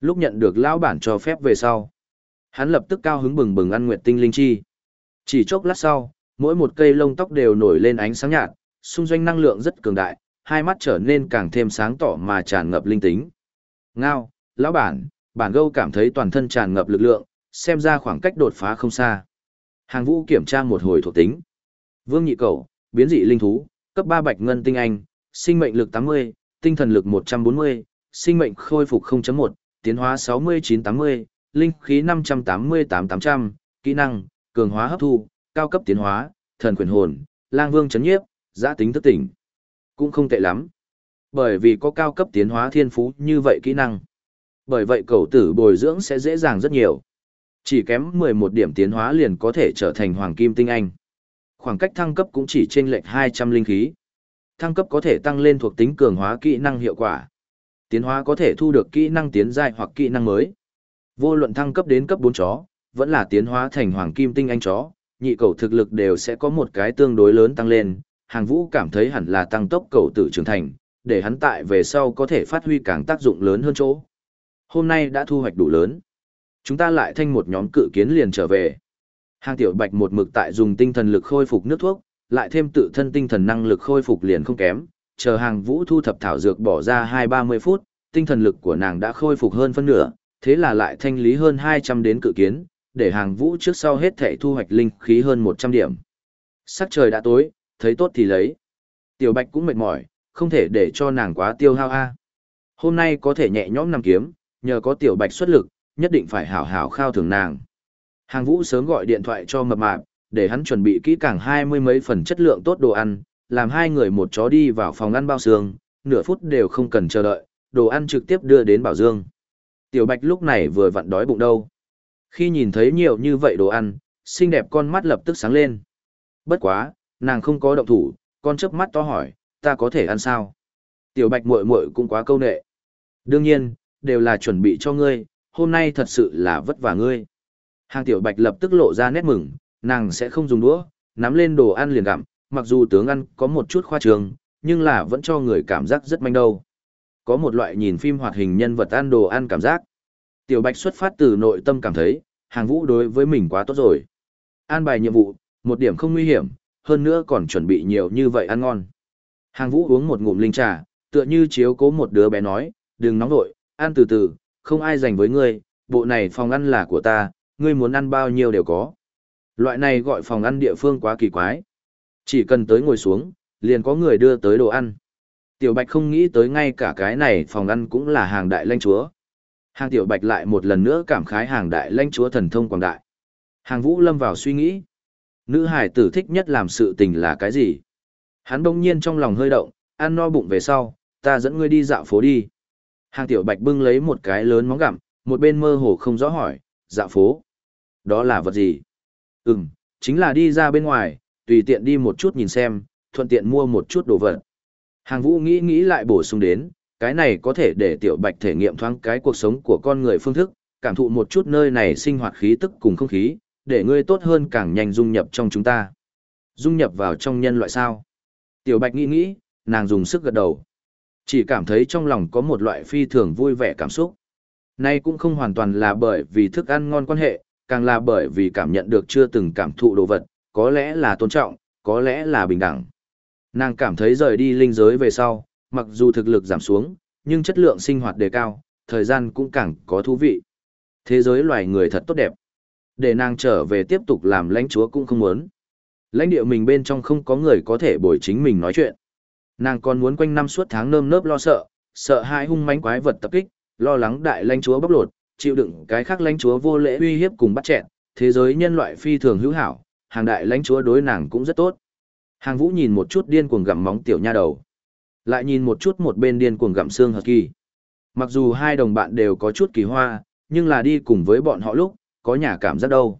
Lúc nhận được lão bản cho phép về sau, hắn lập tức cao hứng bừng bừng ăn nguyệt tinh linh chi. Chỉ chốc lát sau, mỗi một cây lông tóc đều nổi lên ánh sáng nhạt, xung doanh năng lượng rất cường đại, hai mắt trở nên càng thêm sáng tỏ mà tràn ngập linh tính. Ngao, lão bản, bản gâu cảm thấy toàn thân tràn ngập lực lượng, xem ra khoảng cách đột phá không xa. Hàng vũ kiểm tra một hồi thuộc tính. Vương nhị cầu, biến dị linh thú, cấp 3 bạch ngân tinh anh, sinh mệnh lực 80, tinh thần lực 140, sinh mệnh khôi phục 0.1, tiến hóa 69-80, linh khí 588-800, kỹ năng, cường hóa hấp thu, cao cấp tiến hóa, thần quyền hồn, lang vương chấn nhiếp, giã tính thức tỉnh. Cũng không tệ lắm. Bởi vì có cao cấp tiến hóa thiên phú như vậy kỹ năng. Bởi vậy cầu tử bồi dưỡng sẽ dễ dàng rất nhiều. Chỉ kém 11 điểm tiến hóa liền có thể trở thành hoàng kim tinh anh. Khoảng cách thăng cấp cũng chỉ trên lệch 200 linh khí. Thăng cấp có thể tăng lên thuộc tính cường hóa kỹ năng hiệu quả. Tiến hóa có thể thu được kỹ năng tiến giai hoặc kỹ năng mới. Vô luận thăng cấp đến cấp 4 chó, vẫn là tiến hóa thành hoàng kim tinh anh chó, nhị cầu thực lực đều sẽ có một cái tương đối lớn tăng lên. Hàng vũ cảm thấy hẳn là tăng tốc cầu tử trưởng thành, để hắn tại về sau có thể phát huy càng tác dụng lớn hơn chỗ. Hôm nay đã thu hoạch đủ lớn. Chúng ta lại thanh một nhóm cự kiến liền trở về. Hàng tiểu bạch một mực tại dùng tinh thần lực khôi phục nước thuốc, lại thêm tự thân tinh thần năng lực khôi phục liền không kém, chờ hàng vũ thu thập thảo dược bỏ ra 2-30 phút, tinh thần lực của nàng đã khôi phục hơn phân nửa, thế là lại thanh lý hơn 200 đến cự kiến, để hàng vũ trước sau hết thể thu hoạch linh khí hơn 100 điểm. Sắc trời đã tối, thấy tốt thì lấy. Tiểu bạch cũng mệt mỏi, không thể để cho nàng quá tiêu hao a. Hôm nay có thể nhẹ nhõm nằm kiếm, nhờ có tiểu bạch xuất lực, nhất định phải hảo hảo khao thưởng nàng. Hàng vũ sớm gọi điện thoại cho mập mạp, để hắn chuẩn bị kỹ càng hai mươi mấy phần chất lượng tốt đồ ăn, làm hai người một chó đi vào phòng ăn bao xương, nửa phút đều không cần chờ đợi, đồ ăn trực tiếp đưa đến Bảo Dương. Tiểu Bạch lúc này vừa vặn đói bụng đâu. Khi nhìn thấy nhiều như vậy đồ ăn, xinh đẹp con mắt lập tức sáng lên. Bất quá, nàng không có động thủ, con chớp mắt to hỏi, ta có thể ăn sao? Tiểu Bạch muội muội cũng quá câu nệ. Đương nhiên, đều là chuẩn bị cho ngươi, hôm nay thật sự là vất vả ngươi. Hàng Tiểu Bạch lập tức lộ ra nét mừng, nàng sẽ không dùng đũa, nắm lên đồ ăn liền gặm, mặc dù tướng ăn có một chút khoa trương, nhưng là vẫn cho người cảm giác rất manh đâu. Có một loại nhìn phim hoạt hình nhân vật ăn đồ ăn cảm giác. Tiểu Bạch xuất phát từ nội tâm cảm thấy, hàng vũ đối với mình quá tốt rồi. An bài nhiệm vụ, một điểm không nguy hiểm, hơn nữa còn chuẩn bị nhiều như vậy ăn ngon. Hàng vũ uống một ngụm linh trà, tựa như chiếu cố một đứa bé nói, đừng nóng nội, ăn từ từ, không ai dành với ngươi, bộ này phòng ăn là của ta, ngươi muốn ăn bao nhiêu đều có. Loại này gọi phòng ăn địa phương quá kỳ quái. Chỉ cần tới ngồi xuống, liền có người đưa tới đồ ăn. Tiểu Bạch không nghĩ tới ngay cả cái này phòng ăn cũng là hàng đại lãnh chúa. Hàng Tiểu Bạch lại một lần nữa cảm khái hàng đại lãnh chúa thần thông quảng đại. Hàng Vũ lâm vào suy nghĩ. Nữ hải tử thích nhất làm sự tình là cái gì? Hắn bỗng nhiên trong lòng hơi động, ăn no bụng về sau, ta dẫn ngươi đi dạo phố đi. Hàng Tiểu Bạch bưng lấy một cái lớn móng gặm, một bên mơ hồ không rõ hỏi, dạo phố. Đó là vật gì? Ừm, chính là đi ra bên ngoài, tùy tiện đi một chút nhìn xem, thuận tiện mua một chút đồ vật. Hàng vũ nghĩ nghĩ lại bổ sung đến, cái này có thể để tiểu bạch thể nghiệm thoáng cái cuộc sống của con người phương thức, cảm thụ một chút nơi này sinh hoạt khí tức cùng không khí, để ngươi tốt hơn càng nhanh dung nhập trong chúng ta. Dung nhập vào trong nhân loại sao? Tiểu bạch nghĩ nghĩ, nàng dùng sức gật đầu. Chỉ cảm thấy trong lòng có một loại phi thường vui vẻ cảm xúc. Nay cũng không hoàn toàn là bởi vì thức ăn ngon quan hệ, càng là bởi vì cảm nhận được chưa từng cảm thụ đồ vật, có lẽ là tôn trọng, có lẽ là bình đẳng. Nàng cảm thấy rời đi linh giới về sau, mặc dù thực lực giảm xuống, nhưng chất lượng sinh hoạt đề cao, thời gian cũng càng có thú vị. Thế giới loài người thật tốt đẹp. Để nàng trở về tiếp tục làm lãnh chúa cũng không muốn. Lãnh địa mình bên trong không có người có thể bồi chính mình nói chuyện. Nàng còn muốn quanh năm suốt tháng nơm nớp lo sợ, sợ hai hung mãnh quái vật tập kích, lo lắng đại lãnh chúa bóc lột, chịu đựng cái khác lãnh chúa vô lễ uy hiếp cùng bắt chẹn, thế giới nhân loại phi thường hữu hảo, hàng đại lãnh chúa đối nàng cũng rất tốt. Hàng Vũ nhìn một chút điên cuồng gặm móng tiểu nha đầu, lại nhìn một chút một bên điên cuồng gặm xương hợp kỳ. Mặc dù hai đồng bạn đều có chút kỳ hoa, nhưng là đi cùng với bọn họ lúc, có nhà cảm giác đâu.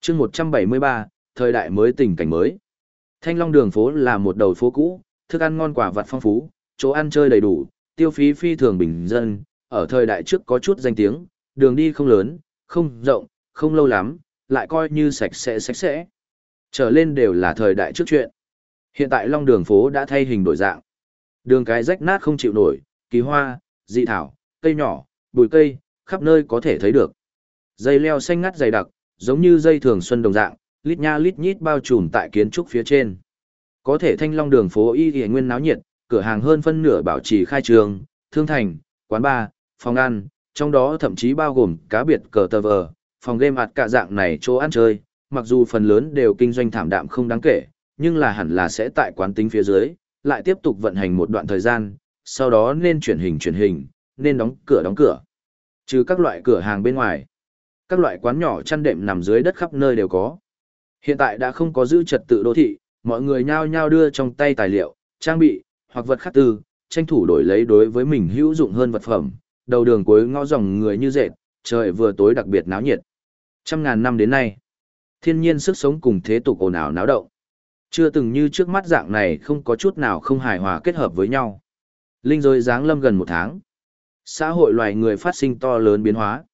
chương 173, thời đại mới tình cảnh mới. Thanh Long đường phố là một đầu phố cũ, thức ăn ngon quả vặt phong phú, chỗ ăn chơi đầy đủ, tiêu phí phi thường bình dân, ở thời đại trước có chút danh tiếng, đường đi không lớn, không rộng, không lâu lắm, lại coi như sạch sẽ sạch sẽ. Trở lên đều là thời đại trước chuyện. Hiện tại Long đường phố đã thay hình đổi dạng. Đường cái rách nát không chịu nổi, kỳ hoa, dị thảo, cây nhỏ, bụi cây, khắp nơi có thể thấy được. Dây leo xanh ngắt dày đặc, giống như dây thường xuân đồng dạng, lít nha lít nhít bao trùm tại kiến trúc phía trên. Có thể thanh long đường phố y y nguyên náo nhiệt, cửa hàng hơn phân nửa bảo trì khai trường, thương thành, quán bar, phòng ăn, trong đó thậm chí bao gồm cá biệt cờ tờ vờ, phòng game ạt cả dạng này chỗ ăn chơi, mặc dù phần lớn đều kinh doanh thảm đạm không đáng kể, nhưng là hẳn là sẽ tại quán tính phía dưới, lại tiếp tục vận hành một đoạn thời gian, sau đó nên chuyển hình chuyển hình, nên đóng cửa đóng cửa. Trừ các loại cửa hàng bên ngoài, các loại quán nhỏ chăn đệm nằm dưới đất khắp nơi đều có. Hiện tại đã không có giữ trật tự đô thị, mọi người nhao nhao đưa trong tay tài liệu, trang bị, hoặc vật khác tư, tranh thủ đổi lấy đối với mình hữu dụng hơn vật phẩm, đầu đường cuối ngõ dòng người như dệt, trời vừa tối đặc biệt náo nhiệt. Trăm ngàn năm đến nay, thiên nhiên sức sống cùng thế tục ồn ào náo động. Chưa từng như trước mắt dạng này không có chút nào không hài hòa kết hợp với nhau. Linh rồi giáng lâm gần một tháng. Xã hội loài người phát sinh to lớn biến hóa.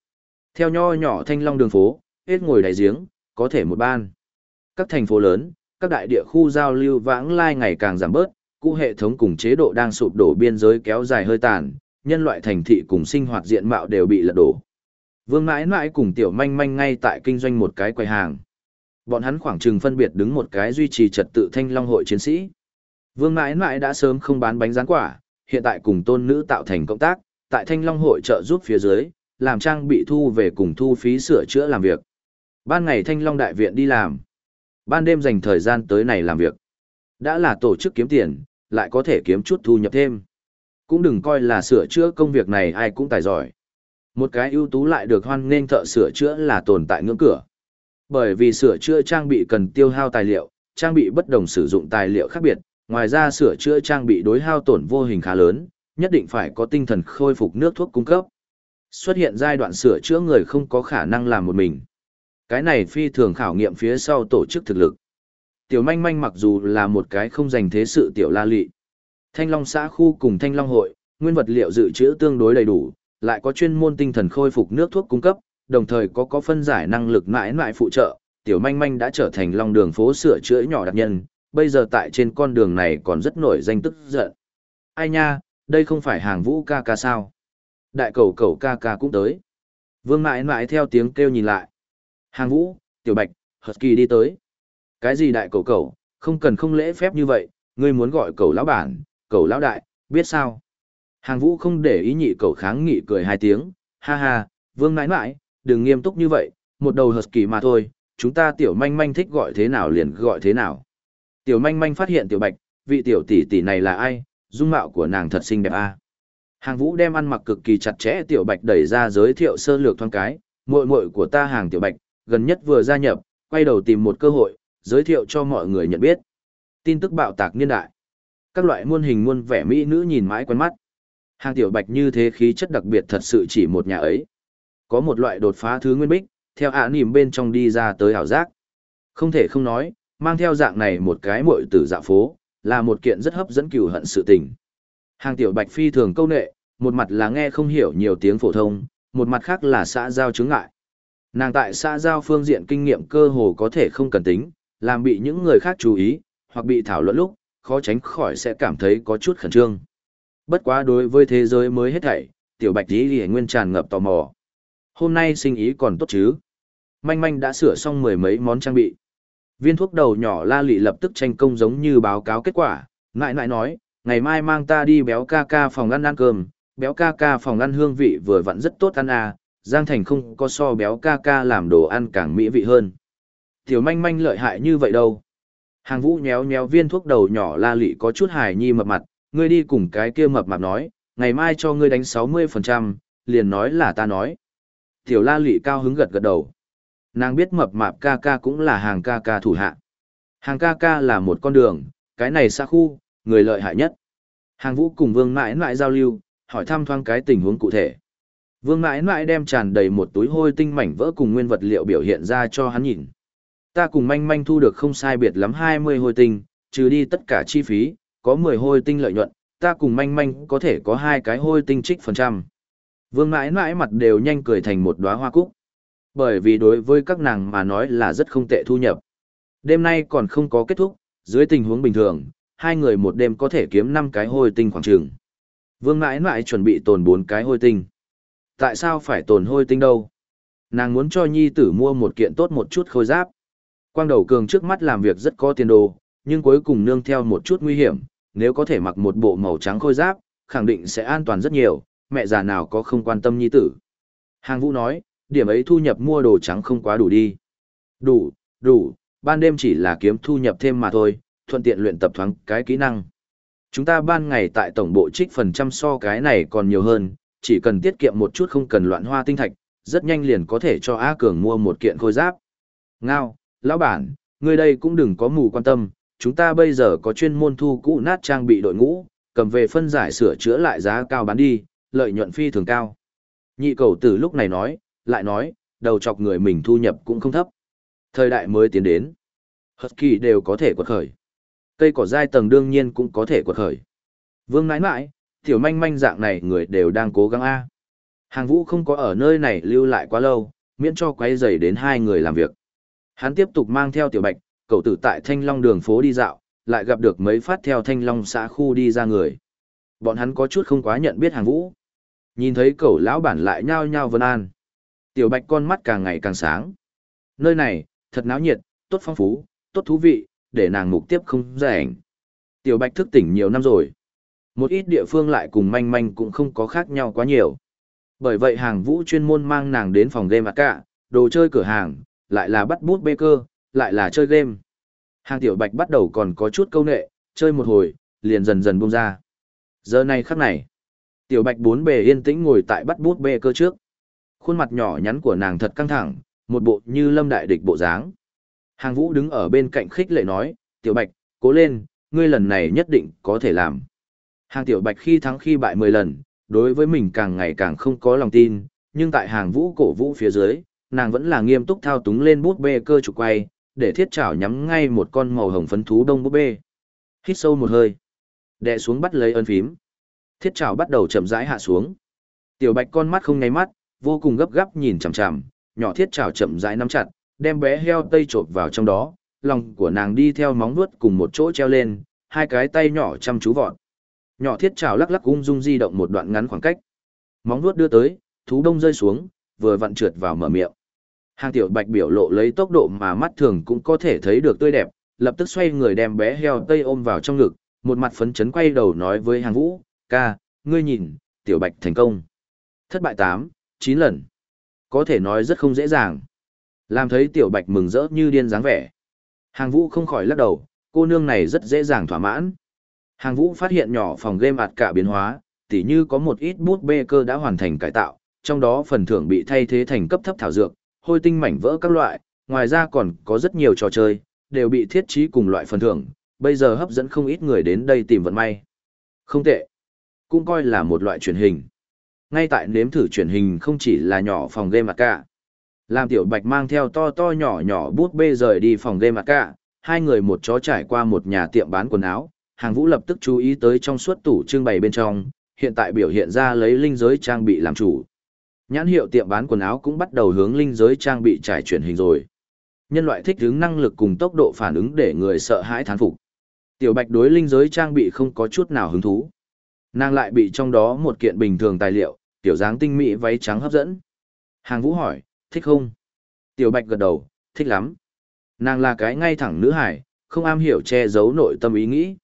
Theo nho nhỏ thanh long đường phố, hết ngồi đại giếng, có thể một ban. Các thành phố lớn, các đại địa khu giao lưu vãng lai ngày càng giảm bớt, cũ hệ thống cùng chế độ đang sụp đổ biên giới kéo dài hơi tàn, nhân loại thành thị cùng sinh hoạt diện mạo đều bị lật đổ. Vương mãi mãi cùng tiểu manh manh ngay tại kinh doanh một cái quầy hàng. Bọn hắn khoảng chừng phân biệt đứng một cái duy trì trật tự thanh long hội chiến sĩ. Vương mãi mãi đã sớm không bán bánh rán quả, hiện tại cùng tôn nữ tạo thành cộng tác, tại thanh long hội trợ giúp phía dưới, làm trang bị thu về cùng thu phí sửa chữa làm việc. Ban ngày thanh long đại viện đi làm. Ban đêm dành thời gian tới này làm việc. Đã là tổ chức kiếm tiền, lại có thể kiếm chút thu nhập thêm. Cũng đừng coi là sửa chữa công việc này ai cũng tài giỏi. Một cái ưu tú lại được hoan nghênh thợ sửa chữa là tồn tại ngưỡng cửa. Bởi vì sửa chữa trang bị cần tiêu hao tài liệu, trang bị bất đồng sử dụng tài liệu khác biệt, ngoài ra sửa chữa trang bị đối hao tổn vô hình khá lớn, nhất định phải có tinh thần khôi phục nước thuốc cung cấp. Xuất hiện giai đoạn sửa chữa người không có khả năng làm một mình. Cái này phi thường khảo nghiệm phía sau tổ chức thực lực. Tiểu manh manh mặc dù là một cái không dành thế sự tiểu la lị. Thanh Long xã khu cùng Thanh Long hội, nguyên vật liệu dự trữ tương đối đầy đủ, lại có chuyên môn tinh thần khôi phục nước thuốc cung cấp, đồng thời có có phân giải năng lực mãi mãi phụ trợ, tiểu manh manh đã trở thành long đường phố sửa chữa nhỏ đặc nhân, bây giờ tại trên con đường này còn rất nổi danh tức giận. Ai nha, đây không phải hàng vũ ca ca sao? Đại cầu cầu ca ca cũng tới. Vương mãi mãi theo tiếng kêu nhìn lại. Hàng vũ, tiểu bạch, hợp kỳ đi tới. Cái gì đại cầu cầu, không cần không lễ phép như vậy, ngươi muốn gọi cầu lão bản, cầu lão đại, biết sao? Hàng vũ không để ý nhị cầu kháng nghị cười hai tiếng, ha ha, vương mãi mãi, đừng nghiêm túc như vậy, một đầu hợp kỳ mà thôi, chúng ta tiểu manh manh thích gọi thế nào liền gọi thế nào. Tiểu manh manh phát hiện tiểu bạch, vị tiểu tỷ tỷ này là ai, dung mạo của nàng thật xinh đẹp a. À? Hàng Vũ đem ăn mặc cực kỳ chặt chẽ tiểu bạch đẩy ra giới thiệu sơ lược thoáng cái, muội muội của ta hàng tiểu bạch, gần nhất vừa gia nhập, quay đầu tìm một cơ hội, giới thiệu cho mọi người nhận biết. Tin tức bạo tạc niên đại. Các loại muôn hình muôn vẻ mỹ nữ nhìn mãi quen mắt. Hàng tiểu bạch như thế khí chất đặc biệt thật sự chỉ một nhà ấy. Có một loại đột phá thứ nguyên bích, theo ạ nìm bên trong đi ra tới ảo giác. Không thể không nói, mang theo dạng này một cái muội tử dạ phố, là một kiện rất hấp dẫn cừu hận sự tình. Hàng tiểu bạch phi thường câu nệ, một mặt là nghe không hiểu nhiều tiếng phổ thông, một mặt khác là xã giao chứng ngại. Nàng tại xã giao phương diện kinh nghiệm cơ hồ có thể không cần tính, làm bị những người khác chú ý, hoặc bị thảo luận lúc, khó tránh khỏi sẽ cảm thấy có chút khẩn trương. Bất quá đối với thế giới mới hết thảy, tiểu bạch tí thì nguyên tràn ngập tò mò. Hôm nay sinh ý còn tốt chứ? Manh manh đã sửa xong mười mấy món trang bị. Viên thuốc đầu nhỏ la lị lập tức tranh công giống như báo cáo kết quả, ngại ngại nói, ngày mai mang ta đi béo ca ca phòng ăn ăn cơm, béo ca ca phòng ăn hương vị vừa vặn rất tốt ăn à, Giang Thành không có so béo ca ca làm đồ ăn càng mỹ vị hơn. Tiểu manh manh lợi hại như vậy đâu. Hàng vũ nhéo nhéo viên thuốc đầu nhỏ la lị có chút hài nhi mập mặt, ngươi đi cùng cái kia mập mạp nói, ngày mai cho ngươi đánh 60%, liền nói là ta nói. Tiểu la lị cao hứng gật gật đầu. Nàng biết mập mạp ca ca cũng là hàng ca ca thủ hạ. Hàng ca ca là một con đường, cái này xa khu, người lợi hại nhất. Hàng vũ cùng vương mãi mãi giao lưu, hỏi thăm thoáng cái tình huống cụ thể. Vương mãi mãi đem tràn đầy một túi hôi tinh mảnh vỡ cùng nguyên vật liệu biểu hiện ra cho hắn nhìn. Ta cùng manh manh thu được không sai biệt lắm 20 hôi tinh, trừ đi tất cả chi phí, có 10 hôi tinh lợi nhuận, ta cùng manh manh có thể có hai cái hôi tinh trích phần trăm. Vương mãi mãi mặt đều nhanh cười thành một đóa hoa cúc. Bởi vì đối với các nàng mà nói là rất không tệ thu nhập. Đêm nay còn không có kết thúc, dưới tình huống bình thường, hai người một đêm có thể kiếm năm cái hôi tinh khoảng trường. Vương mãi mãi chuẩn bị tồn bốn cái hôi tinh. Tại sao phải tồn hôi tinh đâu? Nàng muốn cho nhi tử mua một kiện tốt một chút khôi giáp. Quang đầu cường trước mắt làm việc rất có tiền đồ, nhưng cuối cùng nương theo một chút nguy hiểm, nếu có thể mặc một bộ màu trắng khôi giáp, khẳng định sẽ an toàn rất nhiều, mẹ già nào có không quan tâm nhi tử. Hàng vũ nói, điểm ấy thu nhập mua đồ trắng không quá đủ đi. Đủ, đủ, ban đêm chỉ là kiếm thu nhập thêm mà thôi, thuận tiện luyện tập thoáng cái kỹ năng. Chúng ta ban ngày tại tổng bộ trích phần trăm so cái này còn nhiều hơn, chỉ cần tiết kiệm một chút không cần loạn hoa tinh thạch, rất nhanh liền có thể cho A Cường mua một kiện khôi giáp. Ngao, lão bản, người đây cũng đừng có mù quan tâm, chúng ta bây giờ có chuyên môn thu cũ nát trang bị đội ngũ, cầm về phân giải sửa chữa lại giá cao bán đi, lợi nhuận phi thường cao. Nhị cầu tử lúc này nói, lại nói, đầu chọc người mình thu nhập cũng không thấp. Thời đại mới tiến đến. Husky đều có thể quật khởi. Cây cỏ dai tầng đương nhiên cũng có thể quật khởi. Vương nãi nãi, tiểu manh manh dạng này người đều đang cố gắng A. Hàng vũ không có ở nơi này lưu lại quá lâu, miễn cho quay dày đến hai người làm việc. Hắn tiếp tục mang theo tiểu bạch, cậu tử tại thanh long đường phố đi dạo, lại gặp được mấy phát theo thanh long xã khu đi ra người. Bọn hắn có chút không quá nhận biết hàng vũ. Nhìn thấy cậu lão bản lại nhao nhao vân an. Tiểu bạch con mắt càng ngày càng sáng. Nơi này, thật náo nhiệt, tốt phong phú, tốt thú vị, để nàng mục tiếp không rảnh. Tiểu bạch thức tỉnh nhiều năm rồi. Một ít địa phương lại cùng manh manh cũng không có khác nhau quá nhiều. Bởi vậy hàng vũ chuyên môn mang nàng đến phòng game cả, đồ chơi cửa hàng, lại là bắt bút bê cơ, lại là chơi game. Hàng tiểu bạch bắt đầu còn có chút câu nệ, chơi một hồi, liền dần dần buông ra. Giờ này khắc này, tiểu bạch bốn bề yên tĩnh ngồi tại bắt bút bê cơ trước. Khuôn mặt nhỏ nhắn của nàng thật căng thẳng, một bộ như lâm đại địch bộ dáng. Hàng vũ đứng ở bên cạnh khích lệ nói, tiểu bạch, cố lên, ngươi lần này nhất định có thể làm. Hàng tiểu bạch khi thắng khi bại 10 lần, đối với mình càng ngày càng không có lòng tin, nhưng tại hàng vũ cổ vũ phía dưới, nàng vẫn là nghiêm túc thao túng lên bút bê cơ trục quay, để thiết chảo nhắm ngay một con màu hồng phấn thú đông bút bê. Hít sâu một hơi, đè xuống bắt lấy ấn phím. Thiết trảo bắt đầu chậm rãi hạ xuống. Tiểu bạch con mắt không nháy mắt, vô cùng gấp gáp nhìn chằm chằm, nhỏ thiết trảo chậm rãi nắm chặt, đem bé heo tây chộp vào trong đó, lòng của nàng đi theo móng vuốt cùng một chỗ treo lên, hai cái tay nhỏ chăm chú vọt. Nhỏ thiết trào lắc lắc ung dung di động một đoạn ngắn khoảng cách. Móng vuốt đưa tới, thú đông rơi xuống, vừa vặn trượt vào mở miệng. Hàng tiểu bạch biểu lộ lấy tốc độ mà mắt thường cũng có thể thấy được tươi đẹp, lập tức xoay người đem bé heo tây ôm vào trong ngực, một mặt phấn chấn quay đầu nói với hàng vũ, ca, ngươi nhìn, tiểu bạch thành công. Thất bại tám, chín lần. Có thể nói rất không dễ dàng. Làm thấy tiểu bạch mừng rỡ như điên dáng vẻ. Hàng vũ không khỏi lắc đầu, cô nương này rất dễ dàng thỏa mãn. Hàng vũ phát hiện nhỏ phòng game ạt cả biến hóa, tỉ như có một ít bút bê cơ đã hoàn thành cải tạo, trong đó phần thưởng bị thay thế thành cấp thấp thảo dược, hôi tinh mảnh vỡ các loại, ngoài ra còn có rất nhiều trò chơi, đều bị thiết trí cùng loại phần thưởng, bây giờ hấp dẫn không ít người đến đây tìm vận may. Không tệ, cũng coi là một loại truyền hình. Ngay tại nếm thử truyền hình không chỉ là nhỏ phòng game mặt cả. Làm tiểu bạch mang theo to to nhỏ nhỏ bút bê rời đi phòng game mặt cả, hai người một chó trải qua một nhà tiệm bán quần áo, hàng vũ lập tức chú ý tới trong suốt tủ trưng bày bên trong, hiện tại biểu hiện ra lấy linh giới trang bị làm chủ. Nhãn hiệu tiệm bán quần áo cũng bắt đầu hướng linh giới trang bị trải chuyển hình rồi. Nhân loại thích ứng năng lực cùng tốc độ phản ứng để người sợ hãi thán phục. Tiểu Bạch đối linh giới trang bị không có chút nào hứng thú. Nàng lại bị trong đó một kiện bình thường tài liệu, tiểu dáng tinh mỹ váy trắng hấp dẫn. Hàng Vũ hỏi, thích không? Tiểu Bạch gật đầu, thích lắm. Nàng là cái ngay thẳng nữ hải, không am hiểu che giấu nội tâm ý nghĩ.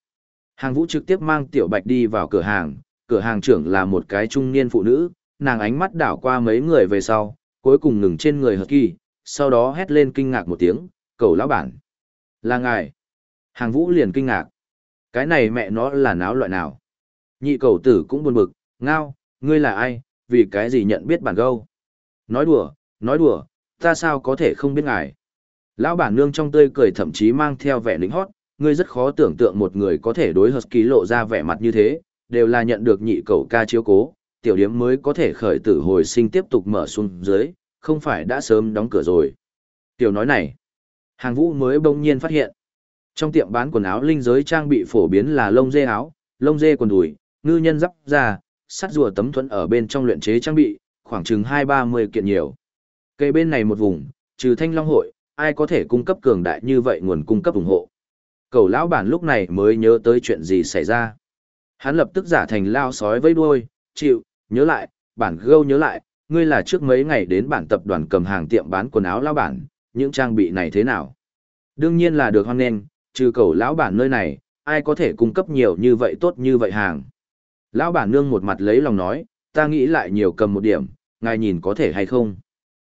Hàng Vũ trực tiếp mang Tiểu Bạch đi vào cửa hàng, cửa hàng trưởng là một cái trung niên phụ nữ, nàng ánh mắt đảo qua mấy người về sau, cuối cùng ngừng trên người hợp kỳ, sau đó hét lên kinh ngạc một tiếng, cầu lão bản. Là ngài. Hàng Vũ liền kinh ngạc. Cái này mẹ nó là náo loại nào? Nhị cầu tử cũng buồn bực, ngao, ngươi là ai, vì cái gì nhận biết bản gâu? Nói đùa, nói đùa, ta sao có thể không biết ngài? Lão bản nương trong tươi cười thậm chí mang theo vẻ lính hót, ngươi rất khó tưởng tượng một người có thể đối hợp ký lộ ra vẻ mặt như thế, đều là nhận được nhị cầu ca chiếu cố, tiểu điếm mới có thể khởi tử hồi sinh tiếp tục mở xuống dưới, không phải đã sớm đóng cửa rồi. Tiểu nói này, hàng vũ mới bỗng nhiên phát hiện. Trong tiệm bán quần áo linh giới trang bị phổ biến là lông dê áo, lông dê quần đùi, ngư nhân giáp da, sắt rùa tấm thuẫn ở bên trong luyện chế trang bị, khoảng chừng 2-30 kiện nhiều. Cây bên này một vùng, trừ thanh long hội, ai có thể cung cấp cường đại như vậy nguồn cung cấp ủng hộ. Cầu lão bản lúc này mới nhớ tới chuyện gì xảy ra. Hắn lập tức giả thành lao sói với đuôi, chịu, nhớ lại, bản gâu nhớ lại, ngươi là trước mấy ngày đến bản tập đoàn cầm hàng tiệm bán quần áo lão bản, những trang bị này thế nào? Đương nhiên là được hoan nghênh, trừ cầu lão bản nơi này, ai có thể cung cấp nhiều như vậy tốt như vậy hàng. Lão bản nương một mặt lấy lòng nói, ta nghĩ lại nhiều cầm một điểm, ngài nhìn có thể hay không.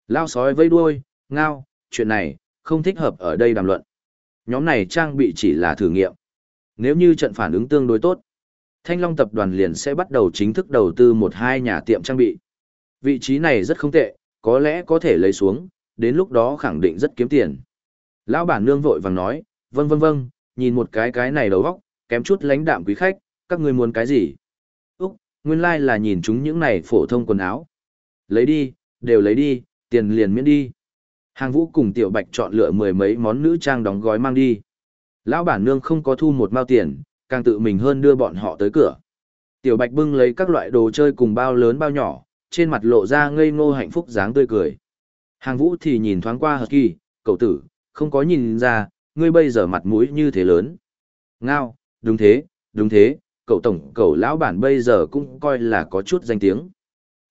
Lao sói vây đuôi, ngao, chuyện này, không thích hợp ở đây đàm luận. Nhóm này trang bị chỉ là thử nghiệm. Nếu như trận phản ứng tương đối tốt, Thanh Long tập đoàn liền sẽ bắt đầu chính thức đầu tư một hai nhà tiệm trang bị. Vị trí này rất không tệ, có lẽ có thể lấy xuống, đến lúc đó khẳng định rất kiếm tiền. Lão bản nương vội vàng nói, vâng vâng vâng, nhìn một cái cái này đầu góc, kém chút lãnh đạm quý khách, các ngươi muốn cái gì? Úc, nguyên lai like là nhìn chúng những này phổ thông quần áo. Lấy đi, đều lấy đi, tiền liền miễn đi. Hàng vũ cùng tiểu bạch chọn lựa mười mấy món nữ trang đóng gói mang đi. Lão bản nương không có thu một mao tiền, càng tự mình hơn đưa bọn họ tới cửa. Tiểu bạch bưng lấy các loại đồ chơi cùng bao lớn bao nhỏ, trên mặt lộ ra ngây ngô hạnh phúc dáng tươi cười. Hàng vũ thì nhìn thoáng qua hợp kỳ, cậu tử, không có nhìn ra, ngươi bây giờ mặt mũi như thế lớn. Ngao, đúng thế, đúng thế, cậu tổng, cậu lão bản bây giờ cũng coi là có chút danh tiếng.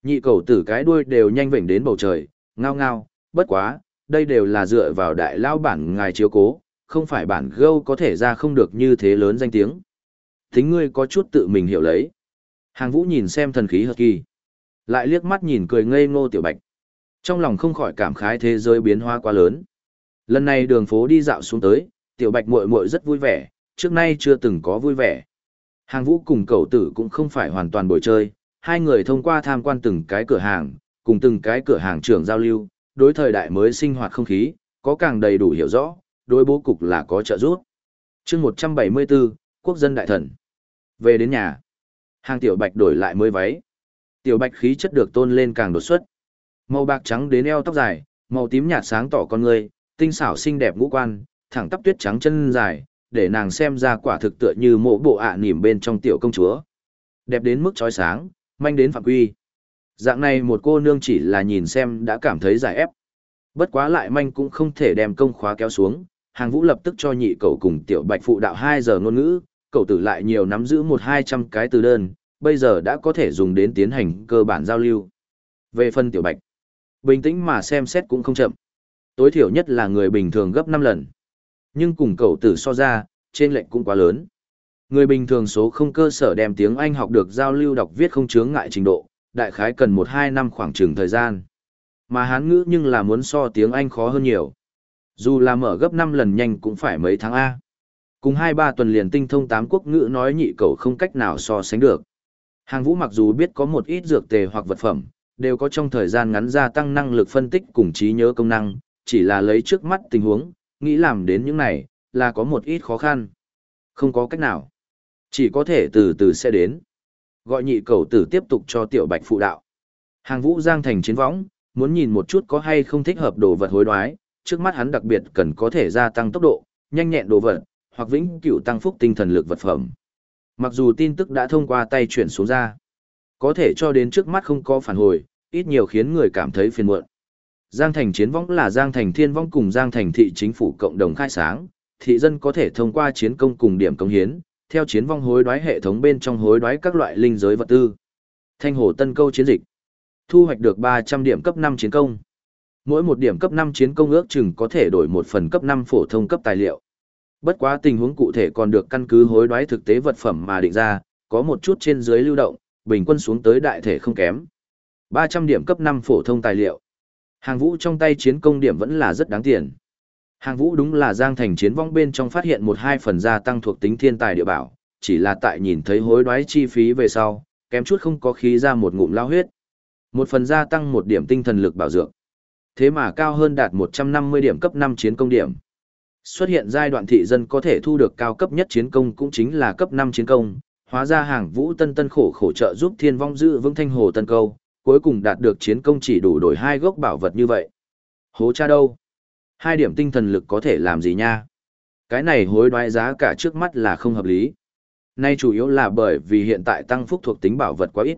Nhị cậu tử cái đuôi đều nhanh vểnh đến bầu trời, ngao ngao, bất quá, đây đều là dựa vào đại lão bản ngài chiếu cố, không phải bản gâu có thể ra không được như thế lớn danh tiếng. Tính ngươi có chút tự mình hiểu lấy. Hàng vũ nhìn xem thần khí hợp kỳ. Lại liếc mắt nhìn cười ngây ngô tiểu bạch. Trong lòng không khỏi cảm khái thế giới biến hóa quá lớn. Lần này đường phố đi dạo xuống tới, tiểu bạch muội muội rất vui vẻ, trước nay chưa từng có vui vẻ. Hàng vũ cùng cậu tử cũng không phải hoàn toàn bồi chơi, hai người thông qua tham quan từng cái cửa hàng, cùng từng cái cửa hàng trưởng giao lưu, đối thời đại mới sinh hoạt không khí, có càng đầy đủ hiểu rõ, đối bố cục là có trợ giúp. chương 174, Quốc dân đại thần. Về đến nhà, hàng tiểu bạch đổi lại mới váy. Tiểu bạch khí chất được tôn lên càng đột xuất. Màu bạc trắng đến eo tóc dài, màu tím nhạt sáng tỏ con người, tinh xảo xinh đẹp ngũ quan, thẳng tắp tuyết trắng chân dài, để nàng xem ra quả thực tựa như mộ bộ ạ à nỉm bên trong tiểu công chúa. Đẹp đến mức chói sáng, manh đến phạm quy. Dạng này một cô nương chỉ là nhìn xem đã cảm thấy giải ép. Bất quá lại manh cũng không thể đem công khóa kéo xuống, hàng vũ lập tức cho nhị cậu cùng tiểu bạch phụ đạo 2 giờ ngôn ngữ, cậu tử lại nhiều nắm giữ một hai trăm cái từ đơn, bây giờ đã có thể dùng đến tiến hành cơ bản giao lưu. Về phần tiểu bạch, bình tĩnh mà xem xét cũng không chậm. Tối thiểu nhất là người bình thường gấp 5 lần. Nhưng cùng cậu tử so ra, trên lệnh cũng quá lớn. Người bình thường số không cơ sở đem tiếng Anh học được giao lưu đọc viết không chướng ngại trình độ, đại khái cần 1-2 năm khoảng trường thời gian. Mà hán ngữ nhưng là muốn so tiếng Anh khó hơn nhiều. Dù là mở gấp 5 lần nhanh cũng phải mấy tháng A. Cùng 2-3 tuần liền tinh thông tám quốc ngữ nói nhị cầu không cách nào so sánh được. Hàng vũ mặc dù biết có một ít dược tề hoặc vật phẩm, đều có trong thời gian ngắn gia tăng năng lực phân tích cùng trí nhớ công năng, chỉ là lấy trước mắt tình huống, nghĩ làm đến những này, là có một ít khó khăn. Không có cách nào. Chỉ có thể từ từ sẽ đến. Gọi nhị cầu tử tiếp tục cho tiểu bạch phụ đạo. Hàng vũ giang thành chiến võng, muốn nhìn một chút có hay không thích hợp đồ vật hối đoái, trước mắt hắn đặc biệt cần có thể gia tăng tốc độ, nhanh nhẹn đồ vật, hoặc vĩnh cửu tăng phúc tinh thần lực vật phẩm. Mặc dù tin tức đã thông qua tay chuyển xuống ra, có thể cho đến trước mắt không có phản hồi, ít nhiều khiến người cảm thấy phiền muộn. Giang Thành Chiến Võng là Giang Thành Thiên Võng cùng Giang Thành Thị chính phủ cộng đồng khai sáng, thị dân có thể thông qua chiến công cùng điểm công hiến, theo chiến vong hối đoái hệ thống bên trong hối đoái các loại linh giới vật tư. Thanh Hồ Tân Câu chiến dịch, thu hoạch được 300 điểm cấp 5 chiến công. Mỗi một điểm cấp 5 chiến công ước chừng có thể đổi một phần cấp 5 phổ thông cấp tài liệu. Bất quá tình huống cụ thể còn được căn cứ hối đoái thực tế vật phẩm mà định ra, có một chút trên dưới lưu động, bình quân xuống tới đại thể không kém. 300 điểm cấp 5 phổ thông tài liệu. Hàng vũ trong tay chiến công điểm vẫn là rất đáng tiền. Hàng vũ đúng là giang thành chiến vong bên trong phát hiện một hai phần gia tăng thuộc tính thiên tài địa bảo, chỉ là tại nhìn thấy hối đoái chi phí về sau, kém chút không có khí ra một ngụm lao huyết. Một phần gia tăng một điểm tinh thần lực bảo dược. Thế mà cao hơn đạt 150 điểm cấp 5 chiến công điểm. Xuất hiện giai đoạn thị dân có thể thu được cao cấp nhất chiến công cũng chính là cấp 5 chiến công, hóa ra hàng vũ tân tân khổ khổ trợ giúp thiên vong giữ vững thanh hồ tân câu, cuối cùng đạt được chiến công chỉ đủ đổi hai gốc bảo vật như vậy. Hố cha đâu? Hai điểm tinh thần lực có thể làm gì nha? Cái này hối đoái giá cả trước mắt là không hợp lý. Nay chủ yếu là bởi vì hiện tại tăng phúc thuộc tính bảo vật quá ít.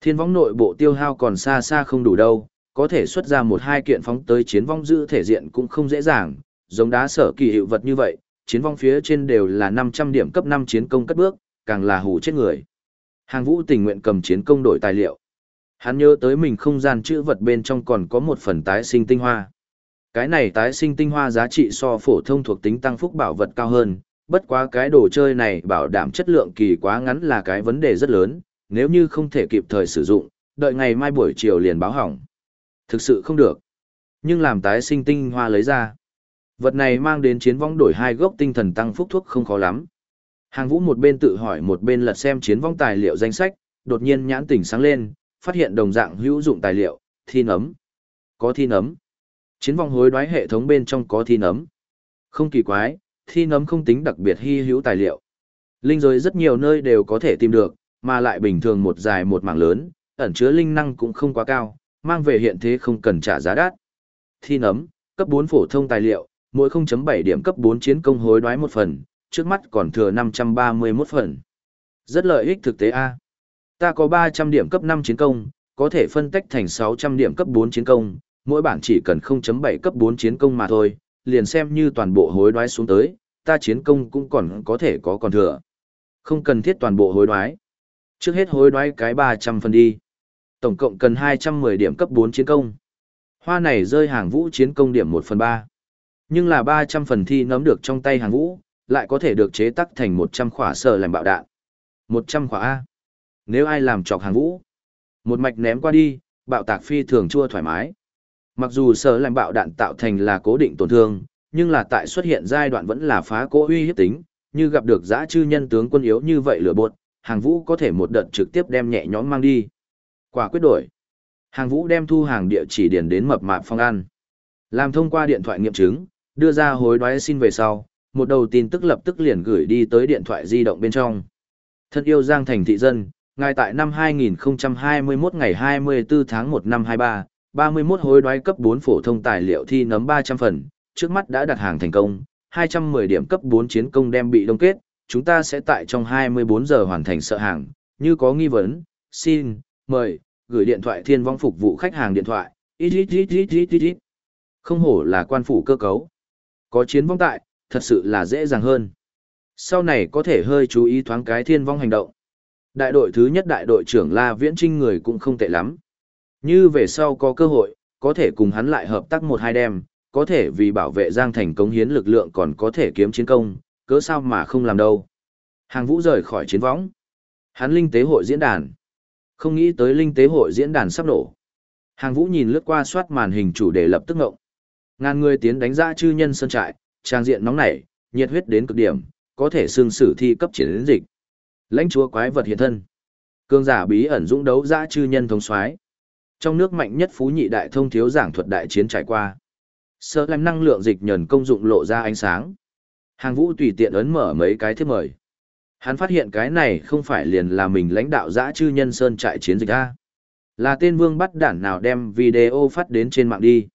Thiên vong nội bộ tiêu hao còn xa xa không đủ đâu, có thể xuất ra một hai kiện phóng tới chiến vong giữ thể diện cũng không dễ dàng, giống đá sở kỳ hiệu vật như vậy, chiến vong phía trên đều là 500 điểm cấp 5 chiến công cất bước, càng là hù chết người. Hàng vũ tình nguyện cầm chiến công đổi tài liệu. Hắn nhớ tới mình không gian chữ vật bên trong còn có một phần tái sinh tinh hoa. Cái này tái sinh tinh hoa giá trị so phổ thông thuộc tính tăng phúc bảo vật cao hơn, bất quá cái đồ chơi này bảo đảm chất lượng kỳ quá ngắn là cái vấn đề rất lớn, nếu như không thể kịp thời sử dụng, đợi ngày mai buổi chiều liền báo hỏng. Thực sự không được. Nhưng làm tái sinh tinh hoa lấy ra. Vật này mang đến chiến vong đổi hai gốc tinh thần tăng phúc thuốc không khó lắm. Hàng vũ một bên tự hỏi một bên lật xem chiến vong tài liệu danh sách, đột nhiên nhãn tỉnh sáng lên, phát hiện đồng dạng hữu dụng tài liệu, thi nấm. Có thi nấm. Chiến vong hối đoái hệ thống bên trong có thi nấm. Không kỳ quái, thi nấm không tính đặc biệt hy hữu tài liệu. Linh giới rất nhiều nơi đều có thể tìm được, mà lại bình thường một dài một mảng lớn, ẩn chứa linh năng cũng không quá cao, mang về hiện thế không cần trả giá đắt. Thi nấm, cấp 4 phổ thông tài liệu, mỗi 0.7 điểm cấp 4 chiến công hối đoái một phần, trước mắt còn thừa 531 phần. Rất lợi ích thực tế A. Ta có 300 điểm cấp 5 chiến công, có thể phân tách thành 600 điểm cấp 4 chiến công, mỗi bản chỉ cần 0.7 cấp 4 chiến công mà thôi, liền xem như toàn bộ hối đoái xuống tới, ta chiến công cũng còn có thể có còn thừa. Không cần thiết toàn bộ hối đoái. Trước hết hối đoái cái 300 phần đi. Tổng cộng cần 210 điểm cấp 4 chiến công. Hoa này rơi hàng vũ chiến công điểm 1 phần 3. Nhưng là 300 phần thi nắm được trong tay hàng vũ, lại có thể được chế tắc thành 100 khỏa sờ làm bạo đạn. 100 khỏa A. Nếu ai làm chọc hàng vũ, một mạch ném qua đi, bạo tạc phi thường chua thoải mái. Mặc dù sở làm bạo đạn tạo thành là cố định tổn thương, nhưng là tại xuất hiện giai đoạn vẫn là phá cố uy hiếp tính, như gặp được giã chư nhân tướng quân yếu như vậy lửa bột, hàng vũ có thể một đợt trực tiếp đem nhẹ nhõm mang đi. Quả quyết đổi. Hàng vũ đem thu hàng địa chỉ điền đến mập mạp phong ăn. Làm thông qua điện thoại nghiệm chứng, đưa ra hối đoái xin về sau, một đầu tin tức lập tức liền gửi đi tới điện thoại di động bên trong. Thân yêu Giang Thành thị dân, ngài tại năm 2021 ngày 24 tháng 1 năm 23, 31 hối đoái cấp 4 phổ thông tài liệu thi nấm 300 phần, trước mắt đã đặt hàng thành công, 210 điểm cấp 4 chiến công đem bị đông kết, chúng ta sẽ tại trong 24 giờ hoàn thành sợ hàng, như có nghi vấn, xin, mời, gửi điện thoại thiên vong phục vụ khách hàng điện thoại. Không hổ là quan phủ cơ cấu. Có chiến vong tại, thật sự là dễ dàng hơn. Sau này có thể hơi chú ý thoáng cái thiên vong hành động. Đại đội thứ nhất đại đội trưởng La Viễn Trinh người cũng không tệ lắm. Như về sau có cơ hội, có thể cùng hắn lại hợp tác một hai đêm, có thể vì bảo vệ Giang Thành cống hiến lực lượng còn có thể kiếm chiến công, cớ sao mà không làm đâu. Hàng vũ rời khỏi chiến võng. Hắn linh tế hội diễn đàn. Không nghĩ tới linh tế hội diễn đàn sắp nổ. Hàng vũ nhìn lướt qua soát màn hình chủ đề lập tức ngộng. Ngàn người tiến đánh ra chư nhân sân trại, trang diện nóng nảy, nhiệt huyết đến cực điểm, có thể xương sử thi cấp chiến đến dịch. Lãnh chúa quái vật hiện thân. Cương giả bí ẩn dũng đấu giã chư nhân thống soái. Trong nước mạnh nhất phú nhị đại thông thiếu giảng thuật đại chiến trải qua. Sơ làm năng lượng dịch nhờn công dụng lộ ra ánh sáng. Hàng vũ tùy tiện ấn mở mấy cái thiết mời. Hắn phát hiện cái này không phải liền là mình lãnh đạo dã chư nhân sơn trại chiến dịch A. Là tên vương bắt đản nào đem video phát đến trên mạng đi.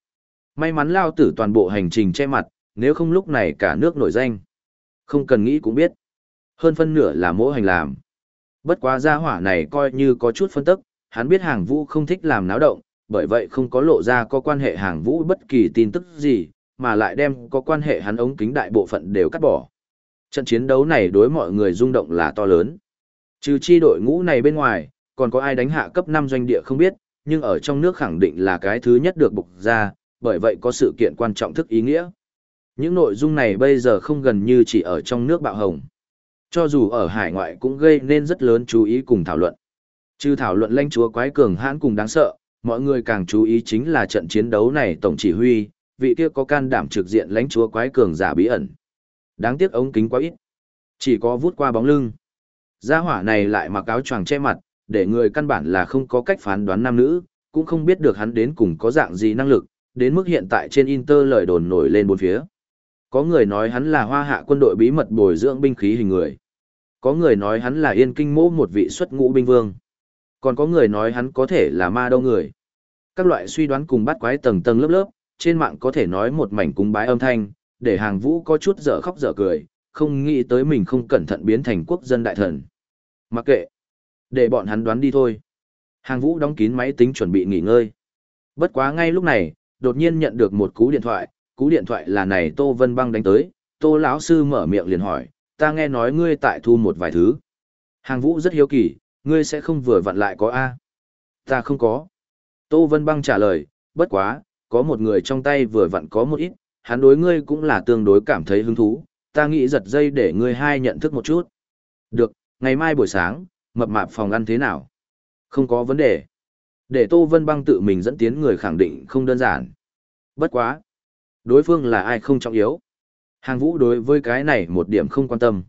May mắn lao tử toàn bộ hành trình che mặt, nếu không lúc này cả nước nổi danh. Không cần nghĩ cũng biết. Hơn phân nửa là mỗi hành làm. Bất quá gia hỏa này coi như có chút phân tức, hắn biết hàng vũ không thích làm náo động, bởi vậy không có lộ ra có quan hệ hàng vũ bất kỳ tin tức gì, mà lại đem có quan hệ hắn ống kính đại bộ phận đều cắt bỏ. Trận chiến đấu này đối mọi người rung động là to lớn. Trừ chi đội ngũ này bên ngoài, còn có ai đánh hạ cấp 5 doanh địa không biết, nhưng ở trong nước khẳng định là cái thứ nhất được bục ra, bởi vậy có sự kiện quan trọng thức ý nghĩa. Những nội dung này bây giờ không gần như chỉ ở trong nước bạo hồng. Cho dù ở hải ngoại cũng gây nên rất lớn chú ý cùng thảo luận. Trừ thảo luận lãnh chúa quái cường hãn cùng đáng sợ, mọi người càng chú ý chính là trận chiến đấu này tổng chỉ huy, vị kia có can đảm trực diện lãnh chúa quái cường giả bí ẩn. Đáng tiếc ống kính quá ít, chỉ có vút qua bóng lưng. Gia hỏa này lại mặc áo choàng che mặt, để người căn bản là không có cách phán đoán nam nữ, cũng không biết được hắn đến cùng có dạng gì năng lực, đến mức hiện tại trên Inter lời đồn nổi lên bốn phía. Có người nói hắn là hoa hạ quân đội bí mật bồi dưỡng binh khí hình người. Có người nói hắn là yên kinh mỗ một vị xuất ngũ binh vương. Còn có người nói hắn có thể là ma đâu người. Các loại suy đoán cùng bắt quái tầng tầng lớp lớp, trên mạng có thể nói một mảnh cúng bái âm thanh, để hàng vũ có chút dở khóc dở cười, không nghĩ tới mình không cẩn thận biến thành quốc dân đại thần. Mặc kệ. Để bọn hắn đoán đi thôi. Hàng vũ đóng kín máy tính chuẩn bị nghỉ ngơi. Bất quá ngay lúc này, đột nhiên nhận được một cú điện thoại, cú điện thoại là này Tô Vân Băng đánh tới, Tô lão sư mở miệng liền hỏi, ta nghe nói ngươi tại thu một vài thứ. Hàng vũ rất hiếu kỳ, ngươi sẽ không vừa vặn lại có A. Ta không có. Tô Vân Băng trả lời, bất quá, có một người trong tay vừa vặn có một ít, hắn đối ngươi cũng là tương đối cảm thấy hứng thú, ta nghĩ giật dây để ngươi hai nhận thức một chút. Được, ngày mai buổi sáng, mập mạp phòng ăn thế nào? Không có vấn đề. Để Tô Vân Băng tự mình dẫn tiến người khẳng định không đơn giản. Bất quá. Đối phương là ai không trọng yếu. Hàng vũ đối với cái này một điểm không quan tâm.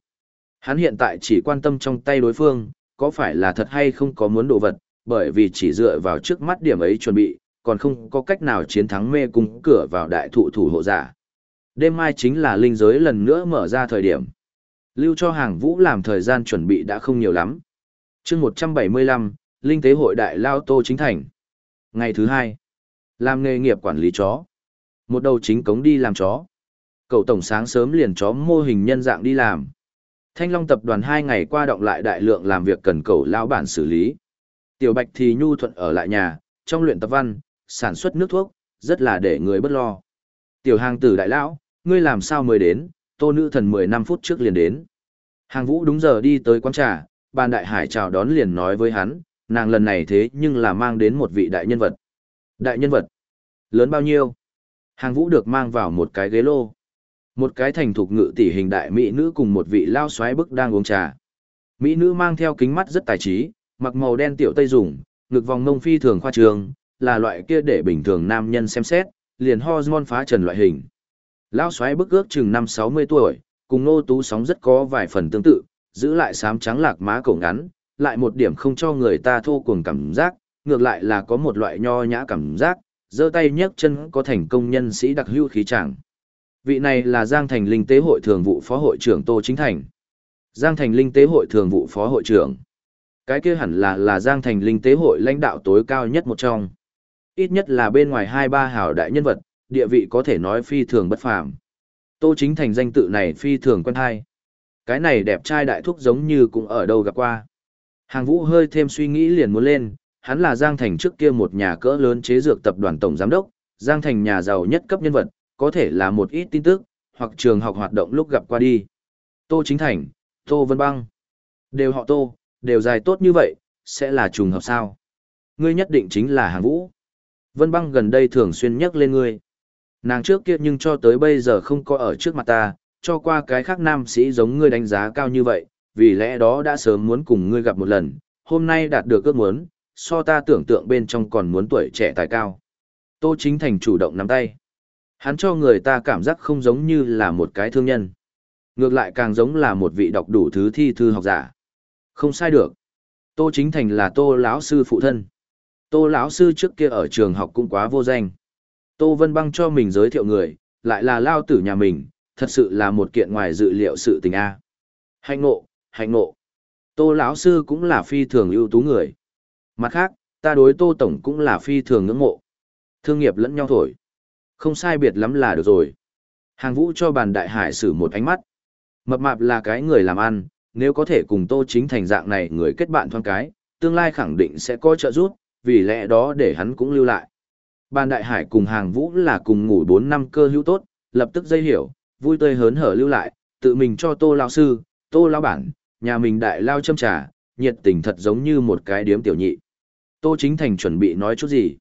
Hắn hiện tại chỉ quan tâm trong tay đối phương, có phải là thật hay không có muốn đồ vật, bởi vì chỉ dựa vào trước mắt điểm ấy chuẩn bị, còn không có cách nào chiến thắng mê cung cửa vào đại thụ thủ hộ giả. Đêm mai chính là linh giới lần nữa mở ra thời điểm. Lưu cho hàng vũ làm thời gian chuẩn bị đã không nhiều lắm. chương 175, Linh tế hội đại lao tô chính thành. Ngày thứ hai, làm nghề nghiệp quản lý chó. Một đầu chính cống đi làm chó. Cậu tổng sáng sớm liền chó mô hình nhân dạng đi làm. Thanh Long tập đoàn hai ngày qua động lại đại lượng làm việc cần cậu lão bản xử lý. Tiểu Bạch thì nhu thuận ở lại nhà, trong luyện tập văn, sản xuất nước thuốc, rất là để người bất lo. Tiểu hàng tử đại lão, ngươi làm sao mới đến, tô nữ thần 10 năm phút trước liền đến. Hàng vũ đúng giờ đi tới quán trà, bàn đại hải chào đón liền nói với hắn, nàng lần này thế nhưng là mang đến một vị đại nhân vật. Đại nhân vật? Lớn bao nhiêu? Hàng vũ được mang vào một cái ghế lô. Một cái thành thục ngự tỷ hình đại mỹ nữ cùng một vị lao xoáy bức đang uống trà. Mỹ nữ mang theo kính mắt rất tài trí, mặc màu đen tiểu tây dùng, ngực vòng nông phi thường khoa trường, là loại kia để bình thường nam nhân xem xét, liền hormone phá trần loại hình. Lao xoáy bức ước chừng năm sáu mươi tuổi, cùng nô tú sóng rất có vài phần tương tự, giữ lại sám trắng lạc má cổ ngắn, lại một điểm không cho người ta thô cuồng cảm giác, ngược lại là có một loại nho nhã cảm giác, giơ tay nhấc chân có thành công nhân sĩ đặc hữu khí trạng Vị này là Giang Thành Linh Tế hội thường vụ phó hội trưởng Tô Chính Thành. Giang Thành Linh Tế hội thường vụ phó hội trưởng. Cái kia hẳn là là Giang Thành Linh Tế hội lãnh đạo tối cao nhất một trong. Ít nhất là bên ngoài hai ba hảo đại nhân vật, địa vị có thể nói phi thường bất phàm. Tô Chính Thành danh tự này phi thường quen hay. Cái này đẹp trai đại thúc giống như cũng ở đâu gặp qua. Hàng vũ hơi thêm suy nghĩ liền muốn lên, hắn là Giang Thành trước kia một nhà cỡ lớn chế dược tập đoàn tổng giám đốc, Giang Thành nhà giàu nhất cấp nhân vật, có thể là một ít tin tức, hoặc trường học hoạt động lúc gặp qua đi. Tô Chính Thành, Tô Vân Băng, đều họ Tô, đều dài tốt như vậy, sẽ là trùng hợp sao? Ngươi nhất định chính là hàng vũ. Vân Băng gần đây thường xuyên nhắc lên ngươi. Nàng trước kia nhưng cho tới bây giờ không có ở trước mặt ta, cho qua cái khác nam sĩ giống ngươi đánh giá cao như vậy, vì lẽ đó đã sớm muốn cùng ngươi gặp một lần, hôm nay đạt được ước muốn, so ta tưởng tượng bên trong còn muốn tuổi trẻ tài cao. Tô Chính Thành chủ động nắm tay. Hắn cho người ta cảm giác không giống như là một cái thương nhân. Ngược lại càng giống là một vị đọc đủ thứ thi thư học giả. Không sai được. Tô Chính Thành là Tô lão sư phụ thân. Tô lão sư trước kia ở trường học cũng quá vô danh. Tô Vân Băng cho mình giới thiệu người, lại là lao tử nhà mình, thật sự là một kiện ngoài dự liệu sự tình a. Hạnh ngộ, hạnh ngộ. Tô lão sư cũng là phi thường ưu tú người. Mặt khác, ta đối Tô Tổng cũng là phi thường ngưỡng mộ. Thương nghiệp lẫn nhau thổi. Không sai biệt lắm là được rồi. Hàng vũ cho bàn đại hải sử một ánh mắt. Mập mạp là cái người làm ăn, nếu có thể cùng Tô Chính Thành dạng này người kết bạn thoáng cái, tương lai khẳng định sẽ có trợ giúp, vì lẽ đó để hắn cũng lưu lại. Bàn đại hải cùng hàng vũ là cùng ngủ 4 năm cơ hữu tốt, lập tức dây hiểu, vui tươi hớn hở lưu lại, tự mình cho Tô lão sư, Tô lão bản, nhà mình đại lao châm trà, nhiệt tình thật giống như một cái điếm tiểu nhị. Tô Chính Thành chuẩn bị nói chút gì.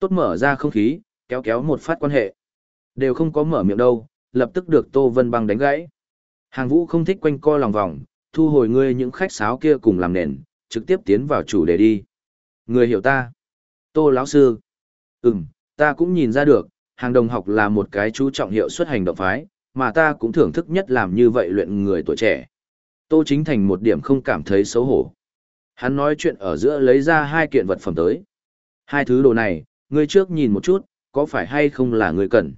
Tốt mở ra không khí, kéo kéo một phát quan hệ. Đều không có mở miệng đâu, lập tức được Tô Vân Băng đánh gãy. Hàng vũ không thích quanh co lòng vòng, thu hồi ngươi những khách sáo kia cùng làm nền, trực tiếp tiến vào chủ đề đi. Người hiểu ta. Tô lão sư. Ừm, ta cũng nhìn ra được, hàng đồng học là một cái chú trọng hiệu suất hành động phái, mà ta cũng thưởng thức nhất làm như vậy luyện người tuổi trẻ. Tô Chính Thành một điểm không cảm thấy xấu hổ. Hắn nói chuyện ở giữa lấy ra hai kiện vật phẩm tới. Hai thứ đồ này, ngươi trước nhìn một chút, có phải hay không là ngươi cần.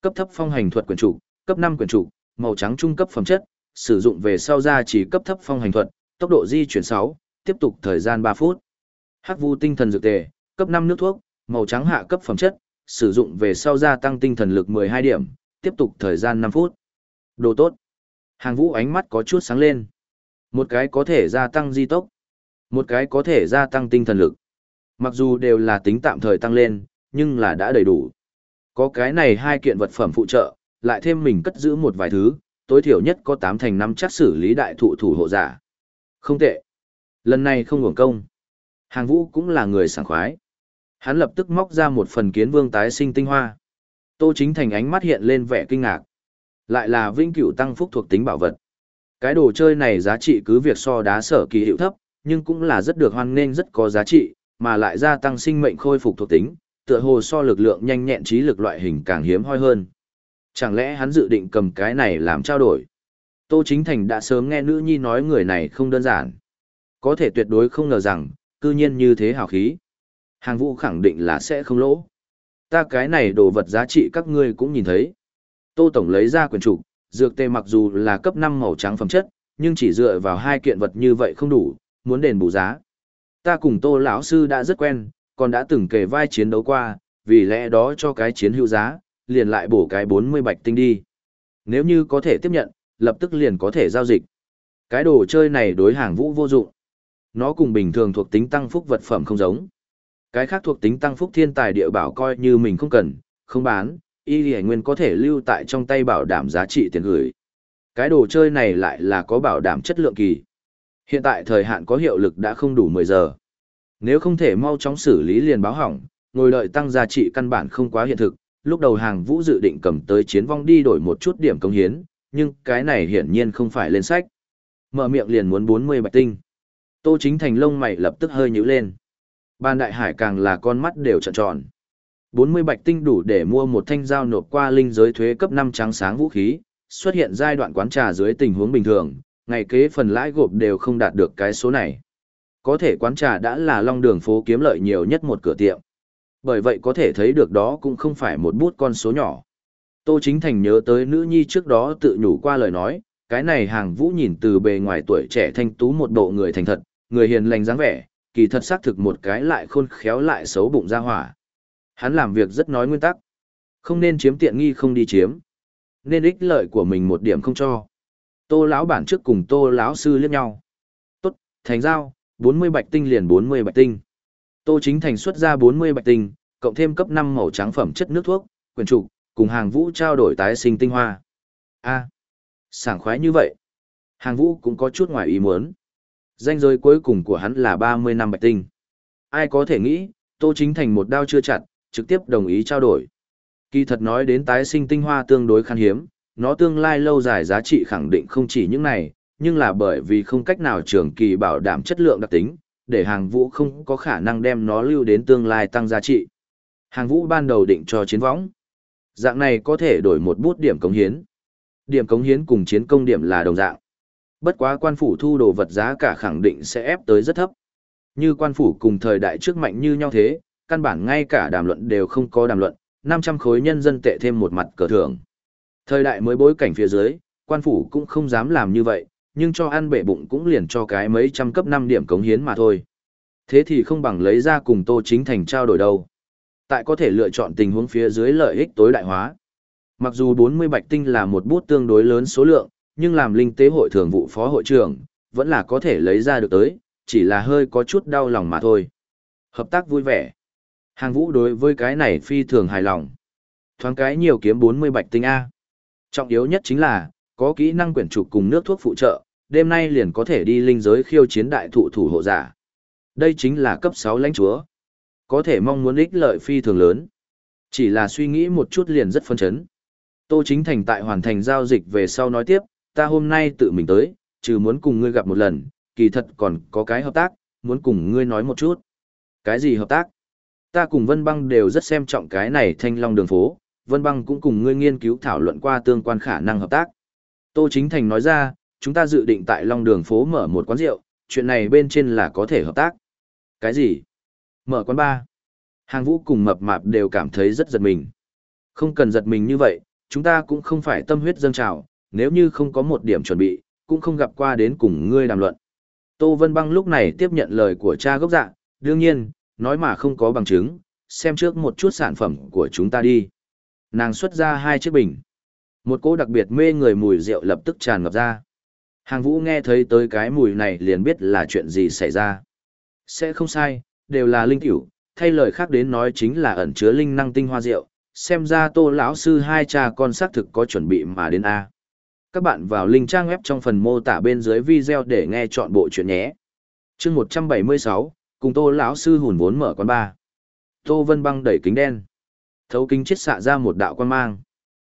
Cấp thấp phong hành thuật quyền trụ, cấp 5 quyền trụ, màu trắng trung cấp phẩm chất, sử dụng về sau ra chỉ cấp thấp phong hành thuật, tốc độ di chuyển 6, tiếp tục thời gian 3 phút. Hắc vu tinh thần dược tề, cấp 5 nước thuốc, màu trắng hạ cấp phẩm chất, sử dụng về sau gia tăng tinh thần lực 12 điểm, tiếp tục thời gian 5 phút. Đồ tốt. Hàng vũ ánh mắt có chút sáng lên. Một cái có thể gia tăng di tốc, một cái có thể gia tăng tinh thần lực. Mặc dù đều là tính tạm thời tăng lên, nhưng là đã đầy đủ. Có cái này hai kiện vật phẩm phụ trợ, lại thêm mình cất giữ một vài thứ, tối thiểu nhất có 8 thành năm chắc xử lý đại thụ thủ hộ giả. Không tệ. Lần này không hưởng công. Hàng vũ cũng là người sảng khoái. Hắn lập tức móc ra một phần kiến vương tái sinh tinh hoa. Tô chính thành ánh mắt hiện lên vẻ kinh ngạc. Lại là vinh cửu tăng phúc thuộc tính bảo vật. Cái đồ chơi này giá trị cứ việc so đá sở kỳ hiệu thấp, nhưng cũng là rất được hoan nghênh rất có giá trị, mà lại gia tăng sinh mệnh khôi phục thuộc tính, tựa hồ so lực lượng nhanh nhẹn trí lực loại hình càng hiếm hoi hơn. Chẳng lẽ hắn dự định cầm cái này làm trao đổi? Tô Chính Thành đã sớm nghe nữ nhi nói người này không đơn giản. Có thể tuyệt đối không ngờ rằng, cư nhiên như thế hào khí. Hàng vũ khẳng định là sẽ không lỗ. Ta cái này đồ vật giá trị các ngươi cũng nhìn thấy. Tô Tổng lấy ra quyền trục, dược tê mặc dù là cấp 5 màu trắng phẩm chất, nhưng chỉ dựa vào hai kiện vật như vậy không đủ, muốn đền bù giá. Ta cùng Tô lão sư đã rất quen, còn đã từng kề vai chiến đấu qua, vì lẽ đó cho cái chiến hữu giá, liền lại bổ cái 40 bạch tinh đi. Nếu như có thể tiếp nhận, lập tức liền có thể giao dịch. Cái đồ chơi này đối hàng vũ vô dụng. Nó cùng bình thường thuộc tính tăng phúc vật phẩm không giống. Cái khác thuộc tính tăng phúc thiên tài địa bảo coi như mình không cần, không bán, y lì nguyên có thể lưu tại trong tay bảo đảm giá trị tiền gửi. Cái đồ chơi này lại là có bảo đảm chất lượng kỳ. Hiện tại thời hạn có hiệu lực đã không đủ 10 giờ. Nếu không thể mau chóng xử lý liền báo hỏng, ngồi đợi tăng giá trị căn bản không quá hiện thực, lúc đầu hàng vũ dự định cầm tới chiến vong đi đổi một chút điểm công hiến, nhưng cái này hiển nhiên không phải lên sách. Mở miệng liền muốn 40 bạch tinh. Tô chính thành lông mày lập tức hơi nhíu lên. Ban đại hải càng là con mắt đều trợn tròn. 40 bạch tinh đủ để mua một thanh dao nộp qua linh giới thuế cấp 5 trắng sáng vũ khí, xuất hiện giai đoạn quán trà dưới tình huống bình thường, ngày kế phần lãi gộp đều không đạt được cái số này. Có thể quán trà đã là long đường phố kiếm lợi nhiều nhất một cửa tiệm. Bởi vậy có thể thấy được đó cũng không phải một bút con số nhỏ. Tô Chính Thành nhớ tới nữ nhi trước đó tự nhủ qua lời nói, cái này hàng vũ nhìn từ bề ngoài tuổi trẻ thanh tú một bộ người thành thật, người hiền lành dáng vẻ, kỳ thật xác thực một cái lại khôn khéo lại xấu bụng ra hỏa. Hắn làm việc rất nói nguyên tắc. Không nên chiếm tiện nghi không đi chiếm. Nên ích lợi của mình một điểm không cho. Tô lão bản trước cùng Tô lão sư liếc nhau. Tốt, thành giao, 40 bạch tinh liền 40 bạch tinh. Tô chính thành xuất ra 40 bạch tinh, cộng thêm cấp 5 màu trắng phẩm chất nước thuốc, quyền trục, cùng hàng vũ trao đổi tái sinh tinh hoa. A, sảng khoái như vậy. Hàng vũ cũng có chút ngoài ý muốn. Danh giới cuối cùng của hắn là 30 năm bạch tinh. Ai có thể nghĩ, Tô Chính Thành một đao chưa chặt, trực tiếp đồng ý trao đổi. Kỳ thật nói đến tái sinh tinh hoa tương đối khan hiếm, nó tương lai lâu dài giá trị khẳng định không chỉ những này, nhưng là bởi vì không cách nào trường kỳ bảo đảm chất lượng đặc tính, để hàng vũ không có khả năng đem nó lưu đến tương lai tăng giá trị. Hàng vũ ban đầu định cho chiến võng. Dạng này có thể đổi một bút điểm cống hiến. Điểm cống hiến cùng chiến công điểm là đồng dạng. Bất quá quan phủ thu đồ vật giá cả khẳng định sẽ ép tới rất thấp. Như quan phủ cùng thời đại trước mạnh như nhau thế, căn bản ngay cả đàm luận đều không có đàm luận, 500 khối nhân dân tệ thêm một mặt cờ thưởng. Thời đại mới bối cảnh phía dưới, quan phủ cũng không dám làm như vậy, nhưng cho ăn bể bụng cũng liền cho cái mấy trăm cấp 5 điểm cống hiến mà thôi. Thế thì không bằng lấy ra cùng Tô Chính Thành trao đổi đâu. Tại có thể lựa chọn tình huống phía dưới lợi ích tối đại hóa. Mặc dù 40 bạch tinh là một bút tương đối lớn số lượng, nhưng làm linh tế hội thường vụ phó hội trưởng, vẫn là có thể lấy ra được tới, chỉ là hơi có chút đau lòng mà thôi. Hợp tác vui vẻ. Hàng vũ đối với cái này phi thường hài lòng. Thoáng cái nhiều kiếm 40 bạch tinh A. Trọng yếu nhất chính là, có kỹ năng quyển trục cùng nước thuốc phụ trợ, đêm nay liền có thể đi linh giới khiêu chiến đại thụ thủ hộ giả. Đây chính là cấp 6 lãnh chúa. Có thể mong muốn ích lợi phi thường lớn. Chỉ là suy nghĩ một chút liền rất phân chấn. Tô Chính Thành tại hoàn thành giao dịch về sau nói tiếp, ta hôm nay tự mình tới, trừ muốn cùng ngươi gặp một lần, kỳ thật còn có cái hợp tác, muốn cùng ngươi nói một chút. Cái gì hợp tác? Ta cùng Vân Băng đều rất xem trọng cái này thanh long đường phố, Vân Băng cũng cùng ngươi nghiên cứu thảo luận qua tương quan khả năng hợp tác. Tô Chính Thành nói ra, chúng ta dự định tại Long Đường phố mở một quán rượu, chuyện này bên trên là có thể hợp tác. Cái gì? Mở quán bar. Hàng vũ cùng mập mạp đều cảm thấy rất giật mình. Không cần giật mình như vậy, chúng ta cũng không phải tâm huyết dâng trào, nếu như không có một điểm chuẩn bị, cũng không gặp qua đến cùng ngươi đàm luận. Tô Vân Băng lúc này tiếp nhận lời của cha gốc dạ, đương nhiên, nói mà không có bằng chứng, xem trước một chút sản phẩm của chúng ta đi. Nàng xuất ra hai chiếc bình. Một cỗ đặc biệt mê người mùi rượu lập tức tràn ngập ra. Hàng vũ nghe thấy tới cái mùi này liền biết là chuyện gì xảy ra. Sẽ không sai, đều là linh tiểu, thay lời khác đến nói chính là ẩn chứa linh năng tinh hoa rượu. Xem ra tô lão sư hai cha con xác thực có chuẩn bị mà đến A. Các bạn vào link trang web trong phần mô tả bên dưới video để nghe chọn bộ chuyện nhé. chương 176, cùng tô lão sư hùn vốn mở quán bar. Tô Vân Băng đẩy kính đen. Thấu kính chết xạ ra một đạo quan mang.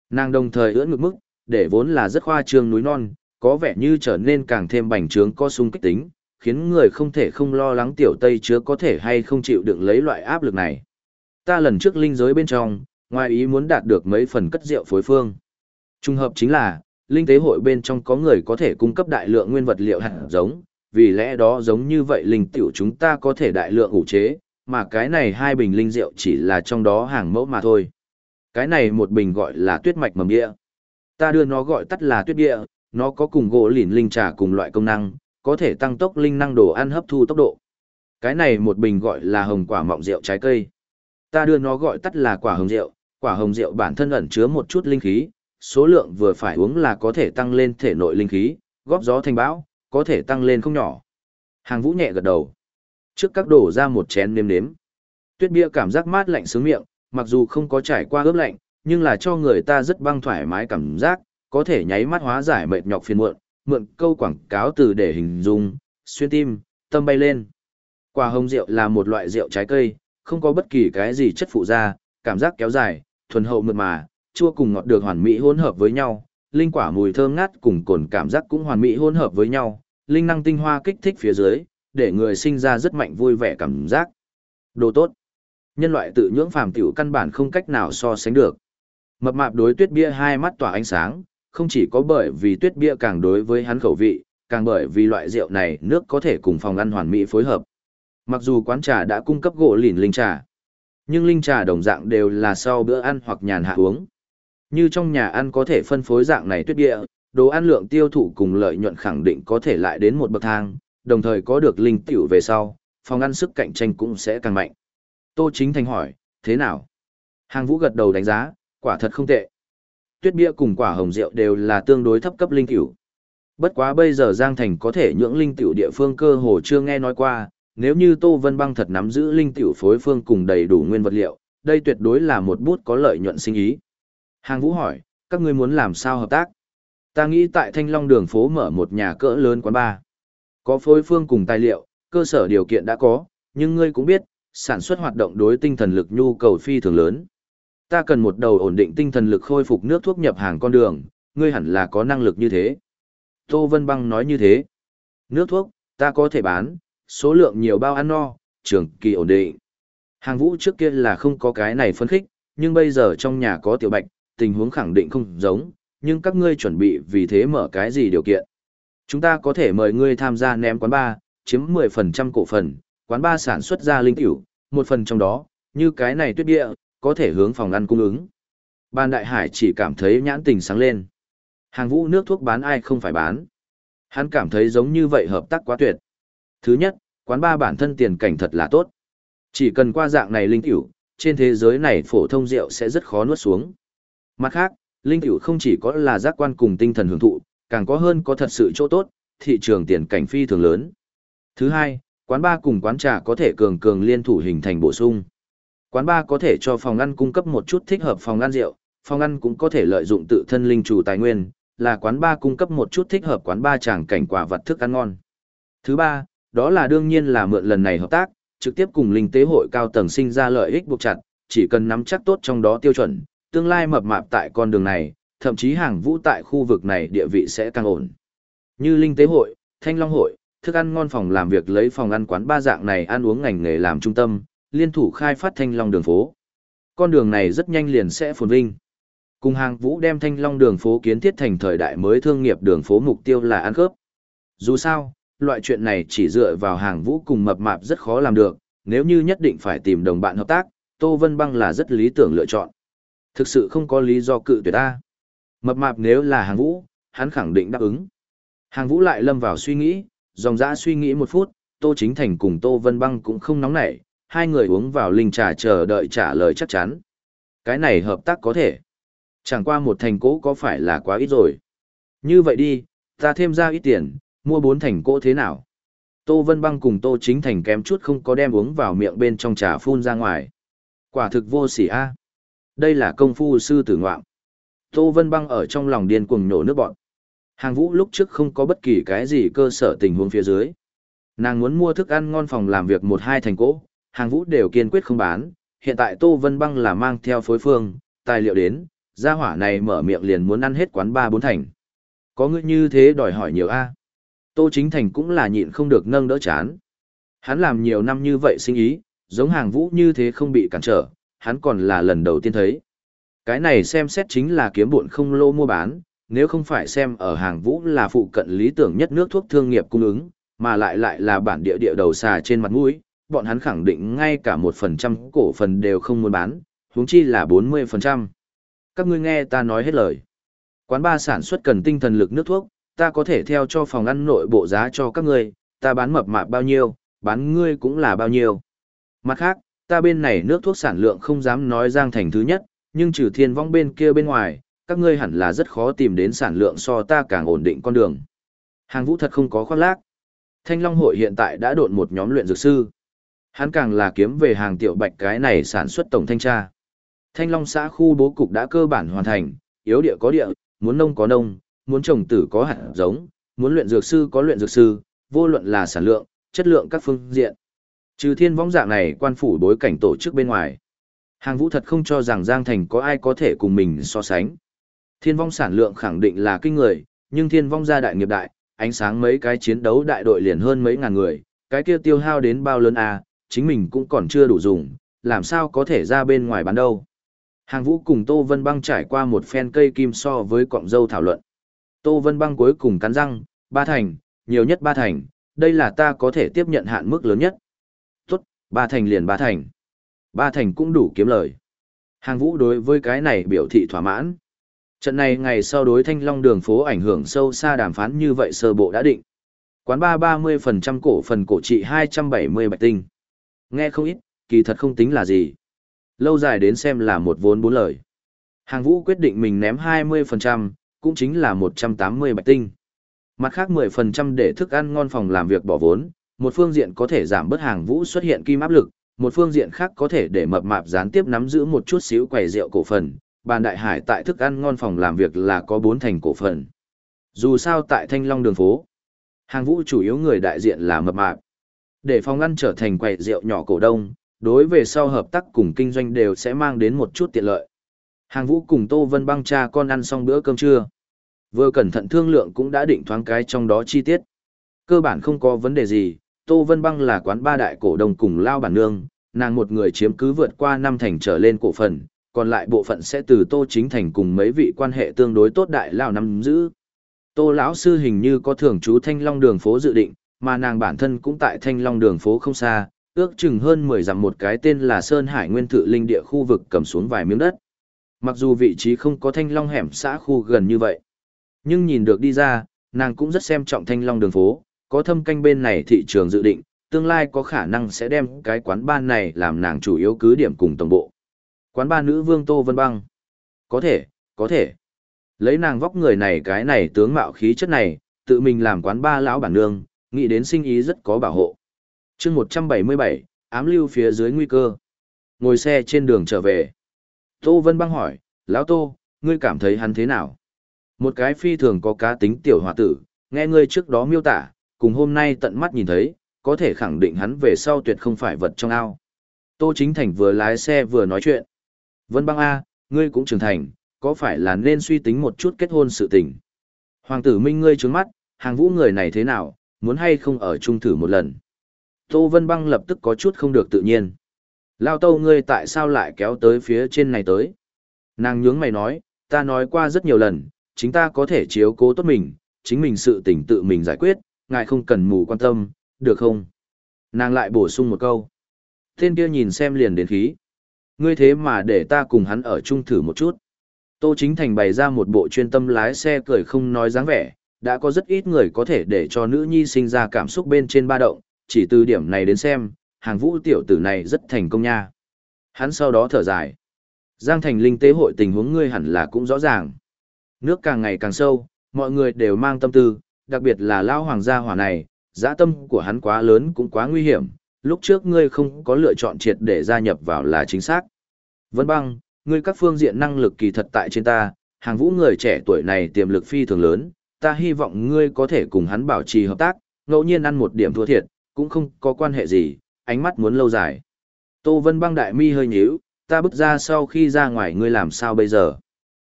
Nàng đồng thời ưỡn ngực mức, để vốn là rất khoa trương núi non, có vẻ như trở nên càng thêm bành trướng co sung kích tính, khiến người không thể không lo lắng tiểu Tây chứa có thể hay không chịu đựng lấy loại áp lực này. Ta lần trước linh giới bên trong, ngoài ý muốn đạt được mấy phần cất rượu phối phương. Trung hợp chính là, linh tế hội bên trong có người có thể cung cấp đại lượng nguyên vật liệu hạt giống, vì lẽ đó giống như vậy linh tiểu chúng ta có thể đại lượng ủ chế, mà cái này hai bình linh rượu chỉ là trong đó hàng mẫu mà thôi. Cái này một bình gọi là tuyết mạch mầm địa. Ta đưa nó gọi tắt là tuyết địa, nó có cùng gỗ lỉn linh trà cùng loại công năng, có thể tăng tốc linh năng đồ ăn hấp thu tốc độ. Cái này một bình gọi là hồng quả mọng rượu trái cây. Ta đưa nó gọi tắt là quả hồng rượu, quả hồng rượu bản thân ẩn chứa một chút linh khí, số lượng vừa phải uống là có thể tăng lên thể nội linh khí, góp gió thành bão, có thể tăng lên không nhỏ. Hàng vũ nhẹ gật đầu. Trước các đổ ra một chén nếm nếm. Tuyết bia cảm giác mát lạnh sướng miệng, mặc dù không có trải qua ướp lạnh, nhưng là cho người ta rất băng thoải mái cảm giác, có thể nháy mắt hóa giải mệt nhọc phiền muộn, mượn câu quảng cáo từ để hình dung, xuyên tim, tâm bay lên. Quả hồng rượu là một loại rượu trái cây, không có bất kỳ cái gì chất phụ da, cảm giác kéo dài, thuần hậu mượt mà, chua cùng ngọt được hoàn mỹ hỗn hợp với nhau, linh quả mùi thơm ngát cùng cồn cảm giác cũng hoàn mỹ hỗn hợp với nhau, linh năng tinh hoa kích thích phía dưới, để người sinh ra rất mạnh vui vẻ cảm giác. Đồ tốt. Nhân loại tự nhưỡng phàm tiểu căn bản không cách nào so sánh được. Mập mạp đối tuyết bia hai mắt tỏa ánh sáng, không chỉ có bởi vì tuyết bia càng đối với hắn khẩu vị, càng bởi vì loại rượu này nước có thể cùng phòng ăn hoàn mỹ phối hợp. Mặc dù quán trà đã cung cấp gỗ lìn linh trà, nhưng linh trà đồng dạng đều là sau bữa ăn hoặc nhàn hạ uống. Như trong nhà ăn có thể phân phối dạng này tuyết bia, đồ ăn lượng tiêu thụ cùng lợi nhuận khẳng định có thể lại đến một bậc thang, đồng thời có được linh tiểu về sau, phòng ăn sức cạnh tranh cũng sẽ càng mạnh. Tô Chính Thành hỏi, thế nào? Hàng Vũ gật đầu đánh giá, quả thật không tệ. Tuyết bia cùng quả hồng rượu đều là tương đối thấp cấp linh tiểu. Bất quá bây giờ Giang Thành có thể nhưỡng linh tiểu địa phương cơ hồ chưa nghe nói qua, nếu như Tô Vân Băng thật nắm giữ linh tiểu phối phương cùng đầy đủ nguyên vật liệu, đây tuyệt đối là một bút có lợi nhuận sinh ý. Hàng Vũ hỏi, các ngươi muốn làm sao hợp tác? Ta nghĩ tại Thanh Long đường phố mở một nhà cỡ lớn quán bar. Có phối phương cùng tài liệu, cơ sở điều kiện đã có, nhưng ngươi cũng biết, sản xuất hoạt động đối tinh thần lực nhu cầu phi thường lớn. Ta cần một đầu ổn định tinh thần lực khôi phục nước thuốc nhập hàng con đường, ngươi hẳn là có năng lực như thế. Tô Vân Băng nói như thế. Nước thuốc, ta có thể bán, số lượng nhiều bao ăn no, trường kỳ ổn định. Hàng vũ trước kia là không có cái này phân khích, nhưng bây giờ trong nhà có tiểu bạch, tình huống khẳng định không giống, nhưng các ngươi chuẩn bị vì thế mở cái gì điều kiện. Chúng ta có thể mời ngươi tham gia ném quán ba, chiếm 10% cổ phần, quán ba sản xuất ra linh tiểu, một phần trong đó, như cái này tuyết địa, có thể hướng phòng ăn cung ứng. Ban Đại Hải chỉ cảm thấy nhãn tình sáng lên. Hàng vũ nước thuốc bán ai không phải bán. Hắn cảm thấy giống như vậy hợp tác quá tuyệt. Thứ nhất, quán ba bản thân tiền cảnh thật là tốt. Chỉ cần qua dạng này linh tiểu, trên thế giới này phổ thông rượu sẽ rất khó nuốt xuống. Mặt khác, linh tiểu không chỉ có là giác quan cùng tinh thần hưởng thụ, càng có hơn có thật sự chỗ tốt, thị trường tiền cảnh phi thường lớn. Thứ hai, quán ba cùng quán trà có thể cường cường liên thủ hình thành bổ sung. Quán ba có thể cho phòng ăn cung cấp một chút thích hợp phòng ăn rượu, phòng ăn cũng có thể lợi dụng tự thân linh chủ tài nguyên, là quán ba cung cấp một chút thích hợp quán ba tràng cảnh quả vật thức ăn ngon. Thứ ba, đó là đương nhiên là mượn lần này hợp tác, trực tiếp cùng linh tế hội cao tầng sinh ra lợi ích buộc chặt, chỉ cần nắm chắc tốt trong đó tiêu chuẩn, tương lai mập mạp tại con đường này, thậm chí hàng vũ tại khu vực này địa vị sẽ càng ổn. Như linh tế hội, thanh long hội, thức ăn ngon phòng làm việc lấy phòng ăn quán ba dạng này ăn uống ngành nghề làm trung tâm, liên thủ khai phát thanh long đường phố. Con đường này rất nhanh liền sẽ phồn vinh. Cùng hàng vũ đem thanh long đường phố kiến thiết thành thời đại mới thương nghiệp đường phố mục tiêu là ăn khớp. Dù sao, loại chuyện này chỉ dựa vào hàng vũ cùng mập mạp rất khó làm được, nếu như nhất định phải tìm đồng bạn hợp tác, Tô Vân Băng là rất lý tưởng lựa chọn. Thực sự không có lý do cự tuyệt ta. Mập mạp nếu là hàng vũ, hắn khẳng định đáp ứng. Hàng vũ lại lâm vào suy nghĩ, dòng dã suy nghĩ một phút, Tô Chính Thành cùng Tô Vân Băng cũng không nóng nảy, hai người uống vào linh trà chờ đợi trả lời chắc chắn. Cái này hợp tác có thể. Chẳng qua một thành cỗ có phải là quá ít rồi. Như vậy đi, ta thêm ra ít tiền, mua bốn thành cỗ thế nào? Tô Vân Băng cùng Tô Chính Thành kém chút không có đem uống vào miệng bên trong trà phun ra ngoài. Quả thực vô sỉ a. Đây là công phu sư tử ngoạm. Tô Vân Băng ở trong lòng điên cuồng nổ nước bọn. Hàng vũ lúc trước không có bất kỳ cái gì cơ sở tình huống phía dưới. Nàng muốn mua thức ăn ngon phòng làm việc một hai thành cỗ, hàng vũ đều kiên quyết không bán. Hiện tại Tô Vân Băng là mang theo phối phương, tài liệu đến, gia hỏa này mở miệng liền muốn ăn hết quán ba bốn thành. Có người như thế đòi hỏi nhiều a. Tô Chính Thành cũng là nhịn không được nâng đỡ chán. Hắn làm nhiều năm như vậy sinh ý, giống hàng vũ như thế không bị cản trở, hắn còn là lần đầu tiên thấy. Cái này xem xét chính là kiếm buồn không lô mua bán, nếu không phải xem ở hàng vũ là phụ cận lý tưởng nhất nước thuốc thương nghiệp cung ứng, mà lại lại là bản địa địa đầu xà trên mặt mũi, bọn hắn khẳng định ngay cả một phần trăm cổ phần đều không muốn bán, huống chi là bốn mươi phần trăm. Các ngươi nghe ta nói hết lời. Quán ba sản xuất cần tinh thần lực nước thuốc, ta có thể theo cho phòng ăn nội bộ giá cho các ngươi, ta bán mập mạp bao nhiêu, bán ngươi cũng là bao nhiêu. Mặt khác, ta bên này nước thuốc sản lượng không dám nói giang thành thứ nhất, nhưng trừ thiên vong bên kia bên ngoài, các ngươi hẳn là rất khó tìm đến sản lượng so ta càng ổn định con đường. Hàng vũ thật không có khoác lác. Thanh Long hội hiện tại đã độn một nhóm luyện dược sư. Hắn càng là kiếm về hàng tiểu bạch cái này sản xuất tổng thanh tra. Thanh Long xã khu bố cục đã cơ bản hoàn thành, yếu địa có địa, muốn nông có nông, muốn trồng tử có hạt giống, muốn luyện dược sư có luyện dược sư, vô luận là sản lượng, chất lượng các phương diện. Trừ thiên võng dạng này quan phủ đối cảnh tổ chức bên ngoài. Hàng vũ thật không cho rằng Giang Thành có ai có thể cùng mình so sánh. Thiên vong sản lượng khẳng định là kinh người, nhưng thiên vong gia đại nghiệp đại, ánh sáng mấy cái chiến đấu đại đội liền hơn mấy ngàn người, cái kia tiêu hao đến bao lớn à, chính mình cũng còn chưa đủ dùng, làm sao có thể ra bên ngoài bán đâu. Hàng vũ cùng Tô Vân Băng trải qua một phen cây kim so với cọng dâu thảo luận. Tô Vân Băng cuối cùng cắn răng, ba thành, nhiều nhất ba thành, đây là ta có thể tiếp nhận hạn mức lớn nhất. Tốt, ba thành liền ba thành. Ba thành cũng đủ kiếm lời. Hàng vũ đối với cái này biểu thị thỏa mãn. Trận này ngày sau đối thanh long đường phố ảnh hưởng sâu xa đàm phán như vậy sơ bộ đã định. Quán ba 30% cổ phần cổ trị 270 bạch tinh. Nghe không ít, kỳ thật không tính là gì. Lâu dài đến xem là một vốn bốn lời. Hàng vũ quyết định mình ném 20%, cũng chính là 180 bạch tinh. Mặt khác 10% để thức ăn ngon phòng làm việc bỏ vốn, một phương diện có thể giảm bớt hàng vũ xuất hiện kim áp lực, một phương diện khác có thể để mập mạp gián tiếp nắm giữ một chút xíu quầy rượu cổ phần. Bàn đại hải tại thức ăn ngon phòng làm việc là có bốn thành cổ phần. Dù sao tại Thanh Long đường phố, hàng vũ chủ yếu người đại diện là mập mạp. Để phòng ăn trở thành quầy rượu nhỏ cổ đông, đối về sau hợp tác cùng kinh doanh đều sẽ mang đến một chút tiện lợi. Hàng vũ cùng Tô Vân băng cha con ăn xong bữa cơm trưa. Vừa cẩn thận thương lượng cũng đã định thoáng cái trong đó chi tiết. Cơ bản không có vấn đề gì, Tô Vân băng là quán ba đại cổ đông cùng lao bản nương, nàng một người chiếm cứ vượt qua năm thành trở lên cổ phần, còn lại bộ phận sẽ từ Tô Chính Thành cùng mấy vị quan hệ tương đối tốt đại lao nắm giữ. Tô lão sư hình như có thường trú Thanh Long đường phố dự định, mà nàng bản thân cũng tại Thanh Long đường phố không xa, ước chừng hơn 10 dặm một cái tên là Sơn Hải Nguyên Thự Linh địa khu vực cầm xuống vài miếng đất. Mặc dù vị trí không có Thanh Long hẻm xã khu gần như vậy, nhưng nhìn được đi ra, nàng cũng rất xem trọng Thanh Long đường phố, có thâm canh bên này thị trường dự định, tương lai có khả năng sẽ đem cái quán ban này làm nàng chủ yếu cứ điểm cùng tổng bộ. Quán ba nữ vương Tô Vân Băng. Có thể, có thể. Lấy nàng vóc người này cái này tướng mạo khí chất này, tự mình làm quán ba lão bản nương, nghĩ đến sinh ý rất có bảo hộ. chương 177, ám lưu phía dưới nguy cơ. Ngồi xe trên đường trở về. Tô Vân Băng hỏi, lão Tô, ngươi cảm thấy hắn thế nào? Một cái phi thường có cá tính tiểu hòa tử, nghe ngươi trước đó miêu tả, cùng hôm nay tận mắt nhìn thấy, có thể khẳng định hắn về sau tuyệt không phải vật trong ao. Tô Chính Thành vừa lái xe vừa nói chuyện. Vân băng A, ngươi cũng trưởng thành, có phải là nên suy tính một chút kết hôn sự tình. Hoàng tử Minh ngươi trướng mắt, hàng vũ người này thế nào, muốn hay không ở chung thử một lần. Tô Vân băng lập tức có chút không được tự nhiên. Lao tâu ngươi tại sao lại kéo tới phía trên này tới? Nàng nhướng mày nói, ta nói qua rất nhiều lần, chính ta có thể chiếu cố tốt mình, chính mình sự tình tự mình giải quyết, ngài không cần mù quan tâm, được không? Nàng lại bổ sung một câu. Tên kia nhìn xem liền đến khí. Ngươi thế mà để ta cùng hắn ở chung thử một chút. Tô Chính Thành bày ra một bộ chuyên tâm lái xe cười không nói dáng vẻ, đã có rất ít người có thể để cho nữ nhi sinh ra cảm xúc bên trên ba động, chỉ từ điểm này đến xem, hàng vũ tiểu tử này rất thành công nha. Hắn sau đó thở dài. Giang thành linh tế hội tình huống ngươi hẳn là cũng rõ ràng. Nước càng ngày càng sâu, mọi người đều mang tâm tư, đặc biệt là lao hoàng gia hỏa này, dã tâm của hắn quá lớn cũng quá nguy hiểm, lúc trước ngươi không có lựa chọn triệt để gia nhập vào là chính xác. Vân băng, ngươi các phương diện năng lực kỳ thật tại trên ta, hàng vũ người trẻ tuổi này tiềm lực phi thường lớn, ta hy vọng ngươi có thể cùng hắn bảo trì hợp tác, ngẫu nhiên ăn một điểm thua thiệt, cũng không có quan hệ gì, ánh mắt muốn lâu dài. Tô Vân băng đại mi hơi nhíu, ta bước ra sau khi ra ngoài ngươi làm sao bây giờ?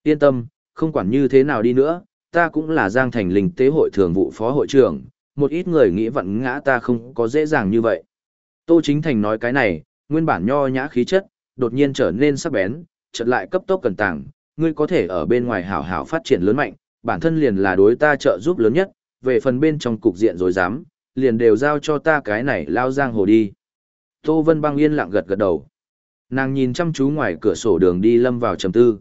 Yên tâm, không quản như thế nào đi nữa, ta cũng là Giang Thành Linh Tế hội thường vụ phó hội trưởng, một ít người nghĩ vận ngã ta không có dễ dàng như vậy. Tô Chính Thành nói cái này, nguyên bản nho nhã khí chất, đột nhiên trở nên sắc bén, chợt lại cấp tốc cần tàng, ngươi có thể ở bên ngoài hảo hảo phát triển lớn mạnh, bản thân liền là đối ta trợ giúp lớn nhất, về phần bên trong cục diện rồi dám, liền đều giao cho ta cái này lao giang hồ đi. Tô Vân băng yên lặng gật gật đầu. Nàng nhìn chăm chú ngoài cửa sổ đường đi lâm vào trầm tư.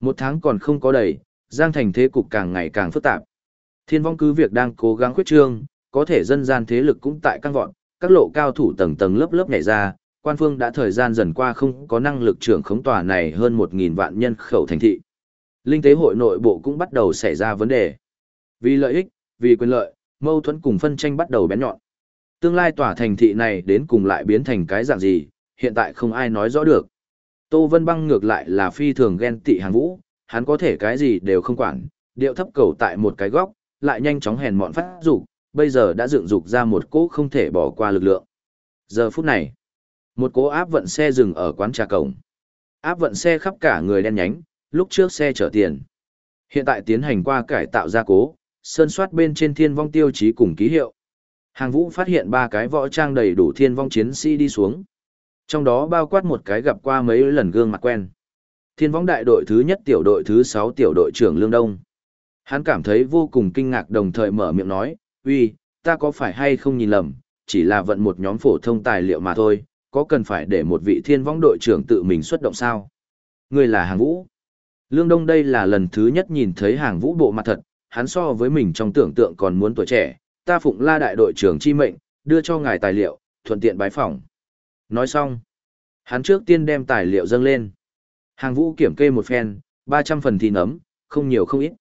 Một tháng còn không có đầy, Giang Thành thế cục càng ngày càng phức tạp. Thiên vong cứ việc đang cố gắng khuyết trương, có thể dân gian thế lực cũng tại căng vọt, các lộ cao thủ tầng tầng lớp lớp nhảy ra, quan phương đã thời gian dần qua không có năng lực trưởng khống tòa này hơn 1.000 vạn nhân khẩu thành thị. Linh tế hội nội bộ cũng bắt đầu xảy ra vấn đề. Vì lợi ích, vì quyền lợi, mâu thuẫn cùng phân tranh bắt đầu bén nhọn. Tương lai tòa thành thị này đến cùng lại biến thành cái dạng gì, hiện tại không ai nói rõ được. Tô Vân Băng ngược lại là phi thường ghen tị hàng vũ, hắn có thể cái gì đều không quản, điệu thấp cầu tại một cái góc, lại nhanh chóng hèn mọn phát dục bây giờ đã dựng dục ra một cỗ không thể bỏ qua lực lượng. Giờ phút này, một cỗ áp vận xe dừng ở quán trà cổng. Áp vận xe khắp cả người đen nhánh, lúc trước xe chở tiền. Hiện tại tiến hành qua cải tạo gia cố, sơn soát bên trên thiên vong tiêu chí cùng ký hiệu. Hàng vũ phát hiện ba cái võ trang đầy đủ thiên vong chiến sĩ đi xuống. Trong đó bao quát một cái gặp qua mấy lần gương mặt quen. Thiên Võng đại đội thứ nhất tiểu đội thứ sáu tiểu đội trưởng Lương Đông. Hắn cảm thấy vô cùng kinh ngạc đồng thời mở miệng nói, uy, ta có phải hay không nhìn lầm, chỉ là vận một nhóm phổ thông tài liệu mà thôi, có cần phải để một vị thiên Võng đội trưởng tự mình xuất động sao? Người là hàng vũ. Lương Đông đây là lần thứ nhất nhìn thấy hàng vũ bộ mặt thật, hắn so với mình trong tưởng tượng còn muốn tuổi trẻ, ta phụng la đại đội trưởng chi mệnh, đưa cho ngài tài liệu, thuận tiện bái phỏng. Nói xong, hắn trước tiên đem tài liệu dâng lên. Hàng vũ kiểm kê một phen, 300 phần thì nấm, không nhiều không ít.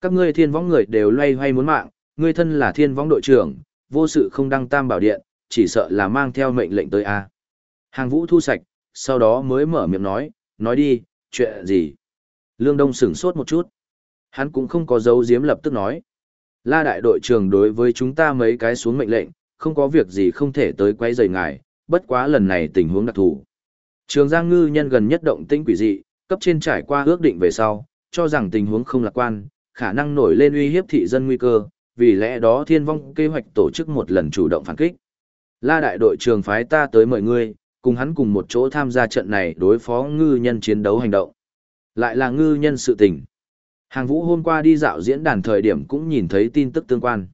Các ngươi thiên võng người đều loay hoay muốn mạng, ngươi thân là thiên võng đội trưởng, vô sự không đăng tam bảo điện, chỉ sợ là mang theo mệnh lệnh tới A. Hàng vũ thu sạch, sau đó mới mở miệng nói, nói đi, chuyện gì. Lương Đông sửng sốt một chút. Hắn cũng không có dấu diếm lập tức nói. La đại đội trưởng đối với chúng ta mấy cái xuống mệnh lệnh, không có việc gì không thể tới quay rời ngài, bất quá lần này tình huống đặc thù. Trường Giang Ngư nhân gần nhất động tĩnh quỷ dị, cấp trên trải qua ước định về sau, cho rằng tình huống không lạc quan, khả năng nổi lên uy hiếp thị dân nguy cơ, vì lẽ đó thiên vong kế hoạch tổ chức một lần chủ động phản kích. La đại đội trường phái ta tới mời ngươi, cùng hắn cùng một chỗ tham gia trận này đối phó ngư nhân chiến đấu hành động. Lại là ngư nhân sự tình. Hàng vũ hôm qua đi dạo diễn đàn thời điểm cũng nhìn thấy tin tức tương quan.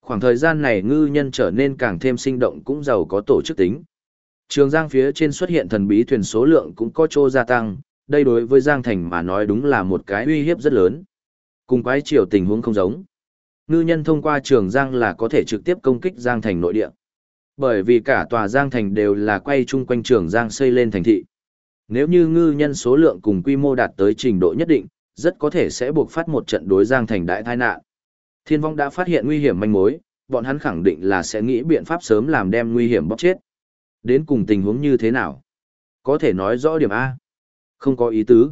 Khoảng thời gian này ngư nhân trở nên càng thêm sinh động cũng giàu có tổ chức tính. Trường Giang phía trên xuất hiện thần bí thuyền số lượng cũng có chỗ gia tăng, đây đối với Giang Thành mà nói đúng là một cái uy hiếp rất lớn. Cùng quái triều tình huống không giống. Ngư nhân thông qua Trường Giang là có thể trực tiếp công kích Giang Thành nội địa. Bởi vì cả tòa Giang Thành đều là quay chung quanh trường Giang xây lên thành thị. Nếu như ngư nhân số lượng cùng quy mô đạt tới trình độ nhất định, rất có thể sẽ buộc phát một trận đối Giang Thành đại tai nạn. Thiên vong đã phát hiện nguy hiểm manh mối, bọn hắn khẳng định là sẽ nghĩ biện pháp sớm làm đem nguy hiểm bóc chết. Đến cùng tình huống như thế nào? Có thể nói rõ điểm A. Không có ý tứ.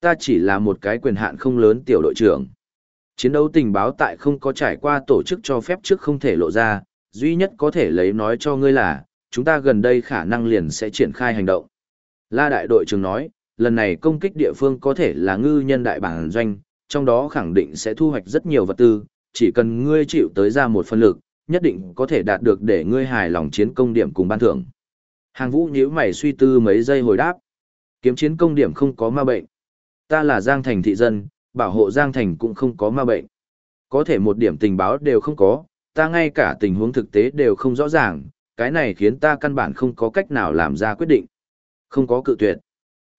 Ta chỉ là một cái quyền hạn không lớn tiểu đội trưởng. Chiến đấu tình báo tại không có trải qua tổ chức cho phép trước không thể lộ ra, duy nhất có thể lấy nói cho ngươi là, chúng ta gần đây khả năng liền sẽ triển khai hành động. La đại đội trưởng nói, lần này công kích địa phương có thể là ngư nhân đại bản doanh, trong đó khẳng định sẽ thu hoạch rất nhiều vật tư, chỉ cần ngươi chịu tới ra một phân lực, nhất định có thể đạt được để ngươi hài lòng chiến công điểm cùng ban thưởng. Hàng vũ nhíu mày suy tư mấy giây hồi đáp. Kiếm chiến công điểm không có ma bệnh. Ta là Giang Thành thị dân, bảo hộ Giang Thành cũng không có ma bệnh. Có thể một điểm tình báo đều không có, ta ngay cả tình huống thực tế đều không rõ ràng, cái này khiến ta căn bản không có cách nào làm ra quyết định. Không có cự tuyệt.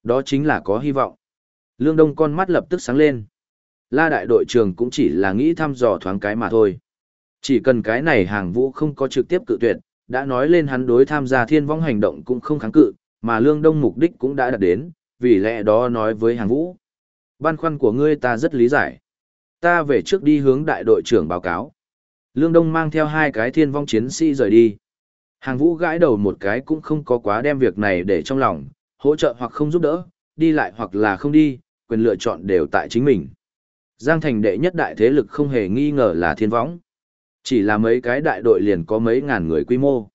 Đó chính là có hy vọng. Lương Đông con mắt lập tức sáng lên. La đại đội trưởng cũng chỉ là nghĩ thăm dò thoáng cái mà thôi. Chỉ cần cái này hàng vũ không có trực tiếp cự tuyệt, đã nói lên hắn đối tham gia thiên vong hành động cũng không kháng cự, mà lương đông mục đích cũng đã đạt đến, vì lẽ đó nói với hàng vũ. Băn khoăn của ngươi ta rất lý giải. Ta về trước đi hướng đại đội trưởng báo cáo. Lương Đông mang theo hai cái thiên vong chiến sĩ rời đi. Hàng vũ gãi đầu một cái cũng không có quá đem việc này để trong lòng, hỗ trợ hoặc không giúp đỡ, đi lại hoặc là không đi, quyền lựa chọn đều tại chính mình. Giang thành đệ nhất đại thế lực không hề nghi ngờ là thiên võng. Chỉ là mấy cái đại đội liền có mấy ngàn người quy mô.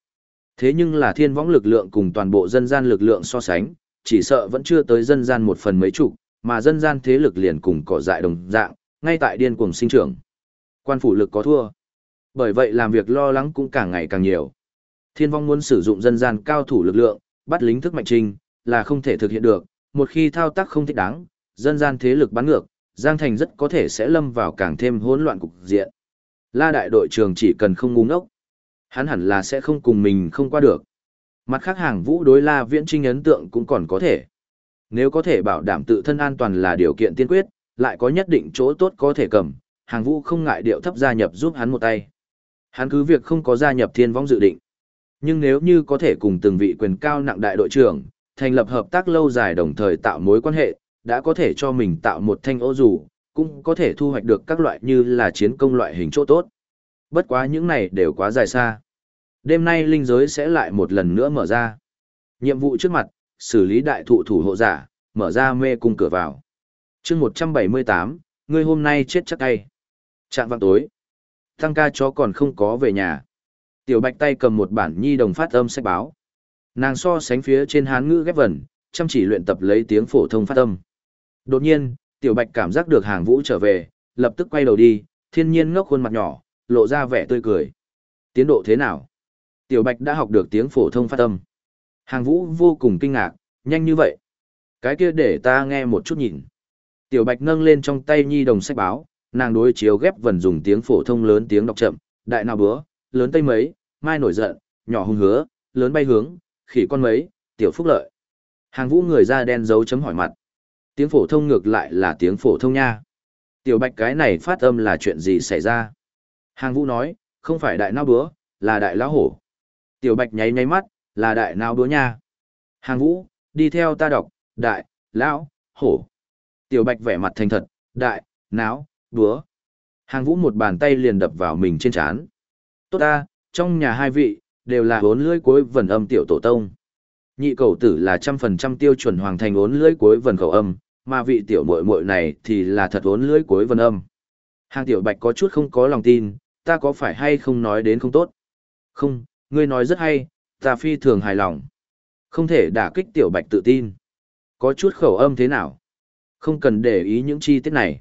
Thế nhưng là thiên võng lực lượng cùng toàn bộ dân gian lực lượng so sánh, chỉ sợ vẫn chưa tới dân gian một phần mấy chục, mà dân gian thế lực liền cùng cỏ dại đồng dạng, ngay tại điên cuồng sinh trưởng. Quan phủ lực có thua. Bởi vậy làm việc lo lắng cũng càng ngày càng nhiều. Thiên vong muốn sử dụng dân gian cao thủ lực lượng, bắt lính thức mạnh trình, là không thể thực hiện được, một khi thao tác không thích đáng, dân gian thế lực bắn ngược, Giang Thành rất có thể sẽ lâm vào càng thêm hỗn loạn cục diện. La đại đội trưởng chỉ cần không ngu ngốc, hắn hẳn là sẽ không cùng mình không qua được. Mặt khác hàng vũ đối La Viễn Trinh ấn tượng cũng còn có thể. Nếu có thể bảo đảm tự thân an toàn là điều kiện tiên quyết, lại có nhất định chỗ tốt có thể cầm, hàng vũ không ngại điệu thấp gia nhập giúp hắn một tay. Hắn cứ việc không có gia nhập thiên vong dự định. Nhưng nếu như có thể cùng từng vị quyền cao nặng đại đội trưởng, thành lập hợp tác lâu dài đồng thời tạo mối quan hệ, đã có thể cho mình tạo một thanh ô dù, cũng có thể thu hoạch được các loại như là chiến công loại hình chỗ tốt. Bất quá những này đều quá dài xa. Đêm nay linh giới sẽ lại một lần nữa mở ra. Nhiệm vụ trước mặt, xử lý đại thụ thủ hộ giả, mở ra mê cung cửa vào. chương 178, ngươi hôm nay chết chắc tay. Trạng vạng tối. Tăng ca chó còn không có về nhà. Tiểu bạch tay cầm một bản nhi đồng phát âm sách báo. Nàng so sánh phía trên hán ngữ ghép vần, chăm chỉ luyện tập lấy tiếng phổ thông phát âm. Đột nhiên, Tiểu Bạch cảm giác được hàng vũ trở về, lập tức quay đầu đi, thiên nhiên ngốc khuôn mặt nhỏ, lộ ra vẻ tươi cười. Tiến độ thế nào? Tiểu Bạch đã học được tiếng phổ thông phát âm. Hàng vũ vô cùng kinh ngạc, nhanh như vậy. Cái kia để ta nghe một chút nhìn. Tiểu Bạch nâng lên trong tay nhi đồng sách báo, nàng đối chiếu ghép vần dùng tiếng phổ thông lớn tiếng đọc chậm, đại nào bữa, lớn tây mấy, mai nổi giận, nhỏ hung hứa, lớn bay hướng, khỉ con mấy, tiểu phúc lợi. Hàng vũ người da đen dấu chấm hỏi mặt. Tiếng phổ thông ngược lại là tiếng phổ thông nha. Tiểu bạch cái này phát âm là chuyện gì xảy ra? Hàng vũ nói, không phải đại nao búa, là đại lão hổ. Tiểu bạch nháy nháy mắt, là đại nao búa nha. Hàng vũ, đi theo ta đọc, đại, lão, hổ. Tiểu bạch vẻ mặt thành thật, đại, náo, búa. Hàng vũ một bàn tay liền đập vào mình trên chán. Tốt ta, trong nhà hai vị, đều là bốn lưỡi cuối vần âm tiểu tổ tông. Nhị cầu tử là trăm phần trăm tiêu chuẩn hoàng thành ốn lưỡi cuối vần khẩu âm, mà vị tiểu muội muội này thì là thật ốn lưỡi cuối vân âm. Hàng tiểu bạch có chút không có lòng tin, ta có phải hay không nói đến không tốt? Không, ngươi nói rất hay, ta phi thường hài lòng. Không thể đả kích tiểu bạch tự tin. Có chút khẩu âm thế nào? Không cần để ý những chi tiết này.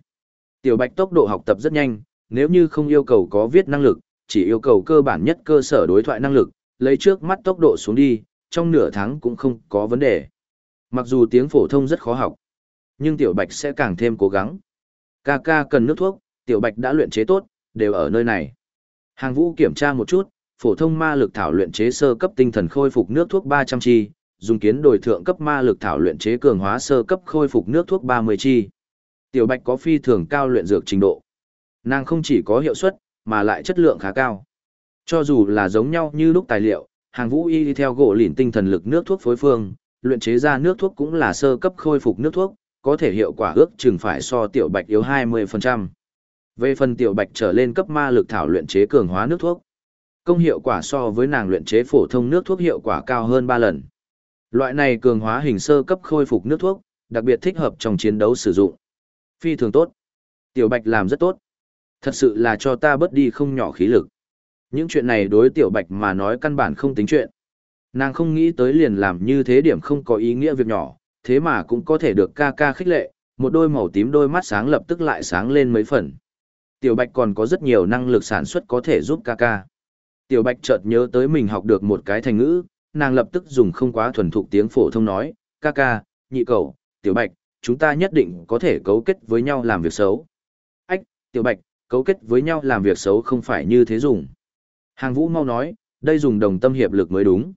Tiểu bạch tốc độ học tập rất nhanh, nếu như không yêu cầu có viết năng lực, chỉ yêu cầu cơ bản nhất cơ sở đối thoại năng lực, lấy trước mắt tốc độ xuống đi, trong nửa tháng cũng không có vấn đề. Mặc dù tiếng phổ thông rất khó học, nhưng Tiểu Bạch sẽ càng thêm cố gắng. Ca ca cần nước thuốc, Tiểu Bạch đã luyện chế tốt, đều ở nơi này. Hàng vũ kiểm tra một chút, phổ thông ma lực thảo luyện chế sơ cấp tinh thần khôi phục nước thuốc 300 chi, dùng kiến đổi thượng cấp ma lực thảo luyện chế cường hóa sơ cấp khôi phục nước thuốc 30 chi. Tiểu Bạch có phi thường cao luyện dược trình độ. Nàng không chỉ có hiệu suất, mà lại chất lượng khá cao. Cho dù là giống nhau như lúc tài liệu, hàng vũ y đi theo gỗ lìn tinh thần lực nước thuốc phối phương, luyện chế ra nước thuốc cũng là sơ cấp khôi phục nước thuốc, có thể hiệu quả ước chừng phải so tiểu bạch yếu 20%. Về phần tiểu bạch trở lên cấp ma lực thảo luyện chế cường hóa nước thuốc, công hiệu quả so với nàng luyện chế phổ thông nước thuốc hiệu quả cao hơn 3 lần. Loại này cường hóa hình sơ cấp khôi phục nước thuốc, đặc biệt thích hợp trong chiến đấu sử dụng. Phi thường tốt. Tiểu Bạch làm rất tốt. Thật sự là cho ta bớt đi không nhỏ khí lực. Những chuyện này đối Tiểu Bạch mà nói căn bản không tính chuyện. Nàng không nghĩ tới liền làm như thế điểm không có ý nghĩa việc nhỏ, thế mà cũng có thể được ca ca khích lệ, một đôi màu tím đôi mắt sáng lập tức lại sáng lên mấy phần. Tiểu Bạch còn có rất nhiều năng lực sản xuất có thể giúp ca ca. Tiểu Bạch chợt nhớ tới mình học được một cái thành ngữ, nàng lập tức dùng không quá thuần thục tiếng phổ thông nói, ca ca, nhị cầu, Tiểu Bạch, chúng ta nhất định có thể cấu kết với nhau làm việc xấu. Ách, Tiểu Bạch, cấu kết với nhau làm việc xấu không phải như thế dùng. Hàng Vũ mau nói, đây dùng đồng tâm hiệp lực mới đúng.